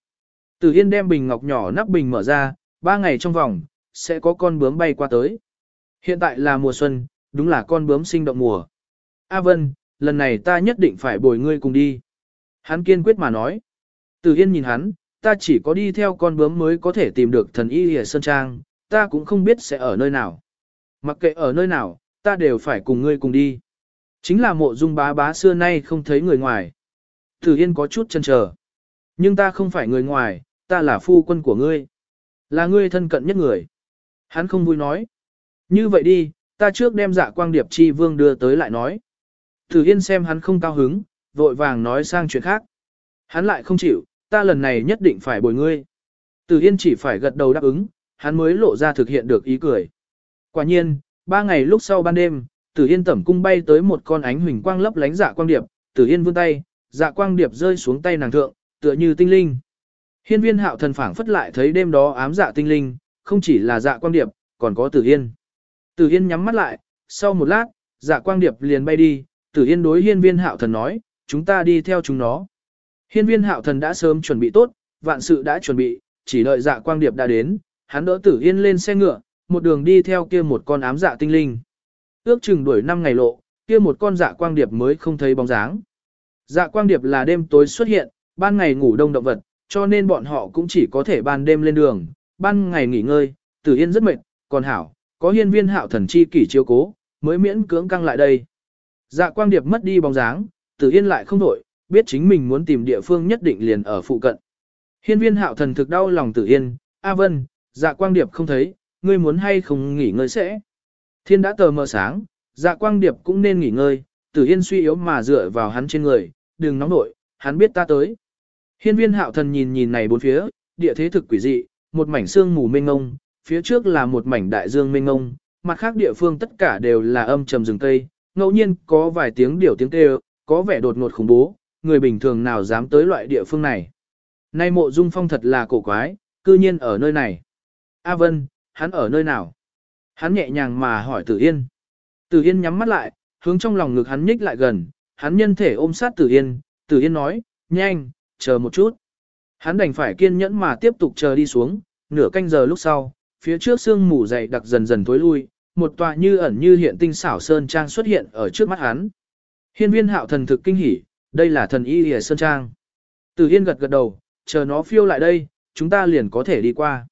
Từ Yên đem bình ngọc nhỏ nắp bình mở ra, ba ngày trong vòng, sẽ có con bướm bay qua tới. Hiện tại là mùa xuân, đúng là con bướm sinh động mùa. A Vân, lần này ta nhất định phải bồi ngươi cùng đi. Hắn kiên quyết mà nói. Từ Yên nhìn hắn, ta chỉ có đi theo con bướm mới có thể tìm được thần y hề Sơn Trang, ta cũng không biết sẽ ở nơi nào. Mặc kệ ở nơi nào, ta đều phải cùng ngươi cùng đi. Chính là mộ dung bá bá xưa nay không thấy người ngoài. Tử Yên có chút chân chờ. Nhưng ta không phải người ngoài, ta là phu quân của ngươi. Là ngươi thân cận nhất người. Hắn không vui nói. Như vậy đi, ta trước đem dạ quang điệp chi vương đưa tới lại nói. Tử Yên xem hắn không cao hứng, vội vàng nói sang chuyện khác. Hắn lại không chịu, ta lần này nhất định phải bồi ngươi. Tử Yên chỉ phải gật đầu đáp ứng, hắn mới lộ ra thực hiện được ý cười. Quả nhiên, ba ngày lúc sau ban đêm, Tử Yên tẩm cung bay tới một con ánh huỳnh quang lấp lánh dạ quang điệp, Tử Yên vươn tay, dạ quang điệp rơi xuống tay nàng thượng, tựa như tinh linh. Hiên viên hạo thần phảng phất lại thấy đêm đó ám dạ tinh linh, không chỉ là dạ quang điệp, còn có Tử Yên. Tử Yên nhắm mắt lại, sau một lát, dạ quang điệp liền bay đi, Tử Yên đối hiên viên hạo thần nói, chúng ta đi theo chúng nó. Hiên viên hạo thần đã sớm chuẩn bị tốt, vạn sự đã chuẩn bị, chỉ đợi dạ quang điệp đã đến, hắn đỡ Tử Yên lên xe ngựa, một đường đi theo kia một con ám dạ tinh linh. Ước chừng đuổi 5 ngày lộ, kia một con dạ quang điệp mới không thấy bóng dáng. Dạ quang điệp là đêm tối xuất hiện, ban ngày ngủ đông động vật, cho nên bọn họ cũng chỉ có thể ban đêm lên đường, ban ngày nghỉ ngơi, Tử Yên rất mệt, còn hảo, có hiên viên hạo thần chi kỷ chiếu cố, mới miễn cưỡng căng lại đây. Dạ quang điệp mất đi bóng dáng, tử yên lại không đổi, biết chính mình muốn tìm địa phương nhất định liền ở phụ cận. Hiên viên hạo thần thực đau lòng tử yên, A Vân, dạ quang điệp không thấy, ngươi muốn hay không nghỉ ngơi sẽ. Thiên đã tờ mờ sáng, dạ quang điệp cũng nên nghỉ ngơi, tử yên suy yếu mà dựa vào hắn trên người, đừng nóng nổi. hắn biết ta tới. Hiên viên hạo thần nhìn nhìn này bốn phía, địa thế thực quỷ dị, một mảnh xương mù mênh ngông, phía trước là một mảnh đại dương mênh ngông, mặt khác địa phương tất cả đều là âm trầm rừng cây, ngẫu nhiên có vài tiếng điểu tiếng kêu, có vẻ đột ngột khủng bố, người bình thường nào dám tới loại địa phương này. Nay mộ dung phong thật là cổ quái, cư nhiên ở nơi này. A Vân, hắn ở nơi nào? Hắn nhẹ nhàng mà hỏi Tử Yên. Tử Yên nhắm mắt lại, hướng trong lòng ngực hắn nhích lại gần, hắn nhân thể ôm sát Tử Yên, Tử Yên nói, nhanh, chờ một chút. Hắn đành phải kiên nhẫn mà tiếp tục chờ đi xuống, nửa canh giờ lúc sau, phía trước sương mù dày đặc dần dần tối lui, một tòa như ẩn như hiện tinh xảo sơn trang xuất hiện ở trước mắt hắn. Hiên viên hạo thần thực kinh hỉ, đây là thần y hề sơn trang. Tử Yên gật gật đầu, chờ nó phiêu lại đây, chúng ta liền có thể đi qua.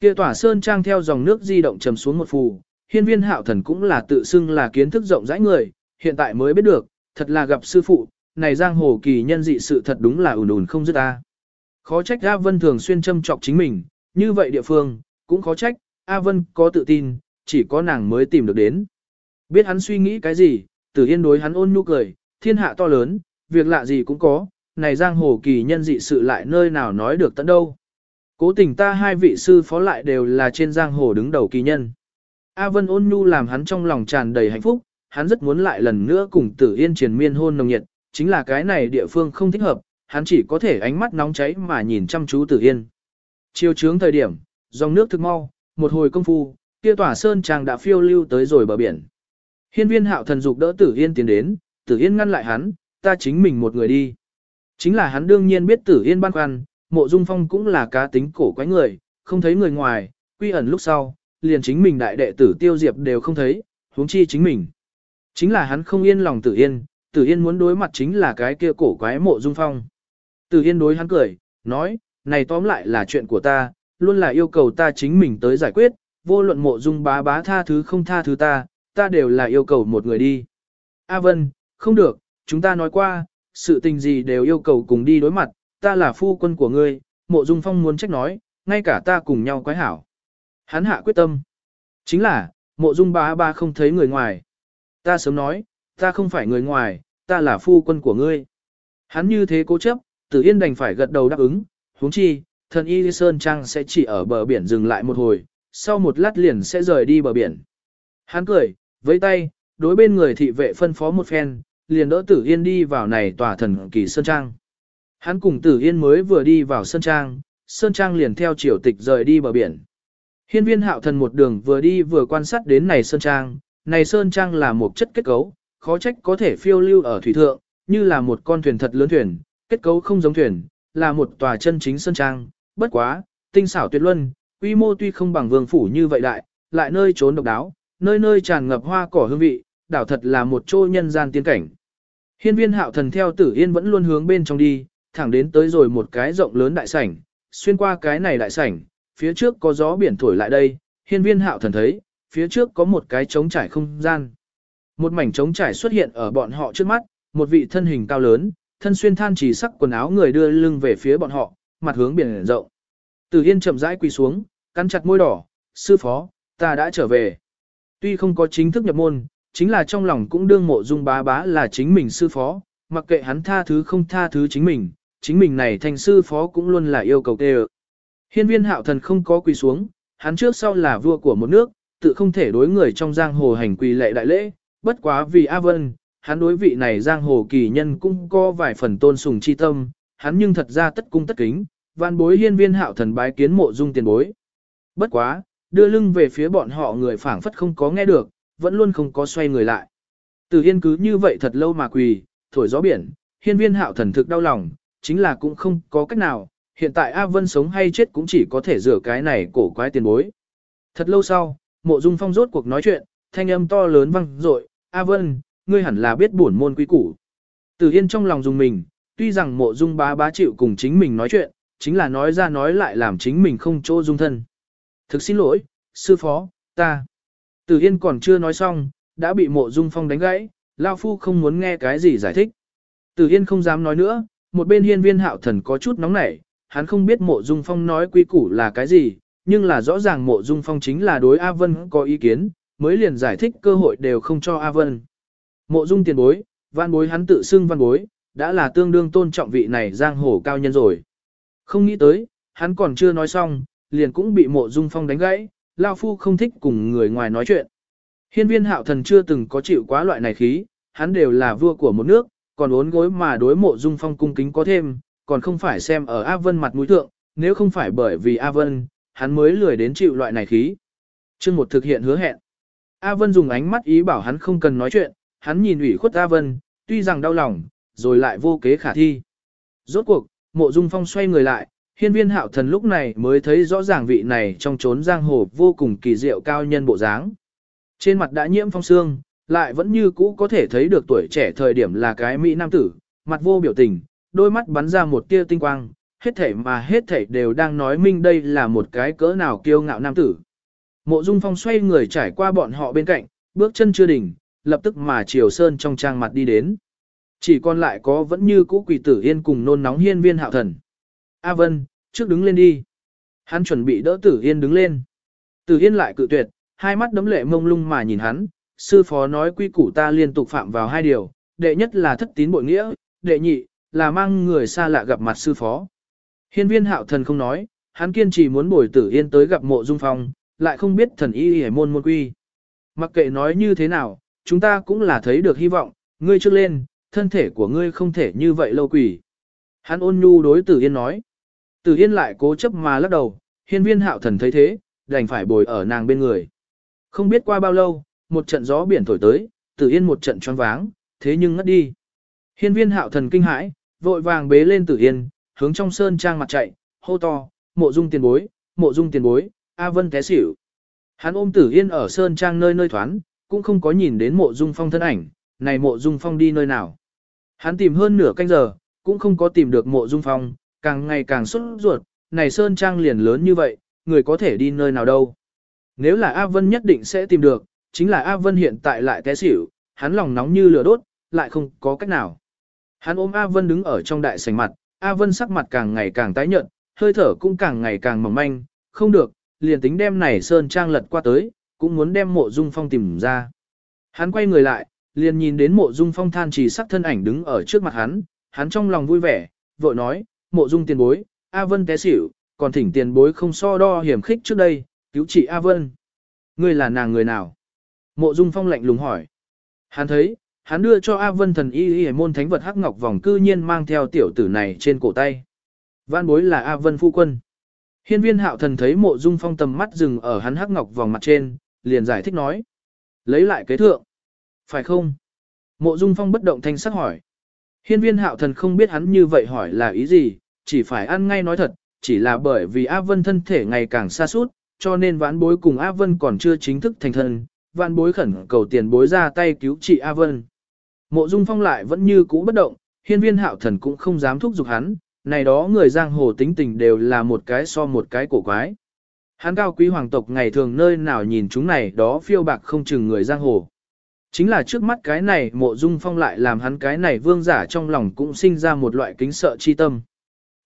Kia tỏa sơn trang theo dòng nước di động trầm xuống một phù, hiên viên hạo thần cũng là tự xưng là kiến thức rộng rãi người, hiện tại mới biết được, thật là gặp sư phụ, này giang hồ kỳ nhân dị sự thật đúng là ùn ùn không dứt ta. Khó trách A Vân thường xuyên châm trọc chính mình, như vậy địa phương, cũng khó trách, A Vân có tự tin, chỉ có nàng mới tìm được đến. Biết hắn suy nghĩ cái gì, tử yên đối hắn ôn nhu cười, thiên hạ to lớn, việc lạ gì cũng có, này giang hồ kỳ nhân dị sự lại nơi nào nói được tận đâu. Cố tình ta hai vị sư phó lại đều là trên giang hồ đứng đầu kỳ nhân. A Vân ôn nhu làm hắn trong lòng tràn đầy hạnh phúc, hắn rất muốn lại lần nữa cùng tử yên triền miên hôn nồng nhiệt, chính là cái này địa phương không thích hợp, hắn chỉ có thể ánh mắt nóng cháy mà nhìn chăm chú tử yên. Chiều trướng thời điểm, dòng nước thực mau, một hồi công phu, kia tỏa sơn chàng đã phiêu lưu tới rồi bờ biển. Hiên viên hạo thần dục đỡ tử yên tiến đến, tử yên ngăn lại hắn, ta chính mình một người đi. Chính là hắn đương nhiên biết tử yên băn khoăn, mộ dung phong cũng là cá tính cổ quái người, không thấy người ngoài, quy ẩn lúc sau, liền chính mình đại đệ tử tiêu diệp đều không thấy, huống chi chính mình. Chính là hắn không yên lòng tử yên, tử yên muốn đối mặt chính là cái kia cổ quái mộ dung phong. Tử yên đối hắn cười, nói, này tóm lại là chuyện của ta, luôn là yêu cầu ta chính mình tới giải quyết, vô luận mộ dung bá bá tha thứ không tha thứ ta, ta đều là yêu cầu một người đi. A Vân, không được, chúng ta nói qua, sự tình gì đều yêu cầu cùng đi đối mặt, ta là phu quân của ngươi, mộ dung phong muốn trách nói, ngay cả ta cùng nhau quái hảo. Hắn hạ quyết tâm. Chính là, mộ dung bá ba không thấy người ngoài. Ta sớm nói, ta không phải người ngoài, ta là phu quân của ngươi. Hắn như thế cố chấp, tử yên đành phải gật đầu đáp ứng, huống chi, thần y Sơn Trang sẽ chỉ ở bờ biển dừng lại một hồi, sau một lát liền sẽ rời đi bờ biển. Hắn cười, với tay, đối bên người thị vệ phân phó một phen, liền đỡ tử yên đi vào này tòa thần kỳ Sơn Trang. Hắn cùng tử yên mới vừa đi vào Sơn Trang, Sơn Trang liền theo triều tịch rời đi bờ biển. Hiên viên hạo thần một đường vừa đi vừa quan sát đến này Sơn Trang, này Sơn Trang là một chất kết cấu, khó trách có thể phiêu lưu ở thủy thượng, như là một con thuyền thật lớn thuyền, kết cấu không giống thuyền, là một tòa chân chính Sơn Trang, bất quá, tinh xảo tuyệt luân, quy mô tuy không bằng vương phủ như vậy đại, lại nơi trốn độc đáo, nơi nơi tràn ngập hoa cỏ hương vị, đảo thật là một chỗ nhân gian tiên cảnh. Hiên viên hạo thần theo tử yên vẫn luôn hướng bên trong đi, thẳng đến tới rồi một cái rộng lớn đại sảnh, xuyên qua cái này đại sảnh, phía trước có gió biển thổi lại đây, hiên viên hạo thần thấy, phía trước có một cái trống trải không gian. Một mảnh trống trải xuất hiện ở bọn họ trước mắt, một vị thân hình cao lớn, thân xuyên than chỉ sắc quần áo người đưa lưng về phía bọn họ, mặt hướng biển rộng. Từ Yên chậm rãi quỳ xuống, cắn chặt môi đỏ, sư phó, ta đã trở về. Tuy không có chính thức nhập môn, chính là trong lòng cũng đương mộ dung bá bá là chính mình sư phó, mặc kệ hắn tha thứ không tha thứ chính mình, chính mình này thành sư phó cũng luôn là yêu cầu tê Hiên viên hạo thần không có quỳ xuống, hắn trước sau là vua của một nước, tự không thể đối người trong giang hồ hành quỳ lệ đại lễ, bất quá vì A Vân, hắn đối vị này giang hồ kỳ nhân cũng có vài phần tôn sùng chi tâm, hắn nhưng thật ra tất cung tất kính, văn bối hiên viên hạo thần bái kiến mộ dung tiền bối. Bất quá, đưa lưng về phía bọn họ người phảng phất không có nghe được, vẫn luôn không có xoay người lại. Từ hiên cứ như vậy thật lâu mà quỳ, thổi gió biển, hiên viên hạo thần thực đau lòng, chính là cũng không có cách nào, hiện tại A Vân sống hay chết cũng chỉ có thể rửa cái này cổ quái tiền bối. Thật lâu sau, mộ dung phong rốt cuộc nói chuyện, thanh âm to lớn vang dội A Vân, ngươi hẳn là biết bổn môn quý củ. Từ Yên trong lòng dùng mình, tuy rằng mộ dung bá bá chịu cùng chính mình nói chuyện, chính là nói ra nói lại làm chính mình không chỗ dung thân. Thực xin lỗi, sư phó, ta. Từ Yên còn chưa nói xong, đã bị mộ dung phong đánh gãy, Lao Phu không muốn nghe cái gì giải thích. Từ Yên không dám nói nữa, một bên hiên viên hạo thần có chút nóng nảy, hắn không biết mộ dung phong nói quy củ là cái gì, nhưng là rõ ràng mộ dung phong chính là đối A Vân có ý kiến, mới liền giải thích cơ hội đều không cho A Vân. Mộ dung tiền bối, văn bối hắn tự xưng văn bối, đã là tương đương tôn trọng vị này giang hồ cao nhân rồi. Không nghĩ tới, hắn còn chưa nói xong, liền cũng bị mộ dung phong đánh gãy, Lao Phu không thích cùng người ngoài nói chuyện. Hiên viên hạo thần chưa từng có chịu quá loại này khí, hắn đều là vua của một nước, còn uốn gối mà đối mộ dung phong cung kính có thêm, còn không phải xem ở A Vân mặt mũi thượng, nếu không phải bởi vì A Vân, hắn mới lười đến chịu loại này khí. Chương một thực hiện hứa hẹn. A Vân dùng ánh mắt ý bảo hắn không cần nói chuyện, hắn nhìn ủy khuất A Vân, tuy rằng đau lòng, rồi lại vô kế khả thi. Rốt cuộc, mộ dung phong xoay người lại, hiên viên hạo thần lúc này mới thấy rõ ràng vị này trong trốn giang hồ vô cùng kỳ diệu cao nhân bộ dáng. Trên mặt đã nhiễm phong xương, lại vẫn như cũ có thể thấy được tuổi trẻ thời điểm là cái mỹ nam tử, mặt vô biểu tình, đôi mắt bắn ra một tia tinh quang, hết thảy mà hết thảy đều đang nói minh đây là một cái cỡ nào kiêu ngạo nam tử. Mộ Dung Phong xoay người trải qua bọn họ bên cạnh, bước chân chưa đỉnh, lập tức mà Triều Sơn trong trang mặt đi đến. Chỉ còn lại có vẫn như cũ quỷ tử yên cùng nôn nóng hiên viên hạo thần. A Vân, trước đứng lên đi. Hắn chuẩn bị đỡ tử yên đứng lên. Tử yên lại cự tuyệt, hai mắt đấm lệ mông lung mà nhìn hắn. Sư phó nói quy củ ta liên tục phạm vào hai điều. Đệ nhất là thất tín bội nghĩa, đệ nhị, là mang người xa lạ gặp mặt sư phó. Hiên viên hạo thần không nói, hắn kiên trì muốn bồi tử yên tới gặp mộ dung phong, lại không biết thần y hề môn môn quy. Mặc kệ nói như thế nào, chúng ta cũng là thấy được hy vọng, ngươi trước lên, thân thể của ngươi không thể như vậy lâu quỷ. Hắn ôn nhu đối tử yên nói. Tử yên lại cố chấp mà lắc đầu, hiên viên hạo thần thấy thế, đành phải bồi ở nàng bên người. Không biết qua bao lâu, một trận gió biển thổi tới, tử yên một trận choáng váng, thế nhưng ngất đi. Hiên viên hạo thần kinh hãi, vội vàng bế lên tử yên, hướng trong sơn trang mặt chạy, hô to, mộ dung tiền bối, mộ dung tiền bối, A Vân té xỉu. Hắn ôm tử yên ở sơn trang nơi nơi thoán, cũng không có nhìn đến mộ dung phong thân ảnh, này mộ dung phong đi nơi nào. Hắn tìm hơn nửa canh giờ, cũng không có tìm được mộ dung phong, càng ngày càng sốt ruột, này sơn trang liền lớn như vậy, người có thể đi nơi nào đâu. Nếu là A Vân nhất định sẽ tìm được, chính là A Vân hiện tại lại té xỉu, hắn lòng nóng như lửa đốt, lại không có cách nào. Hắn ôm A Vân đứng ở trong đại sảnh mặt, A Vân sắc mặt càng ngày càng tái nhợt, hơi thở cũng càng ngày càng mỏng manh, không được, liền tính đem này sơn trang lật qua tới, cũng muốn đem mộ dung phong tìm ra. Hắn quay người lại, liền nhìn đến mộ dung phong than chỉ sắc thân ảnh đứng ở trước mặt hắn, hắn trong lòng vui vẻ, vội nói, mộ dung tiền bối, A Vân té xỉu, còn thỉnh tiền bối không so đo hiểm khích trước đây, cứu trị A Vân. Ngươi là nàng người nào? Mộ dung phong lạnh lùng hỏi. Hắn thấy, hắn đưa cho A Vân thần y y môn thánh vật hắc ngọc vòng cư nhiên mang theo tiểu tử này trên cổ tay. Văn bối là A Vân phu quân. Hiên viên hạo thần thấy mộ dung phong tầm mắt dừng ở hắn hắc ngọc vòng mặt trên, liền giải thích nói. Lấy lại kế thượng. Phải không? Mộ dung phong bất động thanh sắc hỏi. Hiên viên hạo thần không biết hắn như vậy hỏi là ý gì, chỉ phải ăn ngay nói thật, chỉ là bởi vì A Vân thân thể ngày càng xa suốt, cho nên vãn bối cùng A Vân còn chưa chính thức thành thân, vạn bối khẩn cầu tiền bối ra tay cứu trị A Vân. Mộ Dung Phong lại vẫn như cũ bất động, hiên viên hạo thần cũng không dám thúc giục hắn, này đó người giang hồ tính tình đều là một cái so một cái cổ quái. Hắn cao quý hoàng tộc ngày thường nơi nào nhìn chúng này đó phiêu bạc không chừng người giang hồ. Chính là trước mắt cái này mộ dung phong lại làm hắn cái này vương giả trong lòng cũng sinh ra một loại kính sợ chi tâm.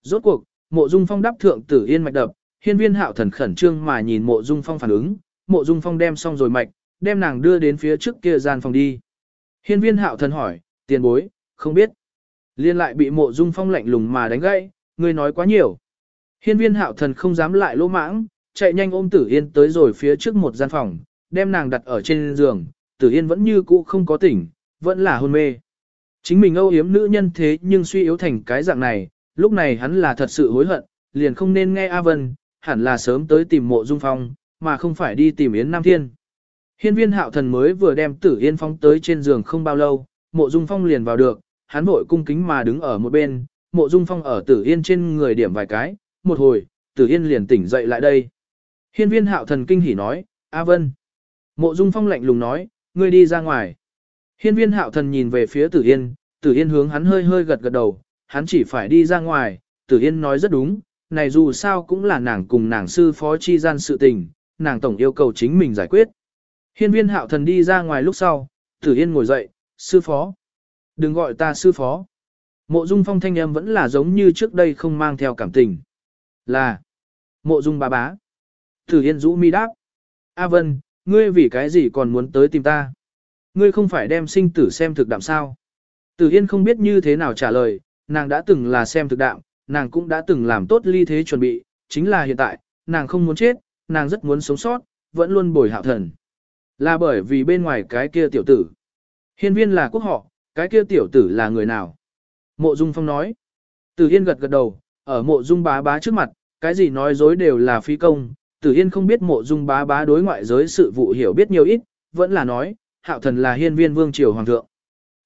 Rốt cuộc, mộ dung phong đáp thượng tử yên mạch đập, hiên viên hạo thần khẩn trương mà nhìn mộ dung phong phản ứng, mộ dung phong đem xong rồi mạch, đem nàng đưa đến phía trước kia gian phòng đi. Hiên viên hạo thần hỏi, tiền bối, không biết. Liên lại bị mộ dung phong lạnh lùng mà đánh gãy, người nói quá nhiều. Hiên viên hạo thần không dám lại lỗ mãng, chạy nhanh ôm tử yên tới rồi phía trước một gian phòng, đem nàng đặt ở trên giường, tử yên vẫn như cũ không có tỉnh, vẫn là hôn mê. Chính mình âu yếm nữ nhân thế nhưng suy yếu thành cái dạng này, lúc này hắn là thật sự hối hận, liền không nên nghe A Vân, hẳn là sớm tới tìm mộ dung phong, mà không phải đi tìm Yến Nam Thiên. Hiên viên hạo thần mới vừa đem tử yên phong tới trên giường không bao lâu, mộ dung phong liền vào được, hắn vội cung kính mà đứng ở một bên, mộ dung phong ở tử yên trên người điểm vài cái, một hồi, tử yên liền tỉnh dậy lại đây. Hiên viên hạo thần kinh hỉ nói, A Vân. Mộ dung phong lạnh lùng nói, ngươi đi ra ngoài. Hiên viên hạo thần nhìn về phía tử yên, tử yên hướng hắn hơi hơi gật gật đầu, hắn chỉ phải đi ra ngoài, tử yên nói rất đúng, này dù sao cũng là nàng cùng nàng sư phó chi gian sự tình, nàng tổng yêu cầu chính mình giải quyết. Hiên viên hạo thần đi ra ngoài lúc sau, tử yên ngồi dậy, sư phó. Đừng gọi ta sư phó. Mộ dung phong thanh em vẫn là giống như trước đây không mang theo cảm tình. Là. Mộ dung bà bá. Tử yên rũ mi đáp. A Vân, ngươi vì cái gì còn muốn tới tìm ta? Ngươi không phải đem sinh tử xem thực đạm sao? Tử Yên không biết như thế nào trả lời, nàng đã từng là xem thực đạm, nàng cũng đã từng làm tốt ly thế chuẩn bị, chính là hiện tại, nàng không muốn chết, nàng rất muốn sống sót, vẫn luôn bồi hạo thần. Là bởi vì bên ngoài cái kia tiểu tử. Hiên viên là quốc họ, cái kia tiểu tử là người nào? Mộ Dung Phong nói. Tử Yên gật gật đầu, ở mộ Dung bá bá trước mặt, cái gì nói dối đều là phi công. Tử Yên không biết mộ Dung bá bá đối ngoại giới sự vụ hiểu biết nhiều ít, vẫn là nói, hạo thần là hiên viên vương triều hoàng thượng.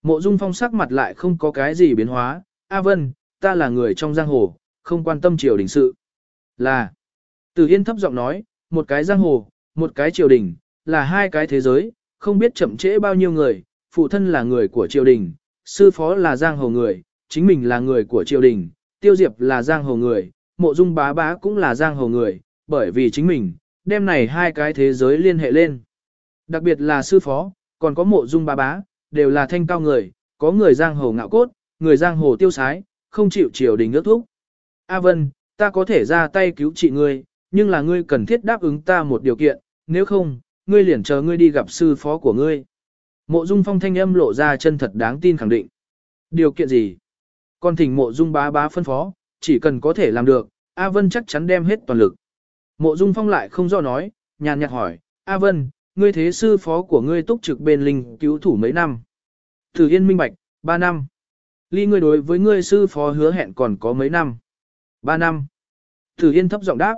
Mộ Dung Phong sắc mặt lại không có cái gì biến hóa, A Vân, ta là người trong giang hồ, không quan tâm triều đình sự. Là. Tử Yên thấp giọng nói, một cái giang hồ, một cái triều đình, là hai cái thế giới, không biết chậm trễ bao nhiêu người, phụ thân là người của triều đình, sư phó là giang hồ người, chính mình là người của triều đình, tiêu diệp là giang hồ người, mộ dung bá bá cũng là giang hồ người, bởi vì chính mình, đem này hai cái thế giới liên hệ lên. Đặc biệt là sư phó, còn có mộ dung bá bá, đều là thanh cao người, có người giang hồ ngạo cốt, người giang hồ tiêu sái, không chịu triều đình ước thúc. A Vân, ta có thể ra tay cứu trị ngươi, nhưng là ngươi cần thiết đáp ứng ta một điều kiện, nếu không, ngươi liền chờ ngươi đi gặp sư phó của ngươi. Mộ Dung Phong thanh âm lộ ra chân thật đáng tin khẳng định. Điều kiện gì? Con thỉnh Mộ Dung bá bá phân phó, chỉ cần có thể làm được, A Vân chắc chắn đem hết toàn lực. Mộ Dung Phong lại không do nói, nhàn nhạt hỏi, A Vân, ngươi thế sư phó của ngươi túc trực bên linh cứu thủ mấy năm? Thử Yên minh bạch, ba năm. Ly ngươi đối với ngươi sư phó hứa hẹn còn có mấy năm? Ba năm. Thử Yên thấp giọng đáp.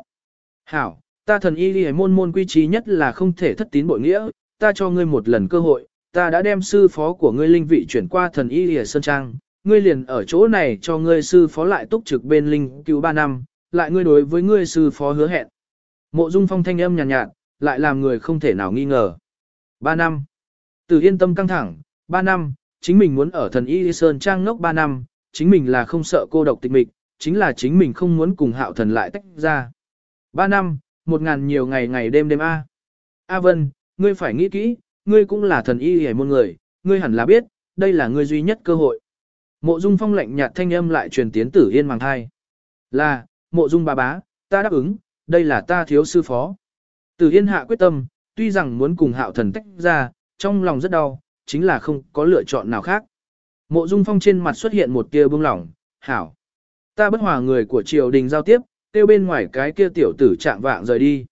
Hảo, ta thần y đi môn môn quy trí nhất là không thể thất tín bội nghĩa, ta cho ngươi một lần cơ hội, ta đã đem sư phó của ngươi linh vị chuyển qua thần y lìa sơn trang, ngươi liền ở chỗ này cho ngươi sư phó lại túc trực bên linh cứu ba năm, lại ngươi đối với ngươi sư phó hứa hẹn. Mộ dung phong thanh âm nhàn nhạt, nhạt, lại làm người không thể nào nghi ngờ. Ba năm. Từ yên tâm căng thẳng, ba năm, chính mình muốn ở thần y sơn trang ngốc ba năm, chính mình là không sợ cô độc tịch mịch, chính là chính mình không muốn cùng hạo thần lại tách ra. Ba năm, một ngàn nhiều ngày ngày đêm đêm A. A Vân, ngươi phải nghĩ kỹ, ngươi cũng là thần y hề môn người, ngươi hẳn là biết, đây là ngươi duy nhất cơ hội. Mộ Dung Phong lạnh nhạt thanh âm lại truyền tiến Tử Yên màng thai. Là, Mộ Dung bà bá, ta đáp ứng, đây là ta thiếu sư phó. Tử Yên hạ quyết tâm, tuy rằng muốn cùng hạo thần tách ra, trong lòng rất đau, chính là không có lựa chọn nào khác. Mộ Dung Phong trên mặt xuất hiện một tia bưng lỏng, hảo. Ta bất hòa người của triều đình giao tiếp, kêu bên ngoài cái kia tiểu tử trạng vạng rời đi.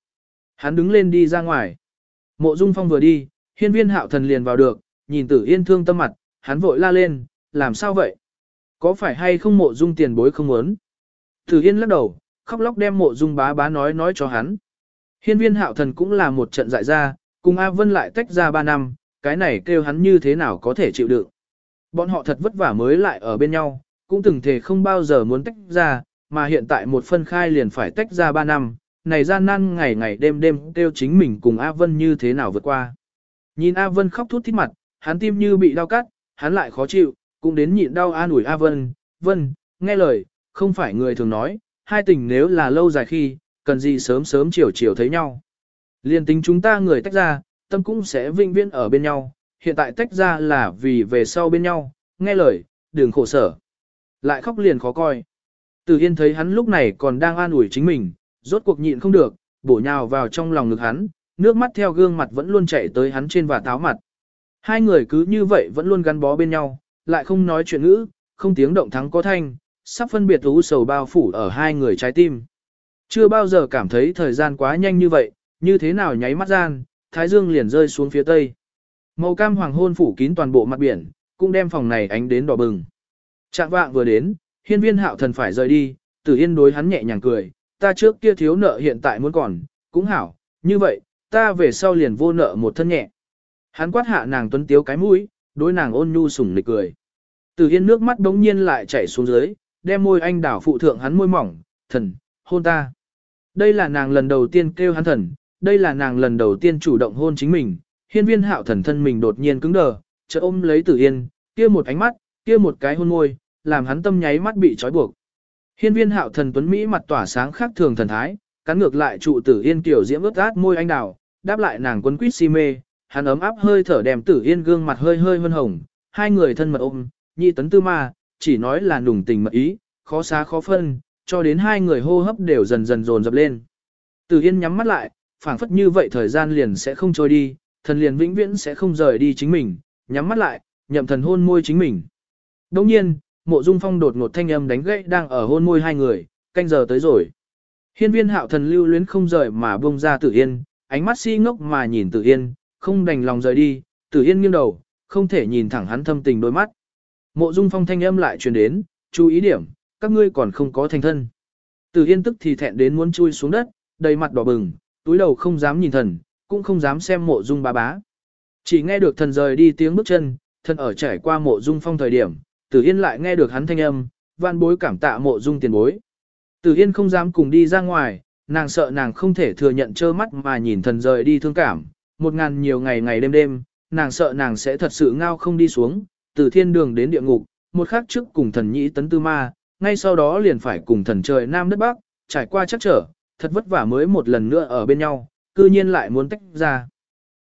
Hắn đứng lên đi ra ngoài. Mộ Dung Phong vừa đi, hiên viên hạo thần liền vào được, nhìn tử yên thương tâm mặt, hắn vội la lên, làm sao vậy? Có phải hay không mộ dung tiền bối không muốn? Tử yên lắc đầu, khóc lóc đem mộ dung bá bá nói nói cho hắn. Hiên viên hạo thần cũng là một trận dại ra, cùng A Vân lại tách ra 3 năm, cái này kêu hắn như thế nào có thể chịu đựng. Bọn họ thật vất vả mới lại ở bên nhau, cũng từng thể không bao giờ muốn tách ra, mà hiện tại một phân khai liền phải tách ra 3 năm, này gian nan ngày ngày đêm đêm kêu chính mình cùng A Vân như thế nào vượt qua. Nhìn A Vân khóc thút thít mặt, hắn tim như bị đau cắt, hắn lại khó chịu, cũng đến nhịn đau an ủi A Vân, Vân, nghe lời, không phải người thường nói, hai tình nếu là lâu dài khi, cần gì sớm sớm chiều chiều thấy nhau. Liên tính chúng ta người tách ra, tâm cũng sẽ vinh viễn ở bên nhau, hiện tại tách ra là vì về sau bên nhau, nghe lời, đừng khổ sở. Lại khóc liền khó coi. Từ Yên thấy hắn lúc này còn đang an ủi chính mình, rốt cuộc nhịn không được, bổ nhào vào trong lòng ngực hắn, nước mắt theo gương mặt vẫn luôn chảy tới hắn trên và táo mặt. Hai người cứ như vậy vẫn luôn gắn bó bên nhau, lại không nói chuyện ngữ, không tiếng động thắng có thanh, sắp phân biệt u sầu bao phủ ở hai người trái tim. Chưa bao giờ cảm thấy thời gian quá nhanh như vậy, như thế nào nháy mắt gian, thái dương liền rơi xuống phía tây. Màu cam hoàng hôn phủ kín toàn bộ mặt biển, cũng đem phòng này ánh đến đỏ bừng. Trạng vạng vừa đến, hiên viên hạo thần phải rời đi, tử yên đối hắn nhẹ nhàng cười, ta trước kia thiếu nợ hiện tại muốn còn, cũng hảo, như vậy, ta về sau liền vô nợ một thân nhẹ. Hắn quát hạ nàng tuấn tiếu cái mũi, đối nàng ôn nhu sủng nịch cười. Tử yên nước mắt đống nhiên lại chảy xuống dưới, đem môi anh đảo phụ thượng hắn môi mỏng, thần, hôn ta. Đây là nàng lần đầu tiên kêu hắn thần, đây là nàng lần đầu tiên chủ động hôn chính mình, hiên viên hạo thần thân mình đột nhiên cứng đờ, chợt ôm lấy tử yên, kia một ánh mắt, kia một cái hôn môi, làm hắn tâm nháy mắt bị trói buộc. Hiên viên hạo thần tuấn Mỹ mặt tỏa sáng khác thường thần thái, cắn ngược lại trụ tử yên kiểu diễm ướt át môi anh đào, đáp lại nàng quân quýt si mê, hắn ấm áp hơi thở đem tử yên gương mặt hơi hơi vân hồng, hai người thân mật ôm, nhị tấn tư ma, chỉ nói là nùng tình mật ý, khó xá khó phân, cho đến hai người hô hấp đều dần dần dồn dập lên. Tử yên nhắm mắt lại, phảng phất như vậy thời gian liền sẽ không trôi đi, thần liền vĩnh viễn sẽ không rời đi chính mình, nhắm mắt lại, nhậm thần hôn môi chính mình. Đồng nhiên, mộ dung phong đột ngột thanh âm đánh gãy đang ở hôn môi hai người, canh giờ tới rồi. Hiên viên hạo thần lưu luyến không rời mà buông ra tử yên, ánh mắt si ngốc mà nhìn tử yên, không đành lòng rời đi, tử yên nghiêng đầu, không thể nhìn thẳng hắn thâm tình đôi mắt. Mộ dung phong thanh âm lại truyền đến, chú ý điểm, các ngươi còn không có thành thân. Tử yên tức thì thẹn đến muốn chui xuống đất, đầy mặt đỏ bừng, túi đầu không dám nhìn thần, cũng không dám xem mộ dung bá bá. Chỉ nghe được thần rời đi tiếng bước chân, thần ở trải qua mộ dung phong thời điểm, tử yên lại nghe được hắn thanh âm, van bối cảm tạ mộ dung tiền bối. Tử yên không dám cùng đi ra ngoài, nàng sợ nàng không thể thừa nhận trơ mắt mà nhìn thần rời đi thương cảm, một ngàn nhiều ngày ngày đêm đêm, nàng sợ nàng sẽ thật sự ngao không đi xuống, từ thiên đường đến địa ngục, một khắc trước cùng thần nhĩ tấn tư ma, ngay sau đó liền phải cùng thần trời Nam đất Bắc, trải qua chắc trở, thật vất vả mới một lần nữa ở bên nhau, cư nhiên lại muốn tách ra.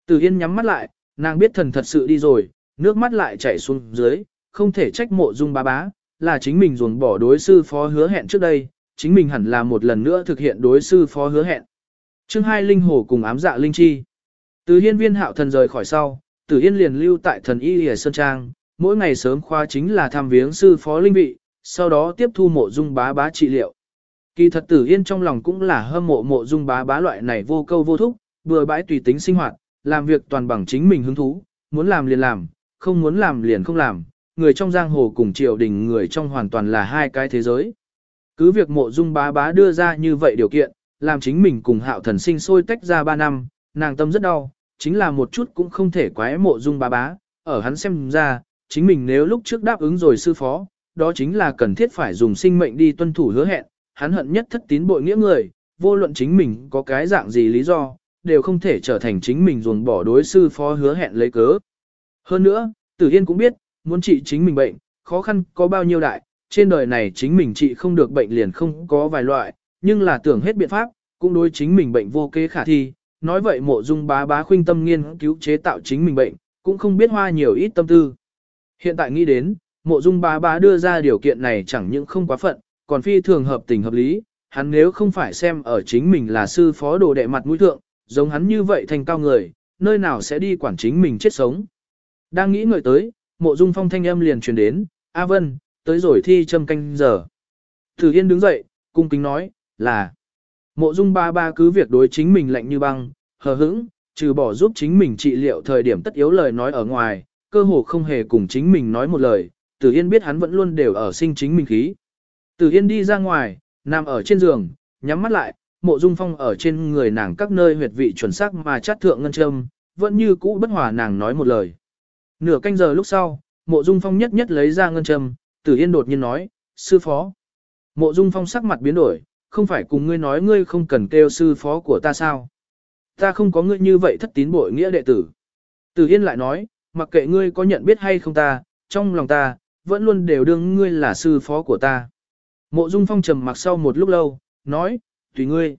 Từ Yên nhắm mắt lại, nàng biết thần thật sự đi rồi, nước mắt lại chảy xuống dưới, không thể trách mộ dung bá bá, là chính mình ruồng bỏ đối sư phó hứa hẹn trước đây, chính mình hẳn là một lần nữa thực hiện đối sư phó hứa hẹn. Chương hai linh hồ cùng ám dạ linh chi. Từ hiên viên hạo thần rời khỏi sau, Tử Yên liền lưu tại thần y ở Sơn Trang, mỗi ngày sớm khoa chính là thăm viếng sư phó linh vị, sau đó tiếp thu mộ dung bá bá trị liệu. Kỳ thật Tử Yên trong lòng cũng là hâm mộ mộ dung bá bá loại này vô câu vô thúc, bừa bãi tùy tính sinh hoạt, làm việc toàn bằng chính mình hứng thú, muốn làm liền làm, không muốn làm liền không làm, người trong giang hồ cùng triều đình người trong hoàn toàn là hai cái thế giới. Cứ việc mộ dung bá bá đưa ra như vậy điều kiện, làm chính mình cùng hạo thần sinh sôi tách ra ba năm, nàng tâm rất đau, chính là một chút cũng không thể quái mộ dung bá bá, ở hắn xem ra, chính mình nếu lúc trước đáp ứng rồi sư phó, đó chính là cần thiết phải dùng sinh mệnh đi tuân thủ hứa hẹn, hắn hận nhất thất tín bội nghĩa người, vô luận chính mình có cái dạng gì lý do, đều không thể trở thành chính mình ruồng bỏ đối sư phó hứa hẹn lấy cớ. Hơn nữa, Tử Yên cũng biết, muốn trị chính mình bệnh, khó khăn có bao nhiêu đại, trên đời này chính mình trị không được bệnh liền không có vài loại, nhưng là tưởng hết biện pháp, cũng đối chính mình bệnh vô kế khả thi. Nói vậy mộ dung bá bá khuynh tâm nghiên cứu chế tạo chính mình bệnh, cũng không biết hoa nhiều ít tâm tư. Hiện tại nghĩ đến, mộ dung bá bá đưa ra điều kiện này chẳng những không quá phận, còn phi thường hợp tình hợp lý, hắn nếu không phải xem ở chính mình là sư phó đồ đệ mặt mũi thượng, giống hắn như vậy thành cao người, nơi nào sẽ đi quản chính mình chết sống. Đang nghĩ ngợi tới, mộ dung phong thanh âm liền truyền đến, A Vân, tới rồi thi châm canh giờ. Thử Yên đứng dậy, cung kính nói, là. Mộ dung ba ba cứ việc đối chính mình lạnh như băng, hờ hững, trừ bỏ giúp chính mình trị liệu thời điểm tất yếu lời nói ở ngoài, cơ hồ không hề cùng chính mình nói một lời, Tử Yên biết hắn vẫn luôn đều ở sinh chính mình khí. Tử Yên đi ra ngoài, nằm ở trên giường, nhắm mắt lại, mộ dung phong ở trên người nàng các nơi huyệt vị chuẩn xác mà chát thượng ngân châm, vẫn như cũ bất hòa nàng nói một lời. Nửa canh giờ lúc sau, mộ dung phong nhất nhất lấy ra ngân châm, tử yên đột nhiên nói, sư phó. Mộ dung phong sắc mặt biến đổi, không phải cùng ngươi nói ngươi không cần kêu sư phó của ta sao. Ta không có ngươi như vậy thất tín bội nghĩa đệ tử. Tử yên lại nói, mặc kệ ngươi có nhận biết hay không ta, trong lòng ta, vẫn luôn đều đương ngươi là sư phó của ta. Mộ dung phong trầm mặc sau một lúc lâu, nói, tùy ngươi.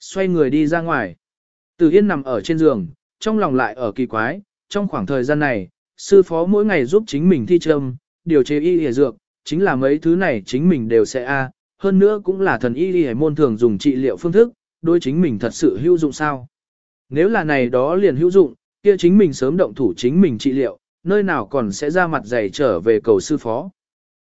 Xoay người đi ra ngoài. Tử Yên nằm ở trên giường, trong lòng lại ở kỳ quái, trong khoảng thời gian này, sư phó mỗi ngày giúp chính mình thi trâm, điều chế y y dược, chính là mấy thứ này chính mình đều sẽ a, hơn nữa cũng là thần y y môn thường dùng trị liệu phương thức, đối chính mình thật sự hữu dụng sao? Nếu là này đó liền hữu dụng, kia chính mình sớm động thủ chính mình trị liệu, nơi nào còn sẽ ra mặt dày trở về cầu sư phó.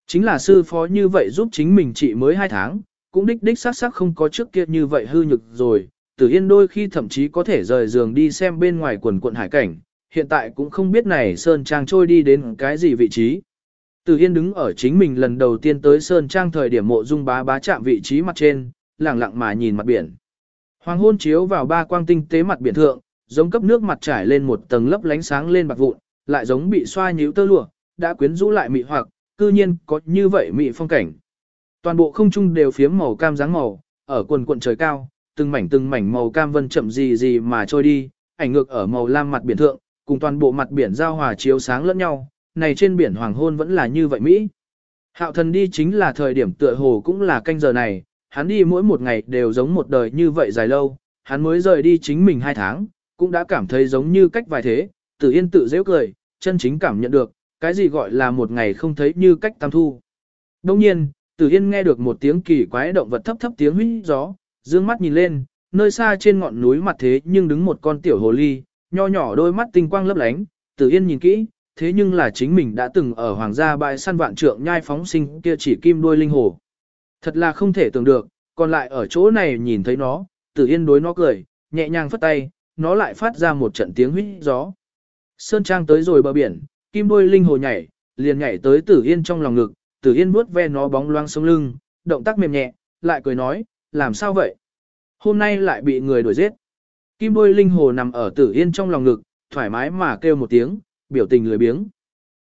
Chính là sư phó như vậy giúp chính mình trị mới 2 tháng, cũng đích đích xác xác không có trước kia như vậy hư nhực rồi, Tử Yên đôi khi thậm chí có thể rời giường đi xem bên ngoài quần quận hải cảnh, hiện tại cũng không biết này Sơn Trang trôi đi đến cái gì vị trí. từ Yên đứng ở chính mình lần đầu tiên tới Sơn Trang thời điểm mộ dung bá bá chạm vị trí mặt trên, lặng lặng mà nhìn mặt biển. Hoàng hôn chiếu vào ba quang tinh tế mặt biển thượng, giống cấp nước mặt trải lên một tầng lấp lánh sáng lên bạc vụn, lại giống bị xoa nhíu tơ lụa, đã quyến rũ lại mị hoặc, cư nhiên có như vậy mị phong cảnh. Toàn bộ không trung đều phiếm màu cam dáng màu, ở quần quận trời cao, từng mảnh từng mảnh màu cam vân chậm gì gì mà trôi đi, ảnh ngược ở màu lam mặt biển thượng, cùng toàn bộ mặt biển giao hòa chiếu sáng lẫn nhau, này trên biển hoàng hôn vẫn là như vậy Mỹ. Hạo thần đi chính là thời điểm tựa hồ cũng là canh giờ này, hắn đi mỗi một ngày đều giống một đời như vậy dài lâu, hắn mới rời đi chính mình hai tháng, cũng đã cảm thấy giống như cách vài thế, tự yên tự dễ cười, chân chính cảm nhận được, cái gì gọi là một ngày không thấy như cách tam thu. Đông nhiên, Tử Yên nghe được một tiếng kỳ quái động vật thấp thấp tiếng huýt gió, dương mắt nhìn lên, nơi xa trên ngọn núi mặt thế nhưng đứng một con tiểu hồ ly, nho nhỏ đôi mắt tinh quang lấp lánh, Tử Yên nhìn kỹ, thế nhưng là chính mình đã từng ở hoàng gia bãi săn vạn trượng nhai phóng sinh kia chỉ kim đuôi linh hồ. Thật là không thể tưởng được, còn lại ở chỗ này nhìn thấy nó, Tử Yên đối nó cười, nhẹ nhàng phất tay, nó lại phát ra một trận tiếng huýt gió. Sơn Trang tới rồi bờ biển, kim đuôi linh hồ nhảy, liền nhảy tới Tử Yên trong lòng ngực, Tử Yên vuốt ve nó bóng loáng sống lưng, động tác mềm nhẹ, lại cười nói, làm sao vậy? Hôm nay lại bị người đuổi giết. Kim đôi linh hồ nằm ở Tử Yên trong lòng ngực, thoải mái mà kêu một tiếng, biểu tình lười biếng.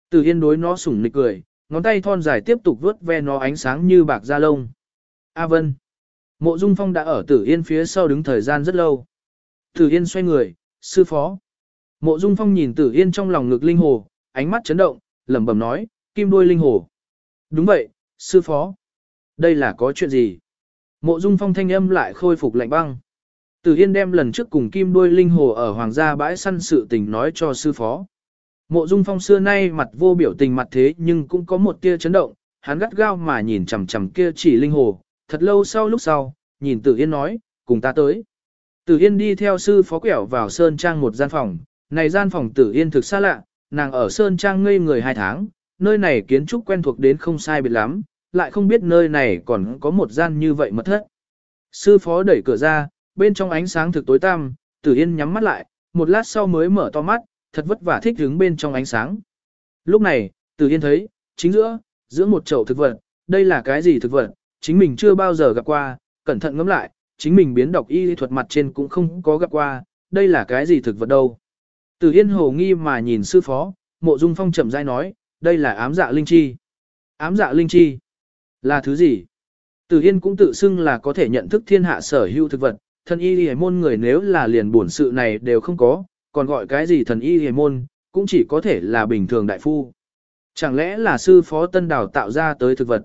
Tử Yên đối nó sủng nịch cười, ngón tay thon dài tiếp tục vuốt ve nó ánh sáng như bạc da lông. A Vân. Mộ Dung Phong đã ở Tử Yên phía sau đứng thời gian rất lâu. Tử Yên xoay người, sư phó. Mộ Dung Phong nhìn Tử Yên trong lòng ngực linh hồ, ánh mắt chấn động, lẩm bẩm nói, kim đôi linh hồ. Đúng vậy, sư phó. Đây là có chuyện gì? Mộ Dung Phong thanh âm lại khôi phục lạnh băng. Tử Yên đem lần trước cùng Kim Đuôi Linh Hồ ở Hoàng gia bãi săn sự tình nói cho sư phó. Mộ Dung Phong xưa nay mặt vô biểu tình mặt thế nhưng cũng có một tia chấn động, hắn gắt gao mà nhìn chằm chằm kia chỉ Linh Hồ, thật lâu sau lúc sau, nhìn Tử Yên nói, cùng ta tới. Tử Yên đi theo sư phó quẹo vào Sơn Trang một gian phòng, này gian phòng Tử Yên thực xa lạ, nàng ở Sơn Trang ngây người hai tháng, nơi này kiến trúc quen thuộc đến không sai biệt lắm, lại không biết nơi này còn có một gian như vậy mất thất. Sư phó đẩy cửa ra, bên trong ánh sáng thực tối tăm, Tử Yên nhắm mắt lại, một lát sau mới mở to mắt, thật vất vả thích đứng bên trong ánh sáng. Lúc này, Tử Yên thấy, chính giữa, giữa một chậu thực vật, đây là cái gì thực vật, chính mình chưa bao giờ gặp qua, cẩn thận ngẫm lại, chính mình biến đọc y thuật mặt trên cũng không có gặp qua, đây là cái gì thực vật đâu. Tử Yên hồ nghi mà nhìn sư phó, mộ dung phong chậm rãi nói, đây là ám dạ linh chi. Ám dạ linh chi là thứ gì? Tử Yên cũng tự xưng là có thể nhận thức thiên hạ sở hữu thực vật, thần y hề môn người nếu là liền bổn sự này đều không có, còn gọi cái gì thần y hề môn, cũng chỉ có thể là bình thường đại phu. Chẳng lẽ là sư phó tân đào tạo ra tới thực vật?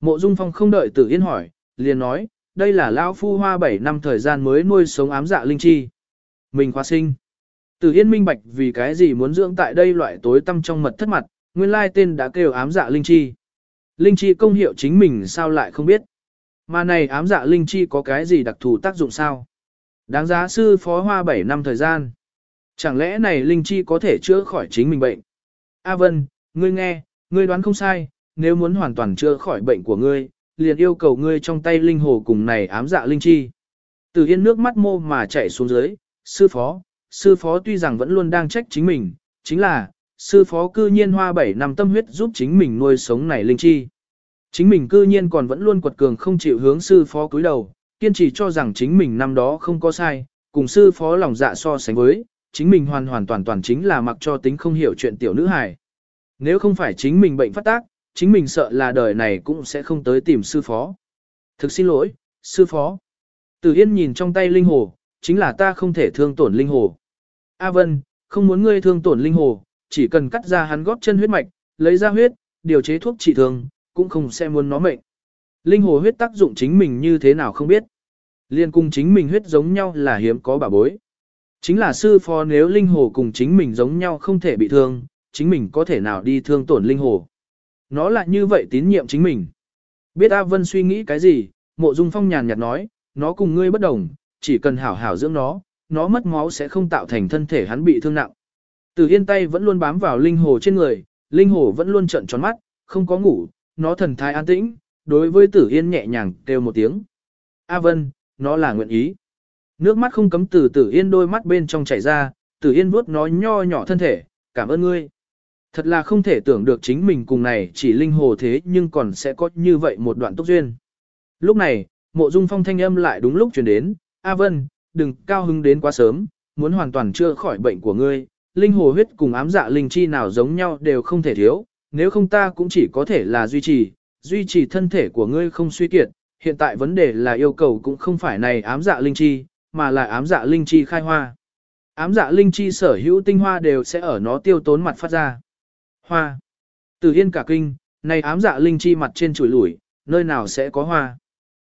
Mộ Dung Phong không đợi Tử Yên hỏi, liền nói, đây là lão phu hoa 7 năm thời gian mới nuôi sống ám dạ linh chi. Mình khoa sinh. Tử Yên minh bạch vì cái gì muốn dưỡng tại đây loại tối tăm trong mật thất mặt, nguyên lai tên đã kêu ám dạ linh chi. Linh chi công hiệu chính mình sao lại không biết. Mà này ám dạ linh chi có cái gì đặc thù tác dụng sao? Đáng giá sư phó hoa 7 năm thời gian. Chẳng lẽ này linh chi có thể chữa khỏi chính mình bệnh? A Vân, ngươi nghe, ngươi đoán không sai, nếu muốn hoàn toàn chữa khỏi bệnh của ngươi, liền yêu cầu ngươi trong tay linh hồ cùng này ám dạ linh chi. Từ yên nước mắt mô mà chạy xuống dưới, sư phó, sư phó tuy rằng vẫn luôn đang trách chính mình, chính là, sư phó cư nhiên hoa 7 năm tâm huyết giúp chính mình nuôi sống này linh chi. Chính mình cư nhiên còn vẫn luôn quật cường không chịu hướng sư phó cúi đầu, kiên trì cho rằng chính mình năm đó không có sai, cùng sư phó lòng dạ so sánh với, chính mình hoàn hoàn toàn toàn chính là mặc cho tính không hiểu chuyện tiểu nữ hài. Nếu không phải chính mình bệnh phát tác, chính mình sợ là đời này cũng sẽ không tới tìm sư phó. Thực xin lỗi, sư phó. Tử Yên nhìn trong tay linh hồ, chính là ta không thể thương tổn linh hồ. A Vân, không muốn ngươi thương tổn linh hồ, chỉ cần cắt ra hắn góp chân huyết mạch, lấy ra huyết, điều chế thuốc trị thương, cũng không sẽ muốn nó mệnh. Linh hồ huyết tác dụng chính mình như thế nào không biết. Liên cùng chính mình huyết giống nhau là hiếm có bà bối. Chính là sư phó nếu linh hồ cùng chính mình giống nhau không thể bị thương, chính mình có thể nào đi thương tổn linh hồ. Nó là như vậy tín nhiệm chính mình. Biết A Vân suy nghĩ cái gì, mộ dung phong nhàn nhạt nói, nó cùng ngươi bất đồng, chỉ cần hảo hảo dưỡng nó, nó mất máu sẽ không tạo thành thân thể hắn bị thương nặng. Từ yên tay vẫn luôn bám vào linh hồ trên người, linh hồ vẫn luôn trận tròn mắt, không có ngủ, nó thần thái an tĩnh, đối với tử yên nhẹ nhàng kêu một tiếng. A Vân, nó là nguyện ý. Nước mắt không cấm từ tử yên đôi mắt bên trong chảy ra, tử yên vuốt nó nho nhỏ thân thể, cảm ơn ngươi. Thật là không thể tưởng được chính mình cùng này chỉ linh hồ thế nhưng còn sẽ có như vậy một đoạn tốc duyên. Lúc này, mộ dung phong thanh âm lại đúng lúc chuyển đến, A Vân, đừng cao hứng đến quá sớm, muốn hoàn toàn chưa khỏi bệnh của ngươi, linh hồ huyết cùng ám dạ linh chi nào giống nhau đều không thể thiếu, nếu không ta cũng chỉ có thể là duy trì, duy trì thân thể của ngươi không suy kiệt, hiện tại vấn đề là yêu cầu cũng không phải này ám dạ linh chi, mà là ám dạ linh chi khai hoa. Ám dạ linh chi sở hữu tinh hoa đều sẽ ở nó tiêu tốn mặt phát ra. Hoa. Từ yên cả kinh, này ám dạ linh chi mặt trên chuỗi lủi, nơi nào sẽ có hoa.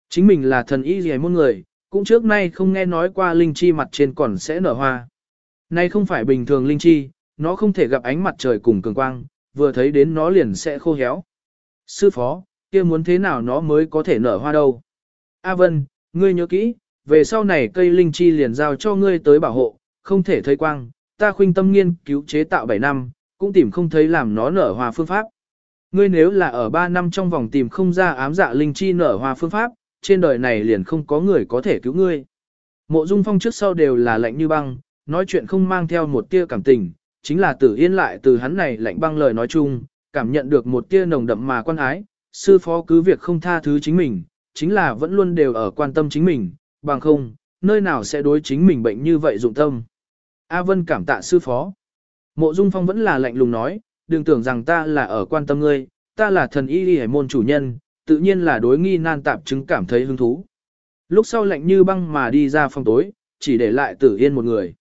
Chính mình là thần y gì môn người, cũng trước nay không nghe nói qua linh chi mặt trên còn sẽ nở hoa. Này không phải bình thường linh chi, nó không thể gặp ánh mặt trời cùng cường quang, vừa thấy đến nó liền sẽ khô héo. Sư phó, kia muốn thế nào nó mới có thể nở hoa đâu? A Vân, ngươi nhớ kỹ, về sau này cây linh chi liền giao cho ngươi tới bảo hộ, không thể thấy quang, ta khuynh tâm nghiên cứu chế tạo 7 năm, cũng tìm không thấy làm nó nở hoa phương pháp. Ngươi nếu là ở 3 năm trong vòng tìm không ra ám dạ linh chi nở hoa phương pháp, trên đời này liền không có người có thể cứu ngươi. Mộ Dung Phong trước sau đều là lạnh như băng, nói chuyện không mang theo một tia cảm tình, chính là tử yên lại từ hắn này lạnh băng lời nói chung, cảm nhận được một tia nồng đậm mà quan ái, sư phó cứ việc không tha thứ chính mình, chính là vẫn luôn đều ở quan tâm chính mình, bằng không, nơi nào sẽ đối chính mình bệnh như vậy dụng tâm. A Vân cảm tạ sư phó. Mộ Dung Phong vẫn là lạnh lùng nói, đừng tưởng rằng ta là ở quan tâm ngươi, ta là thần y y hải môn chủ nhân, tự nhiên là đối nghi nan tạp chứng cảm thấy hứng thú. Lúc sau lạnh như băng mà đi ra phòng tối, chỉ để lại tử yên một người.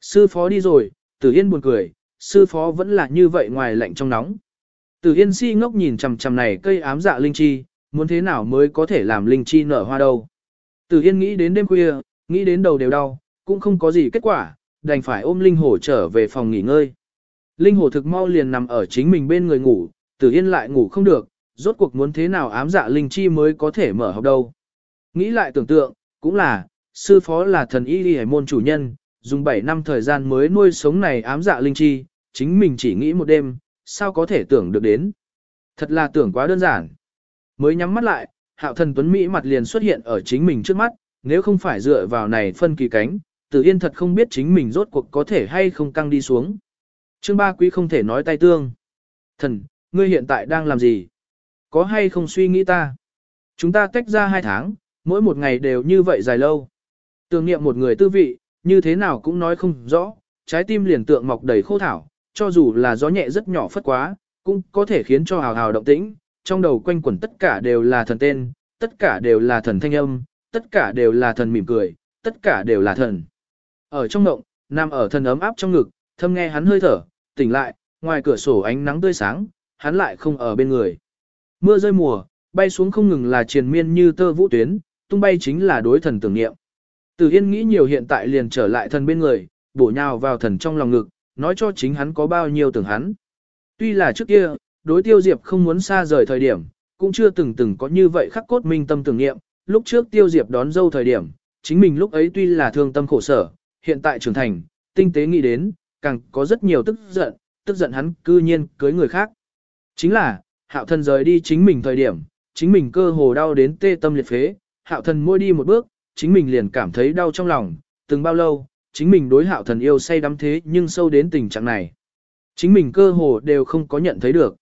Sư phó đi rồi, tử yên buồn cười, sư phó vẫn là như vậy ngoài lạnh trong nóng. Tử yên si ngốc nhìn chằm chằm này cây ám dạ linh chi, muốn thế nào mới có thể làm linh chi nở hoa đâu. Tử Yên nghĩ đến đêm khuya, nghĩ đến đầu đều đau, cũng không có gì kết quả, đành phải ôm Linh Hồ trở về phòng nghỉ ngơi. Linh Hồ thực mau liền nằm ở chính mình bên người ngủ, Tử Yên lại ngủ không được, rốt cuộc muốn thế nào ám dạ linh chi mới có thể mở học đâu. Nghĩ lại tưởng tượng, cũng là, sư phó là thần y đi môn chủ nhân, dùng 7 năm thời gian mới nuôi sống này ám dạ linh chi, chính mình chỉ nghĩ một đêm, sao có thể tưởng được đến. Thật là tưởng quá đơn giản. Mới nhắm mắt lại, hạo thần tuấn Mỹ mặt liền xuất hiện ở chính mình trước mắt, nếu không phải dựa vào này phân kỳ cánh, tử yên thật không biết chính mình rốt cuộc có thể hay không căng đi xuống. Trương ba quý không thể nói tay tương. Thần, ngươi hiện tại đang làm gì? Có hay không suy nghĩ ta? Chúng ta tách ra hai tháng, mỗi một ngày đều như vậy dài lâu. Tưởng niệm một người tư vị, như thế nào cũng nói không rõ, trái tim liền tượng mọc đầy khô thảo, cho dù là gió nhẹ rất nhỏ phất quá, cũng có thể khiến cho hào hào động tĩnh, trong đầu quanh quẩn tất cả đều là thần tên, tất cả đều là thần thanh âm, tất cả đều là thần mỉm cười, tất cả đều là thần. Ở trong ngộng, nằm ở thần ấm áp trong ngực, thâm nghe hắn hơi thở, tỉnh lại, ngoài cửa sổ ánh nắng tươi sáng, hắn lại không ở bên người. Mưa rơi mùa, bay xuống không ngừng là triền miên như tơ vũ tuyến, tung bay chính là đối thần tưởng niệm. Từ Yên nghĩ nhiều hiện tại liền trở lại thần bên người, bổ nhào vào thần trong lòng ngực, nói cho chính hắn có bao nhiêu tưởng hắn. Tuy là trước kia, đối tiêu diệp không muốn xa rời thời điểm, cũng chưa từng từng có như vậy khắc cốt minh tâm tưởng niệm. Lúc trước tiêu diệp đón dâu thời điểm, chính mình lúc ấy tuy là thương tâm khổ sở, hiện tại trưởng thành, tinh tế nghĩ đến, càng có rất nhiều tức giận, tức giận hắn cư nhiên cưới người khác. Chính là, hạo thần rời đi chính mình thời điểm, chính mình cơ hồ đau đến tê tâm liệt phế, hạo thần môi đi một bước, chính mình liền cảm thấy đau trong lòng, từng bao lâu, chính mình đối hạo thần yêu say đắm thế nhưng sâu đến tình trạng này. Chính mình cơ hồ đều không có nhận thấy được.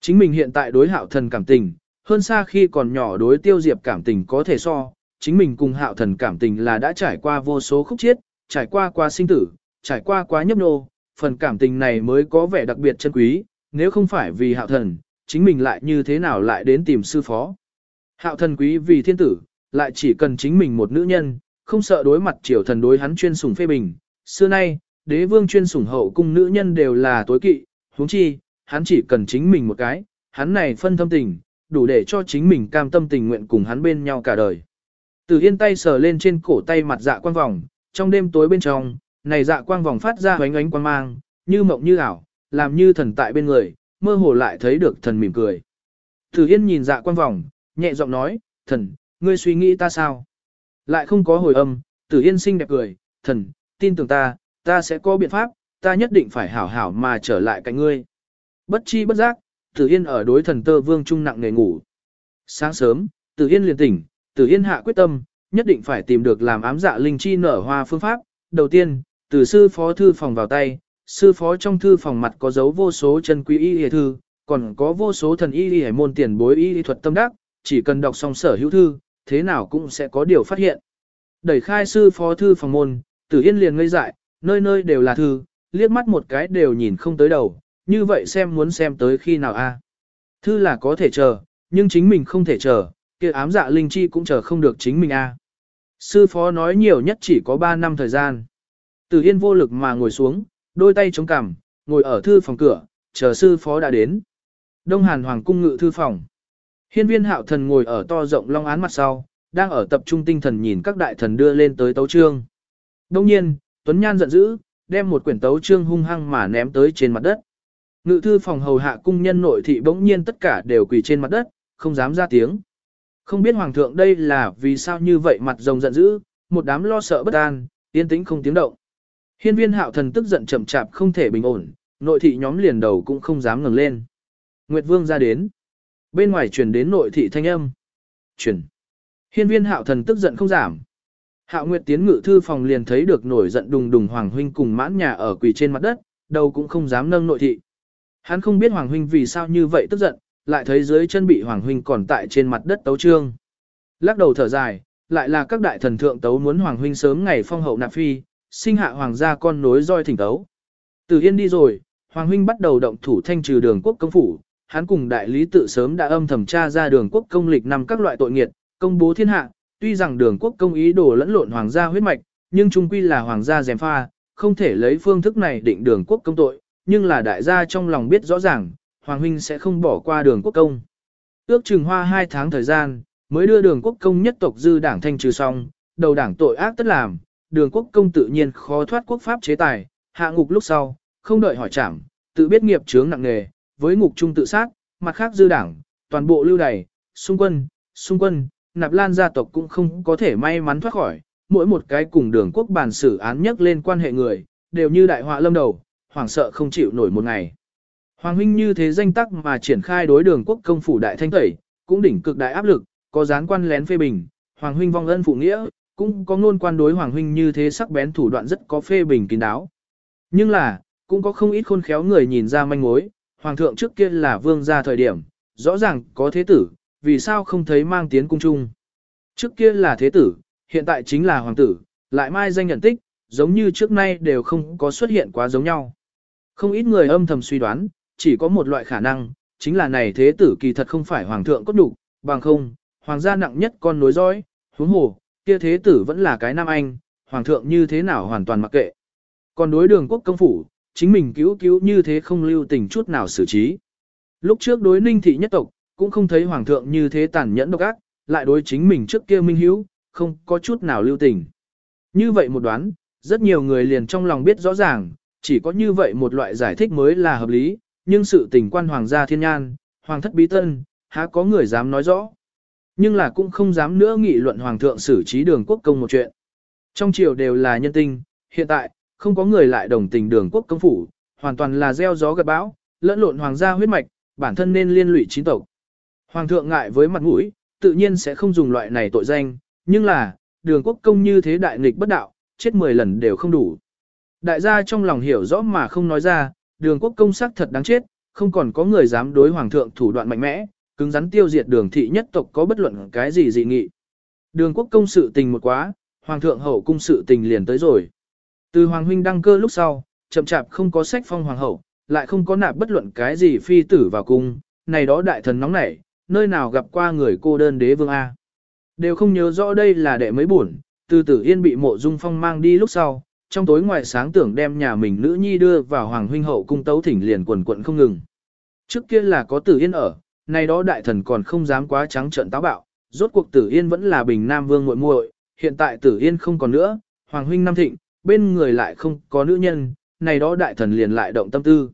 Chính mình hiện tại đối hạo thần cảm tình, hơn xa khi còn nhỏ đối tiêu diệp cảm tình có thể so, chính mình cùng hạo thần cảm tình là đã trải qua vô số khúc chiết, trải qua qua sinh tử, trải qua quá nhấp nô, phần cảm tình này mới có vẻ đặc biệt chân quý, nếu không phải vì hạo thần, chính mình lại như thế nào lại đến tìm sư phó. Hạo thần quý vì thiên tử, lại chỉ cần chính mình một nữ nhân, không sợ đối mặt triều thần đối hắn chuyên sủng phê bình. Xưa nay, đế vương chuyên sủng hậu cung nữ nhân đều là tối kỵ, huống chi, hắn chỉ cần chính mình một cái, hắn này phân thâm tình, đủ để cho chính mình cam tâm tình nguyện cùng hắn bên nhau cả đời. Từ yên tay sờ lên trên cổ tay mặt dạ quang vòng, trong đêm tối bên trong, này dạ quang vòng phát ra ánh ánh quang mang, như mộng như ảo, làm như thần tại bên người, mơ hồ lại thấy được thần mỉm cười. Từ yên nhìn dạ quang vòng, nhẹ giọng nói, thần, ngươi suy nghĩ ta sao? Lại không có hồi âm, tử yên sinh đẹp cười, thần, tin tưởng ta, ta sẽ có biện pháp, ta nhất định phải hảo hảo mà trở lại cạnh ngươi. Bất chi bất giác, tử yên ở đối thần tơ vương trung nặng nề ngủ. Sáng sớm, tử yên liền tỉnh, tử yên hạ quyết tâm, nhất định phải tìm được làm ám dạ linh chi nở hoa phương pháp. Đầu tiên, từ sư phó thư phòng vào tay, sư phó trong thư phòng mặt có dấu vô số chân quý y y thư, còn có vô số thần y y môn tiền bối y thuật tâm đắc, chỉ cần đọc xong sở hữu thư, thế nào cũng sẽ có điều phát hiện. Đẩy khai sư phó thư phòng môn, tử yên liền ngây dại, nơi nơi đều là thư, liếc mắt một cái đều nhìn không tới đầu, như vậy xem muốn xem tới khi nào a? Thư là có thể chờ, nhưng chính mình không thể chờ, kia ám dạ linh chi cũng chờ không được chính mình a. Sư phó nói nhiều nhất chỉ có 3 năm thời gian. Tử Yên vô lực mà ngồi xuống, đôi tay chống cằm, ngồi ở thư phòng cửa, chờ sư phó đã đến. Đông Hàn Hoàng cung ngự thư phòng. Hiên viên hạo thần ngồi ở to rộng long án mặt sau, đang ở tập trung tinh thần nhìn các đại thần đưa lên tới tấu trương. Đông nhiên, Tuấn Nhan giận dữ, đem một quyển tấu trương hung hăng mà ném tới trên mặt đất. Ngự thư phòng hầu hạ cung nhân nội thị bỗng nhiên tất cả đều quỳ trên mặt đất, không dám ra tiếng. Không biết hoàng thượng đây là vì sao như vậy mặt rồng giận dữ, một đám lo sợ bất an, yên tĩnh không tiếng động. Hiên viên hạo thần tức giận chậm chạp không thể bình ổn, nội thị nhóm liền đầu cũng không dám ngẩng lên. Nguyệt vương ra đến. Bên ngoài truyền đến nội thị thanh âm. Truyền. Hiên viên hạo thần tức giận không giảm. Hạo Nguyệt tiến ngự thư phòng liền thấy được nổi giận đùng đùng Hoàng Huynh cùng mãn nhà ở quỳ trên mặt đất, đầu cũng không dám nâng nội thị. Hắn không biết Hoàng Huynh vì sao như vậy tức giận, lại thấy dưới chân bị Hoàng Huynh còn tại trên mặt đất tấu trương. Lắc đầu thở dài, lại là các đại thần thượng tấu muốn Hoàng Huynh sớm ngày phong hậu nạp phi, sinh hạ Hoàng gia con nối roi thỉnh tấu. Từ Yên đi rồi, Hoàng Huynh bắt đầu động thủ thanh trừ đường quốc công phủ, hắn cùng đại lý tự sớm đã âm thẩm tra ra đường quốc công lịch năm các loại tội nghiệt, công bố thiên hạ, tuy rằng đường quốc công ý đồ lẫn lộn hoàng gia huyết mạch, nhưng trung quy là hoàng gia dèm pha, không thể lấy phương thức này định đường quốc công tội, nhưng là đại gia trong lòng biết rõ ràng, hoàng huynh sẽ không bỏ qua đường quốc công. Ước chừng hoa hai tháng thời gian, mới đưa đường quốc công nhất tộc dư đảng thanh trừ xong, đầu đảng tội ác tất làm, đường quốc công tự nhiên khó thoát quốc pháp chế tài, hạ ngục lúc sau, không đợi hỏi trảm, tự biết nghiệp chướng nặng nề, với ngục trung tự sát, mặt khác dư đảng, toàn bộ lưu đày, xung quân, xung quân, nạp lan gia tộc cũng không có thể may mắn thoát khỏi, mỗi một cái cùng đường quốc bàn xử án nhất lên quan hệ người, đều như đại họa lâm đầu, hoảng sợ không chịu nổi một ngày. Hoàng huynh như thế danh tắc mà triển khai đối đường quốc công phủ đại thanh tẩy, cũng đỉnh cực đại áp lực, có gián quan lén phê bình, Hoàng huynh vong ân phụ nghĩa, cũng có ngôn quan đối Hoàng huynh như thế sắc bén thủ đoạn rất có phê bình kín đáo. Nhưng là, cũng có không ít khôn khéo người nhìn ra manh mối, Hoàng thượng trước kia là vương gia thời điểm, rõ ràng có thế tử, vì sao không thấy mang tiến cung trung. Trước kia là thế tử, hiện tại chính là hoàng tử, lại mai danh nhận tích, giống như trước nay đều không có xuất hiện quá giống nhau. Không ít người âm thầm suy đoán, chỉ có một loại khả năng, chính là này thế tử kỳ thật không phải hoàng thượng cốt đủ, bằng không, hoàng gia nặng nhất con nối dõi, huống hồ, kia thế tử vẫn là cái nam anh, hoàng thượng như thế nào hoàn toàn mặc kệ. Còn đối đường quốc công phủ, chính mình cứu cứu như thế không lưu tình chút nào xử trí. Lúc trước đối ninh thị nhất tộc, cũng không thấy hoàng thượng như thế tàn nhẫn độc ác, lại đối chính mình trước kia minh hữu, không có chút nào lưu tình. Như vậy một đoán, rất nhiều người liền trong lòng biết rõ ràng, chỉ có như vậy một loại giải thích mới là hợp lý, nhưng sự tình quan hoàng gia thiên nhan, hoàng thất bí tân, há có người dám nói rõ. Nhưng là cũng không dám nữa nghị luận hoàng thượng xử trí đường quốc công một chuyện. Trong triều đều là nhân tinh, hiện tại, không có người lại đồng tình đường quốc công phủ, hoàn toàn là gieo gió gặt bão, lẫn lộn hoàng gia huyết mạch, bản thân nên liên lụy chính tộc. Hoàng thượng ngại với mặt mũi, tự nhiên sẽ không dùng loại này tội danh, nhưng là, đường quốc công như thế đại nghịch bất đạo, chết 10 lần đều không đủ. Đại gia trong lòng hiểu rõ mà không nói ra, đường quốc công sắc thật đáng chết, không còn có người dám đối hoàng thượng thủ đoạn mạnh mẽ, cứng rắn tiêu diệt đường thị nhất tộc có bất luận cái gì dị nghị. Đường quốc công sự tình một quá, hoàng thượng hậu cung sự tình liền tới rồi. Từ hoàng huynh đăng cơ lúc sau, chậm chạp không có sách phong hoàng hậu, lại không có nạp bất luận cái gì phi tử vào cung, này đó đại thần nóng nảy, nơi nào gặp qua người cô đơn đế vương A. Đều không nhớ rõ đây là đệ mấy buồn, từ tử yên bị mộ dung phong mang đi lúc sau, trong tối ngoài sáng tưởng đem nhà mình nữ nhi đưa vào hoàng huynh hậu cung tấu thỉnh liền quần quận không ngừng. Trước kia là có tử yên ở, nay đó đại thần còn không dám quá trắng trợn táo bạo, rốt cuộc tử yên vẫn là bình nam vương muội muội, hiện tại tử yên không còn nữa, hoàng huynh nam thịnh, bên người lại không có nữ nhân, này đó đại thần liền lại động tâm tư.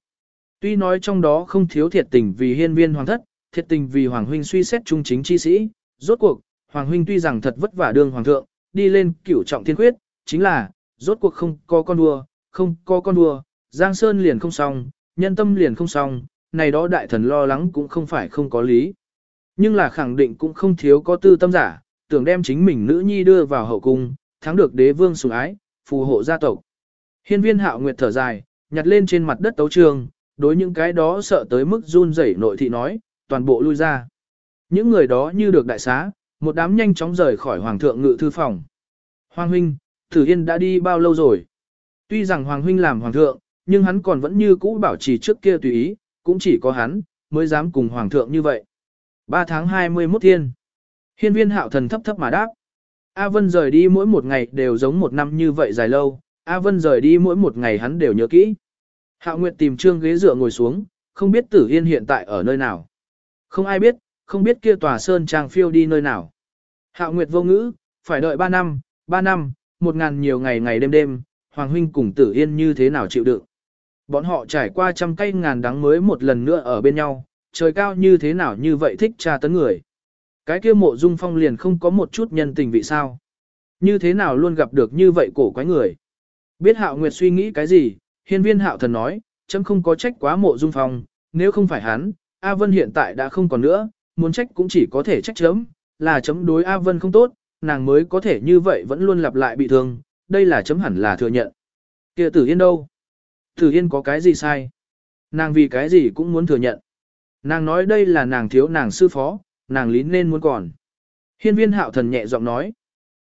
Tuy nói trong đó không thiếu thiệt tình vì hiên viên hoàng thất, thiệt tình vì hoàng huynh suy xét trung chính chi sĩ, rốt cuộc, hoàng huynh tuy rằng thật vất vả đương hoàng thượng, đi lên cửu trọng thiên quyết, chính là, rốt cuộc không có con đua, không có con đua, Giang Sơn liền không xong, nhân tâm liền không xong, này đó đại thần lo lắng cũng không phải không có lý. Nhưng là khẳng định cũng không thiếu có tư tâm giả, tưởng đem chính mình nữ nhi đưa vào hậu cung, thắng được đế vương sủng ái, phù hộ gia tộc. Hiên viên hạo nguyệt thở dài, nhặt lên trên mặt đất tấu trường, đối những cái đó sợ tới mức run rẩy nội thị nói, toàn bộ lui ra. Những người đó như được đại xá, một đám nhanh chóng rời khỏi hoàng thượng ngự thư phòng. Hoàng huynh, thử Yên đã đi bao lâu rồi? Tuy rằng Hoàng huynh làm hoàng thượng, nhưng hắn còn vẫn như cũ bảo trì trước kia tùy ý, cũng chỉ có hắn, mới dám cùng hoàng thượng như vậy. 3 tháng 21 thiên. Hiên viên hạo thần thấp thấp mà đáp. A Vân rời đi mỗi một ngày đều giống một năm như vậy dài lâu, A Vân rời đi mỗi một ngày hắn đều nhớ kỹ. Hạo Nguyệt tìm trương ghế dựa ngồi xuống, không biết Tử Yên hiện tại ở nơi nào. Không ai biết, không biết kia tòa sơn trang phiêu đi nơi nào. Hạo Nguyệt vô ngữ, phải đợi 3 năm, 3 năm, một ngàn nhiều ngày ngày đêm đêm, Hoàng Huynh cùng Tử Yên như thế nào chịu đựng. Bọn họ trải qua trăm cây ngàn đắng mới một lần nữa ở bên nhau, trời cao như thế nào như vậy thích tra tấn người. Cái kia mộ dung phong liền không có một chút nhân tình vị sao. Như thế nào luôn gặp được như vậy cổ quái người. Biết hạo nguyệt suy nghĩ cái gì, hiên viên hạo thần nói, chấm không có trách quá mộ dung phong, nếu không phải hắn, A Vân hiện tại đã không còn nữa, muốn trách cũng chỉ có thể trách chấm, là chấm đối A Vân không tốt, nàng mới có thể như vậy vẫn luôn lặp lại bị thương, đây là chấm hẳn là thừa nhận. kia tử yên đâu? Tử yên có cái gì sai? Nàng vì cái gì cũng muốn thừa nhận. Nàng nói đây là nàng thiếu nàng sư phó, nàng lý nên muốn còn. Hiên viên hạo thần nhẹ giọng nói.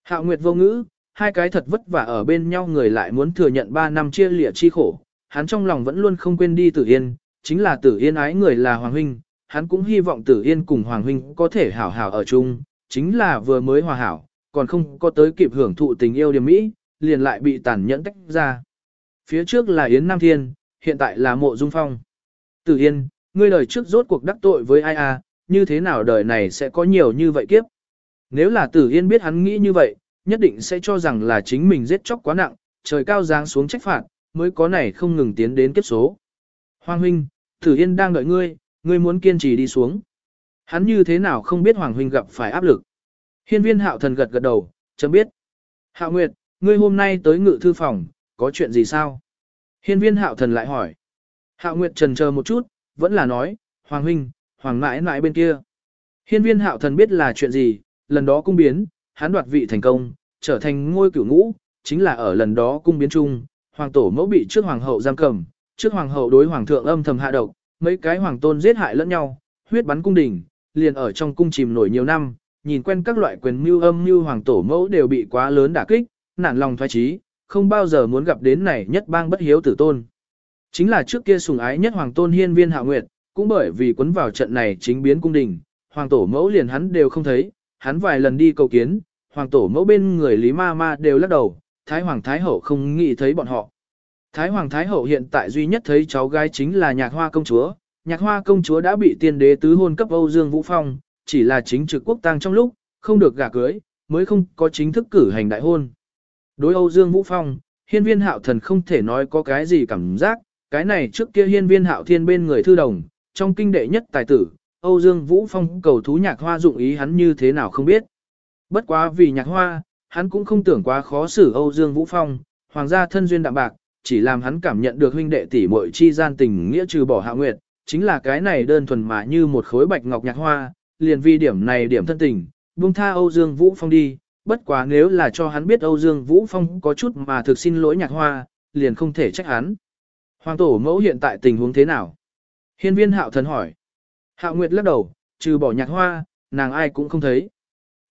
Hạo nguyệt vô ngữ, hai cái thật vất vả ở bên nhau người lại muốn thừa nhận ba năm chia lịa chi khổ. Hắn trong lòng vẫn luôn không quên đi tử yên, chính là tử yên ái người là Hoàng Huynh. Hắn cũng hy vọng tử yên cùng Hoàng Huynh có thể hảo hảo ở chung, chính là vừa mới hòa hảo, còn không có tới kịp hưởng thụ tình yêu điểm mỹ, liền lại bị tàn nhẫn tách ra. Phía trước là Yến Nam Thiên, hiện tại là Mộ Dung Phong. Tử Yên, ngươi lời trước rốt cuộc đắc tội với ai à, như thế nào đời này sẽ có nhiều như vậy kiếp. Nếu là tử yên biết hắn nghĩ như vậy, nhất định sẽ cho rằng là chính mình giết chóc quá nặng, trời cao giáng xuống trách phạt, mới có này không ngừng tiến đến kiếp số. Hoàng huynh, tử yên đang đợi ngươi, ngươi muốn kiên trì đi xuống. Hắn như thế nào không biết Hoàng huynh gặp phải áp lực. Hiên viên hạo thần gật gật đầu, chấm biết. Hạo Nguyệt, ngươi hôm nay tới ngự thư phòng, có chuyện gì sao? Hiên viên hạo thần lại hỏi. Hạo Nguyệt trần chờ một chút, vẫn là nói, Hoàng huynh, Hoàng mãi mãi bên kia. Hiên viên hạo thần biết là chuyện gì, lần đó cung biến, hắn đoạt vị thành công, trở thành ngôi cửu ngũ, chính là ở lần đó cung biến chung, hoàng tổ mẫu bị trước hoàng hậu giam cầm, trước hoàng hậu đối hoàng thượng âm thầm hạ độc, mấy cái hoàng tôn giết hại lẫn nhau, huyết bắn cung đình, liền ở trong cung chìm nổi nhiều năm, nhìn quen các loại quyền mưu âm mưu hoàng tổ mẫu đều bị quá lớn đả kích, nản lòng thoái trí, không bao giờ muốn gặp đến này nhất bang bất hiếu tử tôn. Chính là trước kia sùng ái nhất hoàng tôn hiên viên hạ nguyệt, cũng bởi vì quấn vào trận này chính biến cung đình, hoàng tổ mẫu liền hắn đều không thấy, hắn vài lần đi cầu kiến, hoàng tổ mẫu bên người Lý Ma Ma đều lắc đầu, Thái Hoàng Thái Hậu không nghĩ thấy bọn họ. Thái Hoàng Thái Hậu hiện tại duy nhất thấy cháu gái chính là nhạc hoa công chúa, nhạc hoa công chúa đã bị tiên đế tứ hôn cấp Âu Dương Vũ Phong, chỉ là chính trực quốc tang trong lúc, không được gả cưới, mới không có chính thức cử hành đại hôn. Đối Âu Dương Vũ Phong, hiên viên hạo thần không thể nói có cái gì cảm giác, cái này trước kia hiên viên hạo thiên bên người thư đồng, trong kinh đệ nhất tài tử, Âu Dương Vũ Phong cầu thú nhạc hoa dụng ý hắn như thế nào không biết. Bất quá vì nhạc hoa, hắn cũng không tưởng quá khó xử Âu Dương Vũ Phong, hoàng gia thân duyên đạm bạc, chỉ làm hắn cảm nhận được huynh đệ tỷ muội chi gian tình nghĩa trừ bỏ hạ nguyệt, chính là cái này đơn thuần mà như một khối bạch ngọc nhạc hoa, liền vì điểm này điểm thân tình, buông tha Âu Dương Vũ Phong đi, bất quá nếu là cho hắn biết Âu Dương Vũ Phong có chút mà thực xin lỗi nhạc hoa, liền không thể trách hắn. Hoàng tổ mẫu hiện tại tình huống thế nào? Hiên viên hạo thần hỏi. Hạo Nguyệt lắc đầu, trừ bỏ nhạc hoa, nàng ai cũng không thấy.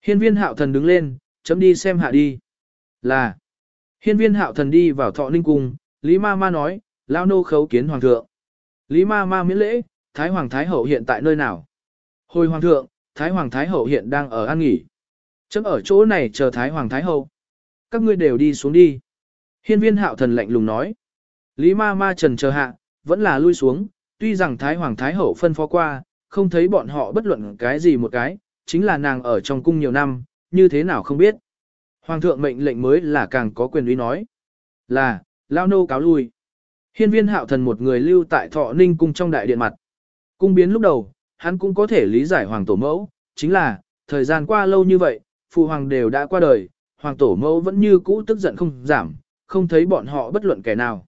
Hiên viên hạo thần đứng lên, chấm đi xem hạ đi. Là. Hiên viên hạo thần đi vào thọ ninh cung, Lý ma ma nói, lao nô khấu kiến hoàng thượng. Lý ma ma miễn lễ, Thái Hoàng Thái Hậu hiện tại nơi nào? Hồi Hoàng thượng, Thái Hoàng Thái Hậu hiện đang ở an nghỉ. Chấm ở chỗ này chờ Thái Hoàng Thái Hậu. Các ngươi đều đi xuống đi. Hiên viên hạo thần lạnh lùng nói. Lý ma ma trần chờ hạ, vẫn là lui xuống, tuy rằng Thái Hoàng Thái Hậu phân phó qua, không thấy bọn họ bất luận cái gì một cái, chính là nàng ở trong cung nhiều năm, như thế nào không biết. Hoàng thượng mệnh lệnh mới là càng có quyền uy nói. Là, lao nô cáo lui. Hiên viên hạo thần một người lưu tại thọ ninh cung trong đại điện mặt. Cung biến lúc đầu, hắn cũng có thể lý giải hoàng tổ mẫu, chính là, thời gian qua lâu như vậy, phụ hoàng đều đã qua đời, hoàng tổ mẫu vẫn như cũ tức giận không giảm, không thấy bọn họ bất luận kẻ nào.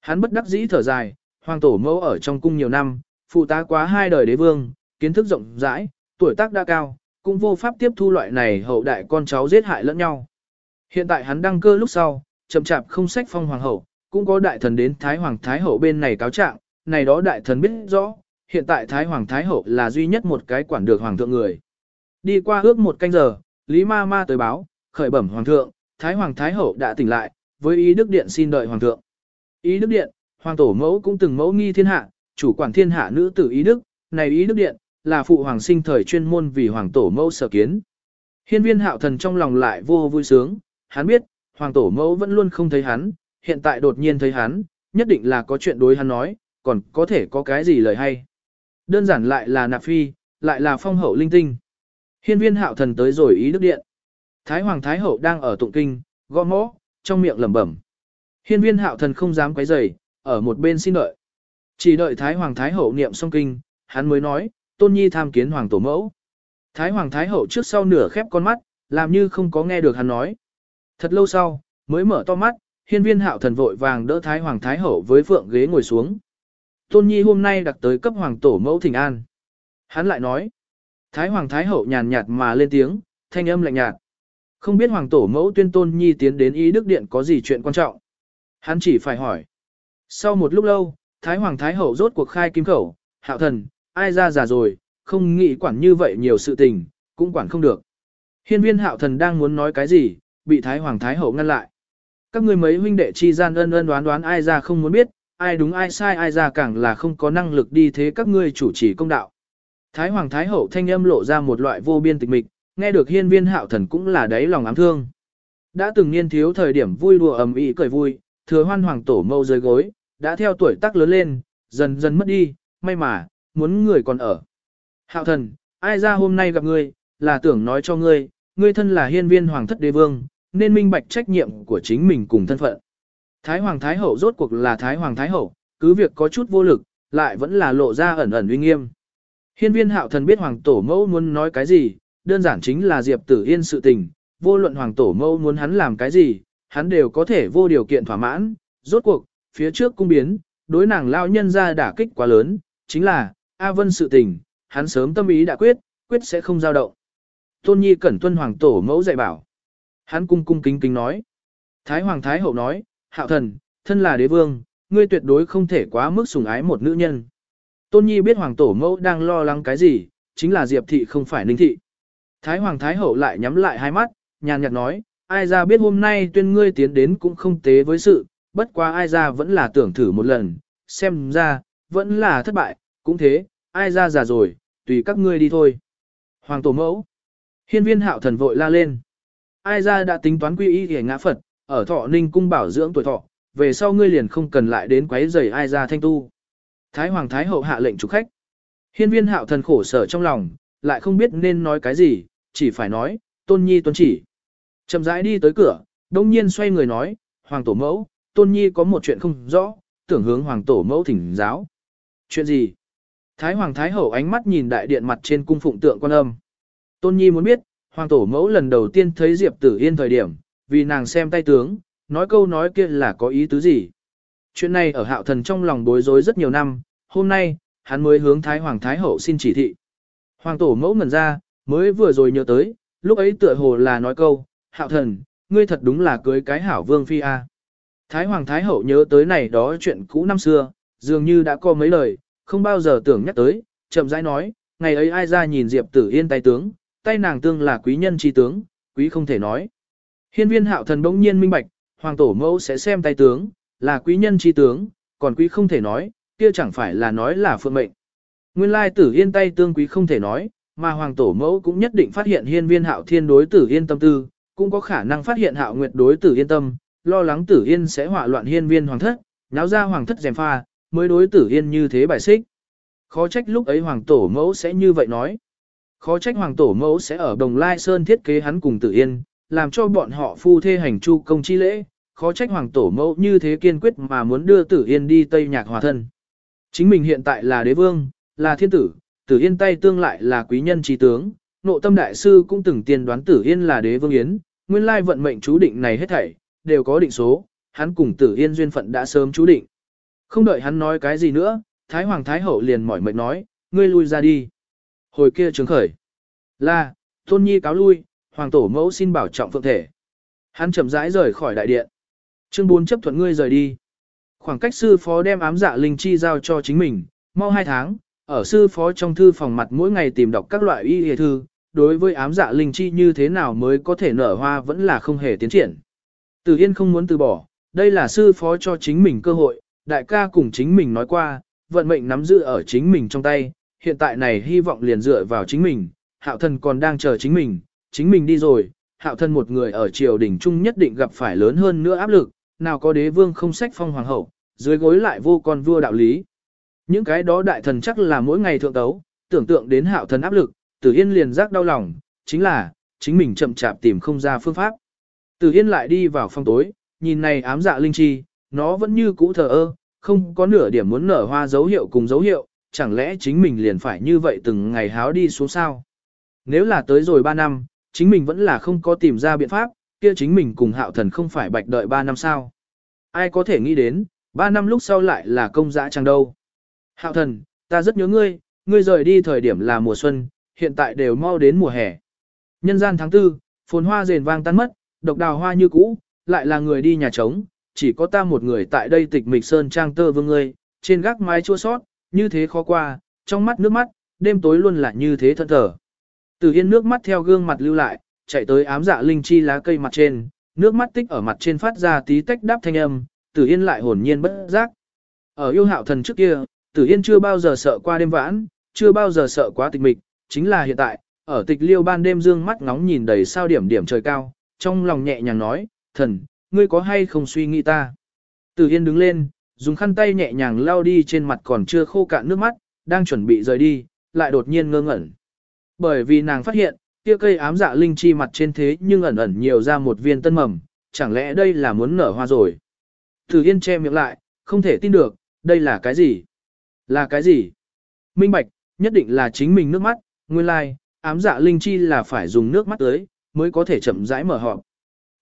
Hắn bất đắc dĩ thở dài, hoàng tổ mẫu ở trong cung nhiều năm, phụ tá quá hai đời đế vương, kiến thức rộng rãi, tuổi tác đã cao, cũng vô pháp tiếp thu loại này hậu đại con cháu giết hại lẫn nhau. Hiện tại hắn đăng cơ lúc sau, chậm chạp không sách phong hoàng hậu, cũng có đại thần đến Thái Hoàng Thái Hậu bên này cáo trạng, này đó đại thần biết rõ, hiện tại Thái Hoàng Thái Hậu là duy nhất một cái quản được Hoàng thượng người. Đi qua ước một canh giờ, Lý Ma Ma tới báo, khởi bẩm Hoàng thượng, Thái Hoàng Thái Hậu đã tỉnh lại, với ý Đức Điện xin đợi Hoàng thượng. Ý Đức Điện, Hoàng Tổ Mẫu cũng từng mẫu nghi thiên hạ, chủ quản thiên hạ nữ tử Ý Đức, này Ý Đức Điện, là phụ hoàng sinh thời chuyên môn vì Hoàng Tổ Mẫu sở kiến. Hiên viên hạo thần trong lòng lại vô vui sướng, hắn biết, Hoàng Tổ Mẫu vẫn luôn không thấy hắn, hiện tại đột nhiên thấy hắn, nhất định là có chuyện đối hắn nói, còn có thể có cái gì lời hay. Đơn giản lại là nạp phi, lại là phong hậu linh tinh. Hiên viên hạo thần tới rồi ý đức điện. Thái hoàng thái hậu đang ở tụng kinh, gõ mõ, trong miệng lẩm bẩm. Hiên viên hạo thần không dám quấy rầy, ở một bên xin đợi. Chỉ đợi Thái hoàng thái hậu niệm xong kinh, hắn mới nói, tôn nhi tham kiến hoàng tổ mẫu. Thái hoàng thái hậu trước sau nửa khép con mắt, làm như không có nghe được hắn nói. Thật lâu sau, mới mở to mắt, hiên viên hạo thần vội vàng đỡ Thái Hoàng Thái Hậu với phượng ghế ngồi xuống. Tôn Nhi hôm nay đặc tới cấp Hoàng Tổ mẫu thỉnh an. Hắn lại nói, Thái Hoàng Thái Hậu nhàn nhạt mà lên tiếng, thanh âm lạnh nhạt. Không biết Hoàng Tổ mẫu tuyên Tôn Nhi tiến đến ý đức điện có gì chuyện quan trọng. Hắn chỉ phải hỏi. Sau một lúc lâu, Thái Hoàng Thái Hậu rốt cuộc khai kim khẩu, hạo thần, ai ra già rồi, không nghĩ quản như vậy nhiều sự tình, cũng quản không được. Hiên viên hạo thần đang muốn nói cái gì, bị Thái Hoàng Thái Hậu ngăn lại. Các ngươi mấy huynh đệ chi gian ân ân đoán đoán ai ra không muốn biết, ai đúng ai sai ai ra càng là không có năng lực đi thế các ngươi chủ trì công đạo. Thái Hoàng Thái Hậu thanh âm lộ ra một loại vô biên tịch mịch, nghe được hiên viên hạo thần cũng là đáy lòng ám thương. Đã từng niên thiếu thời điểm vui đùa ầm ĩ cười vui, thừa hoan hoàng tổ mâu dưới gối, đã theo tuổi tác lớn lên, dần dần mất đi, may mà, muốn người còn ở. Hạo thần, ai ra hôm nay gặp ngươi, là tưởng nói cho ngươi, ngươi thân là hiên viên hoàng thất đế vương, nên minh bạch trách nhiệm của chính mình cùng thân phận. Thái hoàng thái hậu rốt cuộc là thái hoàng thái hậu, cứ việc có chút vô lực, lại vẫn là lộ ra ẩn ẩn uy nghiêm. Hiên viên hạo thần biết hoàng tổ mẫu muốn nói cái gì, đơn giản chính là Diệp Tử Yên sự tình, vô luận hoàng tổ mẫu muốn hắn làm cái gì, hắn đều có thể vô điều kiện thỏa mãn, rốt cuộc, phía trước cung biến, đối nàng lao nhân ra đả kích quá lớn, chính là, A Vân sự tình, hắn sớm tâm ý đã quyết, quyết sẽ không giao động. Tôn Nhi cẩn tuân hoàng tổ mẫu dạy bảo. Hắn cung cung kính kính nói. Thái hoàng thái hậu nói, hạo thần, thân là đế vương, ngươi tuyệt đối không thể quá mức sủng ái một nữ nhân. Tôn Nhi biết hoàng tổ mẫu đang lo lắng cái gì, chính là Diệp thị không phải Ninh thị. Thái hoàng thái hậu lại nhắm lại hai mắt, nhàn nhạt nói, ai ra biết hôm nay tuyên ngươi tiến đến cũng không tế với sự, bất quá ai ra vẫn là tưởng thử một lần, xem ra, vẫn là thất bại, cũng thế, ai ra già rồi, tùy các ngươi đi thôi. Hoàng tổ mẫu, hiên viên hạo thần vội la lên. Ai ra đã tính toán quy y để ngã Phật, ở thọ ninh cung bảo dưỡng tuổi thọ, về sau ngươi liền không cần lại đến quấy rầy ai ra thanh tu. Thái hoàng thái hậu hạ lệnh chủ khách. Hiên viên hạo thần khổ sở trong lòng, lại không biết nên nói cái gì, chỉ phải nói, tôn nhi tuân chỉ. Chậm rãi đi tới cửa, đông nhiên xoay người nói, hoàng tổ mẫu, tôn nhi có một chuyện không rõ, tưởng hướng hoàng tổ mẫu thỉnh giáo. Chuyện gì? Thái hoàng thái hậu ánh mắt nhìn đại điện mặt trên cung phụng tượng quan âm. Tôn nhi muốn biết, hoàng tổ mẫu lần đầu tiên thấy Diệp tử yên thời điểm, vì nàng xem tay tướng, nói câu nói kia là có ý tứ gì. Chuyện này ở hạo thần trong lòng bối rối rất nhiều năm, hôm nay, hắn mới hướng Thái Hoàng Thái Hậu xin chỉ thị. Hoàng tổ mẫu ngẩn ra, mới vừa rồi nhớ tới, lúc ấy tựa hồ là nói câu, hạo thần, ngươi thật đúng là cưới cái hảo vương phi a. Thái Hoàng Thái Hậu nhớ tới này đó chuyện cũ năm xưa, dường như đã có mấy lời, không bao giờ tưởng nhắc tới, chậm rãi nói, ngày ấy ai ra nhìn Diệp Tử Yên tay tướng, tay nàng tương là quý nhân chi tướng, quý không thể nói. Hiên viên hạo thần bỗng nhiên minh bạch, hoàng tổ mẫu sẽ xem tay tướng, là quý nhân chi tướng, còn quý không thể nói, kia chẳng phải là nói là phượng mệnh. Nguyên lai tử yên tay tương quý không thể nói, mà hoàng tổ mẫu cũng nhất định phát hiện hiên viên hạo thiên đối tử yên tâm tư, cũng có khả năng phát hiện hạo nguyệt đối tử yên tâm, lo lắng tử yên sẽ hỏa loạn hiên viên hoàng thất, náo ra hoàng thất dèm pha, mới đối tử yên như thế bài xích. Khó trách lúc ấy hoàng tổ mẫu sẽ như vậy nói. Khó trách hoàng tổ mẫu sẽ ở đồng lai sơn thiết kế hắn cùng tử yên, làm cho bọn họ phu thê hành chu công chi lễ, khó trách hoàng tổ mẫu như thế kiên quyết mà muốn đưa tử yên đi Tây Nhạc hòa thân. Chính mình hiện tại là đế vương, là thiên tử, tử yên tay tương lại là quý nhân trí tướng, nộ tâm đại sư cũng từng tiên đoán tử yên là đế vương yến, nguyên lai vận mệnh chú định này hết thảy, đều có định số, hắn cùng tử yên duyên phận đã sớm chú định. Không đợi hắn nói cái gì nữa, Thái Hoàng Thái Hậu liền mỏi mệt nói, ngươi lui ra đi. Hồi kia trường khởi. Là, tôn nhi cáo lui, Hoàng tổ mẫu xin bảo trọng phượng thể. Hắn chậm rãi rời khỏi đại điện. Chương 4 chấp thuận ngươi rời đi. Khoảng cách sư phó đem ám dạ linh chi giao cho chính mình, mau hai tháng, ở sư phó trong thư phòng mặt mỗi ngày tìm đọc các loại y y thư, đối với ám dạ linh chi như thế nào mới có thể nở hoa vẫn là không hề tiến triển. Từ Yên không muốn từ bỏ, đây là sư phó cho chính mình cơ hội, đại ca cùng chính mình nói qua, vận mệnh nắm giữ ở chính mình trong tay, hiện tại này hy vọng liền dựa vào chính mình, hạo thần còn đang chờ chính mình, chính mình đi rồi, hạo thần một người ở triều đình trung nhất định gặp phải lớn hơn nữa áp lực, nào có đế vương không sách phong hoàng hậu, dưới gối lại vô con vua đạo lý. Những cái đó đại thần chắc là mỗi ngày thượng tấu, tưởng tượng đến hạo thần áp lực, tử yên liền giác đau lòng, chính là, chính mình chậm chạp tìm không ra phương pháp. Tử yên lại đi vào phòng tối, nhìn này ám dạ linh chi, nó vẫn như cũ thờ ơ, không có nửa điểm muốn nở hoa dấu hiệu cùng dấu hiệu, chẳng lẽ chính mình liền phải như vậy từng ngày háo đi xuống sao? Nếu là tới rồi 3 năm, chính mình vẫn là không có tìm ra biện pháp, kia chính mình cùng hạo thần không phải bạch đợi 3 năm sao. Ai có thể nghĩ đến, 3 năm lúc sau lại là công dã chẳng đâu. Hạo thần, ta rất nhớ ngươi, ngươi rời đi thời điểm là mùa xuân, hiện tại đều mau đến mùa hè. Nhân gian tháng 4, phồn hoa rền vang tan mất, độc đào hoa như cũ, lại là người đi nhà trống, chỉ có ta một người tại đây tịch mịch sơn trang tơ vương ngươi, trên gác mái chua sót, như thế khó qua, trong mắt nước mắt, đêm tối luôn là như thế thân thở. Từ yên nước mắt theo gương mặt lưu lại, chạy tới ám dạ linh chi lá cây mặt trên, nước mắt tích ở mặt trên phát ra tí tách đáp thanh âm, Tử Yên lại hồn nhiên bất giác. Ở yêu hạo thần trước kia, Tử Yên chưa bao giờ sợ qua đêm vãn, chưa bao giờ sợ quá tịch mịch, chính là hiện tại, ở tịch liêu ban đêm dương mắt ngóng nhìn đầy sao điểm điểm trời cao, trong lòng nhẹ nhàng nói, thần, ngươi có hay không suy nghĩ ta. Tử Yên đứng lên, dùng khăn tay nhẹ nhàng lau đi trên mặt còn chưa khô cạn nước mắt, đang chuẩn bị rời đi, lại đột nhiên ngơ ngẩn. Bởi vì nàng phát hiện, kia cây ám dạ linh chi mặt trên thế nhưng ẩn ẩn nhiều ra một viên tân mầm, chẳng lẽ đây là muốn nở hoa rồi. Từ Yên che miệng lại, không thể tin được, đây là cái gì? Là cái gì? Minh bạch, nhất định là chính mình nước mắt, nguyên lai, like, ám dạ linh chi là phải dùng nước mắt tới, mới có thể chậm rãi mở họp.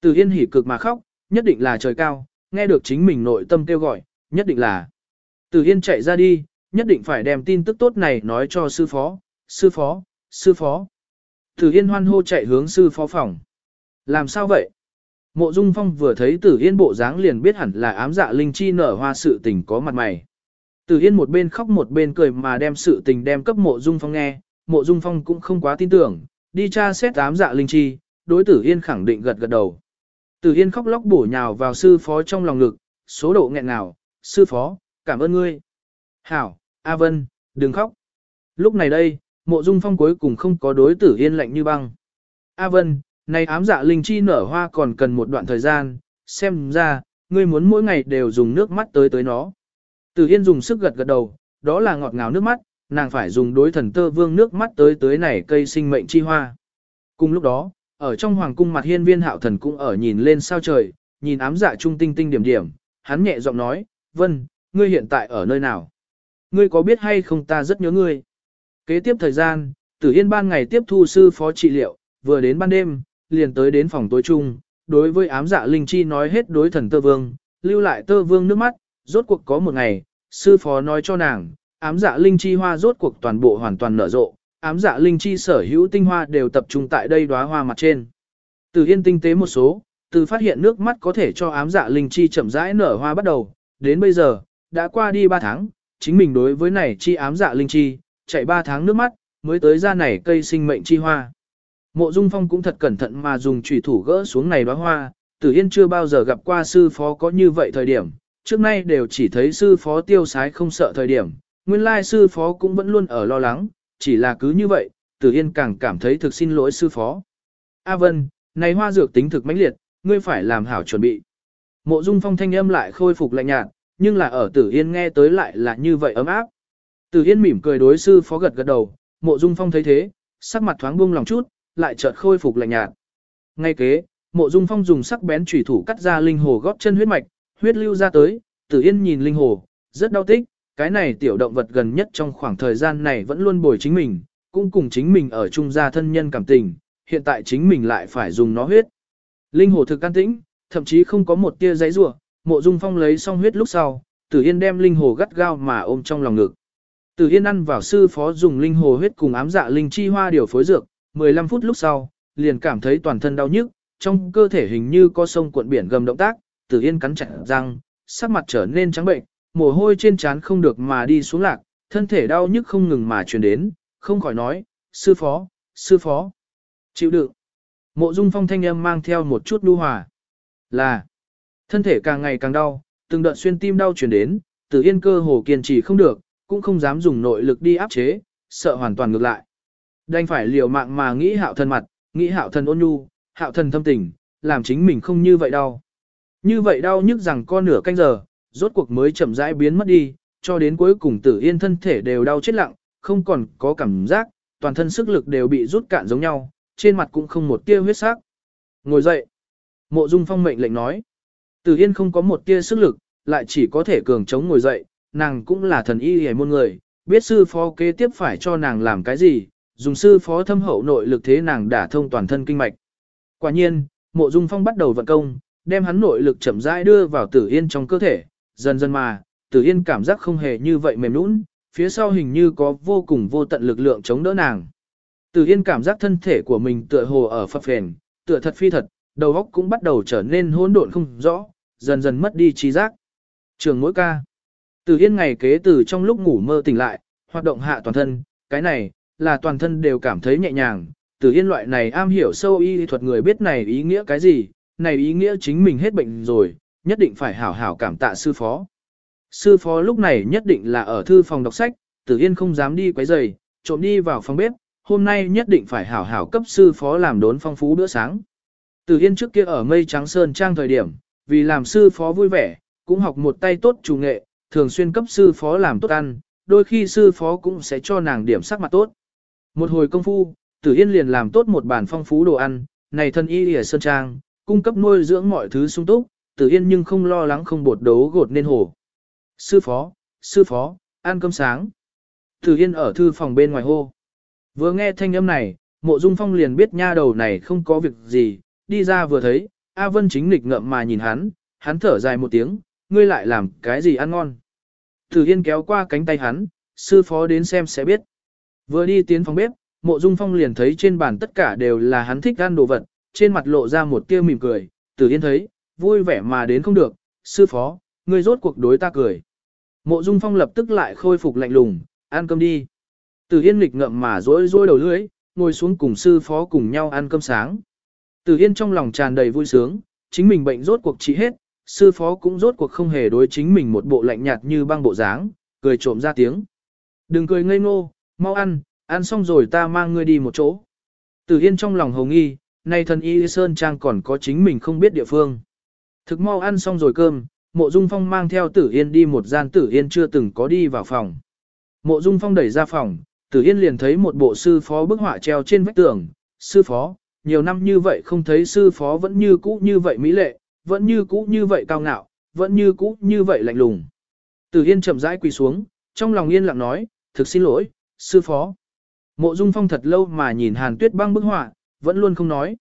Từ Yên hỉ cực mà khóc, nhất định là trời cao, nghe được chính mình nội tâm kêu gọi, nhất định là. Từ Yên chạy ra đi, nhất định phải đem tin tức tốt này nói cho sư phó, sư phó, sư phó. Tử Yên hoan hô chạy hướng sư phó phòng. Làm sao vậy? Mộ Dung Phong vừa thấy Tử Yên bộ dáng liền biết hẳn là ám dạ linh chi nở hoa sự tình có mặt mày. Tử Yên một bên khóc một bên cười mà đem sự tình đem cấp Mộ Dung Phong nghe, Mộ Dung Phong cũng không quá tin tưởng, đi tra xét ám dạ linh chi, đối Tử Yên khẳng định gật gật đầu. Tử Yên khóc lóc bổ nhào vào sư phó trong lòng ngực, số độ nghẹn nào, sư phó, cảm ơn ngươi. Hảo, A Vân, đừng khóc. Lúc này đây, Mộ Dung Phong cuối cùng không có đối Tử Yên lạnh như băng. A Vân, này ám dạ linh chi nở hoa còn cần một đoạn thời gian, xem ra, ngươi muốn mỗi ngày đều dùng nước mắt tới tới nó. Tử Yên dùng sức gật gật đầu, đó là ngọt ngào nước mắt, nàng phải dùng đối thần tơ vương nước mắt tới tới này cây sinh mệnh chi hoa. Cùng lúc đó, ở trong hoàng cung mặt hiên viên hạo thần cũng ở nhìn lên sao trời, nhìn ám dạ trung tinh tinh điểm điểm, hắn nhẹ giọng nói, Vân, ngươi hiện tại ở nơi nào? Ngươi có biết hay không ta rất nhớ ngươi. Kế tiếp thời gian, Tử Yên ban ngày tiếp thu sư phó trị liệu, vừa đến ban đêm, liền tới đến phòng tối chung, đối với ám dạ linh chi nói hết đối thần tơ vương, lưu lại tơ vương nước mắt, rốt cuộc có một ngày, sư phó nói cho nàng, ám dạ linh chi hoa rốt cuộc toàn bộ hoàn toàn nở rộ, ám dạ linh chi sở hữu tinh hoa đều tập trung tại đây đóa hoa mặt trên. Từ yên tinh tế một số, từ phát hiện nước mắt có thể cho ám dạ linh chi chậm rãi nở hoa bắt đầu, đến bây giờ, đã qua đi 3 tháng, chính mình đối với này chi ám dạ linh chi, chạy 3 tháng nước mắt, mới tới ra này cây sinh mệnh chi hoa. Mộ Dung Phong cũng thật cẩn thận mà dùng chủy thủ gỡ xuống này đóa hoa, Tử Yên chưa bao giờ gặp qua sư phó có như vậy thời điểm, trước nay đều chỉ thấy sư phó tiêu sái không sợ thời điểm, nguyên lai sư phó cũng vẫn luôn ở lo lắng, chỉ là cứ như vậy, Tử Yên càng cảm thấy thực xin lỗi sư phó. A Vân, này hoa dược tính thực mãnh liệt, ngươi phải làm hảo chuẩn bị. Mộ Dung Phong thanh âm lại khôi phục lạnh nhạt, nhưng là ở Tử Yên nghe tới lại là như vậy ấm áp. Tử Yên mỉm cười đối sư phó gật gật đầu, Mộ Dung Phong thấy thế, sắc mặt thoáng buông lòng chút, lại chợt khôi phục lạnh nhạt. Ngay kế, Mộ Dung Phong dùng sắc bén chủy thủ cắt ra linh hồ góp chân huyết mạch, huyết lưu ra tới, Tử Yên nhìn linh hồ, rất đau tích, cái này tiểu động vật gần nhất trong khoảng thời gian này vẫn luôn bồi chính mình, cũng cùng chính mình ở chung gia thân nhân cảm tình, hiện tại chính mình lại phải dùng nó huyết. Linh hồ thực can tĩnh, thậm chí không có một tia giấy rủa, Mộ Dung Phong lấy xong huyết lúc sau, Tử Yên đem linh hồ gắt gao mà ôm trong lòng ngực. Tử Yên ăn vào sư phó dùng linh hồ huyết cùng ám dạ linh chi hoa điều phối dược, 15 phút lúc sau, liền cảm thấy toàn thân đau nhức, trong cơ thể hình như có sông cuộn biển gầm động tác, Tử Yên cắn chặt răng, sắc mặt trở nên trắng bệnh, mồ hôi trên trán không được mà đi xuống lạc, thân thể đau nhức không ngừng mà truyền đến, không khỏi nói, sư phó, sư phó, chịu đựng. Mộ Dung Phong thanh âm mang theo một chút nhu hòa, là thân thể càng ngày càng đau, từng đợt xuyên tim đau truyền đến, Từ Yên cơ hồ kiên trì không được, cũng không dám dùng nội lực đi áp chế, sợ hoàn toàn ngược lại. Đành phải liều mạng mà nghĩ hạo thần mặt, nghĩ hạo thần ôn nhu, hạo thần thâm tình, làm chính mình không như vậy đau. Như vậy đau nhức rằng con nửa canh giờ, rốt cuộc mới chậm rãi biến mất đi, cho đến cuối cùng tử yên thân thể đều đau chết lặng, không còn có cảm giác, toàn thân sức lực đều bị rút cạn giống nhau, trên mặt cũng không một tia huyết sắc. Ngồi dậy. Mộ Dung Phong mệnh lệnh nói. Tử Yên không có một tia sức lực, lại chỉ có thể cường chống ngồi dậy, nàng cũng là thần y hề môn người, biết sư phó kế tiếp phải cho nàng làm cái gì, dùng sư phó thâm hậu nội lực thế nàng đả thông toàn thân kinh mạch. Quả nhiên, mộ dung phong bắt đầu vận công, đem hắn nội lực chậm rãi đưa vào tử yên trong cơ thể, dần dần mà, tử yên cảm giác không hề như vậy mềm nũng, phía sau hình như có vô cùng vô tận lực lượng chống đỡ nàng. Tử yên cảm giác thân thể của mình tựa hồ ở phập phền, tựa thật phi thật, đầu óc cũng bắt đầu trở nên hỗn độn không rõ, dần dần mất đi trí giác. Trường mỗi ca. Tử yên ngày kế từ trong lúc ngủ mơ tỉnh lại, hoạt động hạ toàn thân, cái này, là toàn thân đều cảm thấy nhẹ nhàng, từ yên loại này am hiểu sâu y thuật người biết này ý nghĩa cái gì, này ý nghĩa chính mình hết bệnh rồi, nhất định phải hảo hảo cảm tạ sư phó. Sư phó lúc này nhất định là ở thư phòng đọc sách, Tử Yên không dám đi quấy rầy, trộm đi vào phòng bếp, hôm nay nhất định phải hảo hảo cấp sư phó làm đốn phong phú bữa sáng. Tử Yên trước kia ở mây trắng sơn trang thời điểm, vì làm sư phó vui vẻ, cũng học một tay tốt chủ nghệ, thường xuyên cấp sư phó làm tốt ăn, đôi khi sư phó cũng sẽ cho nàng điểm sắc mặt tốt. Một hồi công phu, Tử Yên liền làm tốt một bàn phong phú đồ ăn, này thân y ở sơn trang, cung cấp nuôi dưỡng mọi thứ sung túc, Tử Yên nhưng không lo lắng không bột đấu gột nên hổ. Sư phó, sư phó, ăn cơm sáng. Tử Yên ở thư phòng bên ngoài hô. Vừa nghe thanh âm này, mộ dung phong liền biết nha đầu này không có việc gì, đi ra vừa thấy, A Vân chính nghịch ngợm mà nhìn hắn, hắn thở dài một tiếng, ngươi lại làm cái gì ăn ngon. Tử Yên kéo qua cánh tay hắn, sư phó đến xem sẽ biết. Vừa đi tiến phòng bếp, mộ dung phong liền thấy trên bàn tất cả đều là hắn thích ăn đồ vật, trên mặt lộ ra một tia mỉm cười, Tử Yên thấy, vui vẻ mà đến không được, sư phó, ngươi rốt cuộc đối ta cười. Mộ dung phong lập tức lại khôi phục lạnh lùng, ăn cơm đi. từ Yên nghịch ngậm mà rối rối đầu lưỡi, ngồi xuống cùng sư phó cùng nhau ăn cơm sáng. từ Yên trong lòng tràn đầy vui sướng, chính mình bệnh rốt cuộc trị hết, sư phó cũng rốt cuộc không hề đối chính mình một bộ lạnh nhạt như băng bộ dáng, cười trộm ra tiếng. Đừng cười ngây ngô, mau ăn, ăn xong rồi ta mang ngươi đi một chỗ. từ Yên trong lòng hồng nghi, nay thần y Sơn Trang còn có chính mình không biết địa phương. Thực mau ăn xong rồi cơm, mộ dung phong mang theo Tử Yên đi một gian Tử Yên chưa từng có đi vào phòng. Mộ dung phong đẩy ra phòng, Tử Yên liền thấy một bộ sư phó bức họa treo trên vách tường. Sư phó, nhiều năm như vậy không thấy sư phó vẫn như cũ như vậy mỹ lệ, vẫn như cũ như vậy cao ngạo, vẫn như cũ như vậy lạnh lùng. Tử Yên chậm rãi quỳ xuống, trong lòng yên lặng nói, thực xin lỗi, sư phó. Mộ Dung Phong thật lâu mà nhìn Hàn Tuyết băng bức họa, vẫn luôn không nói.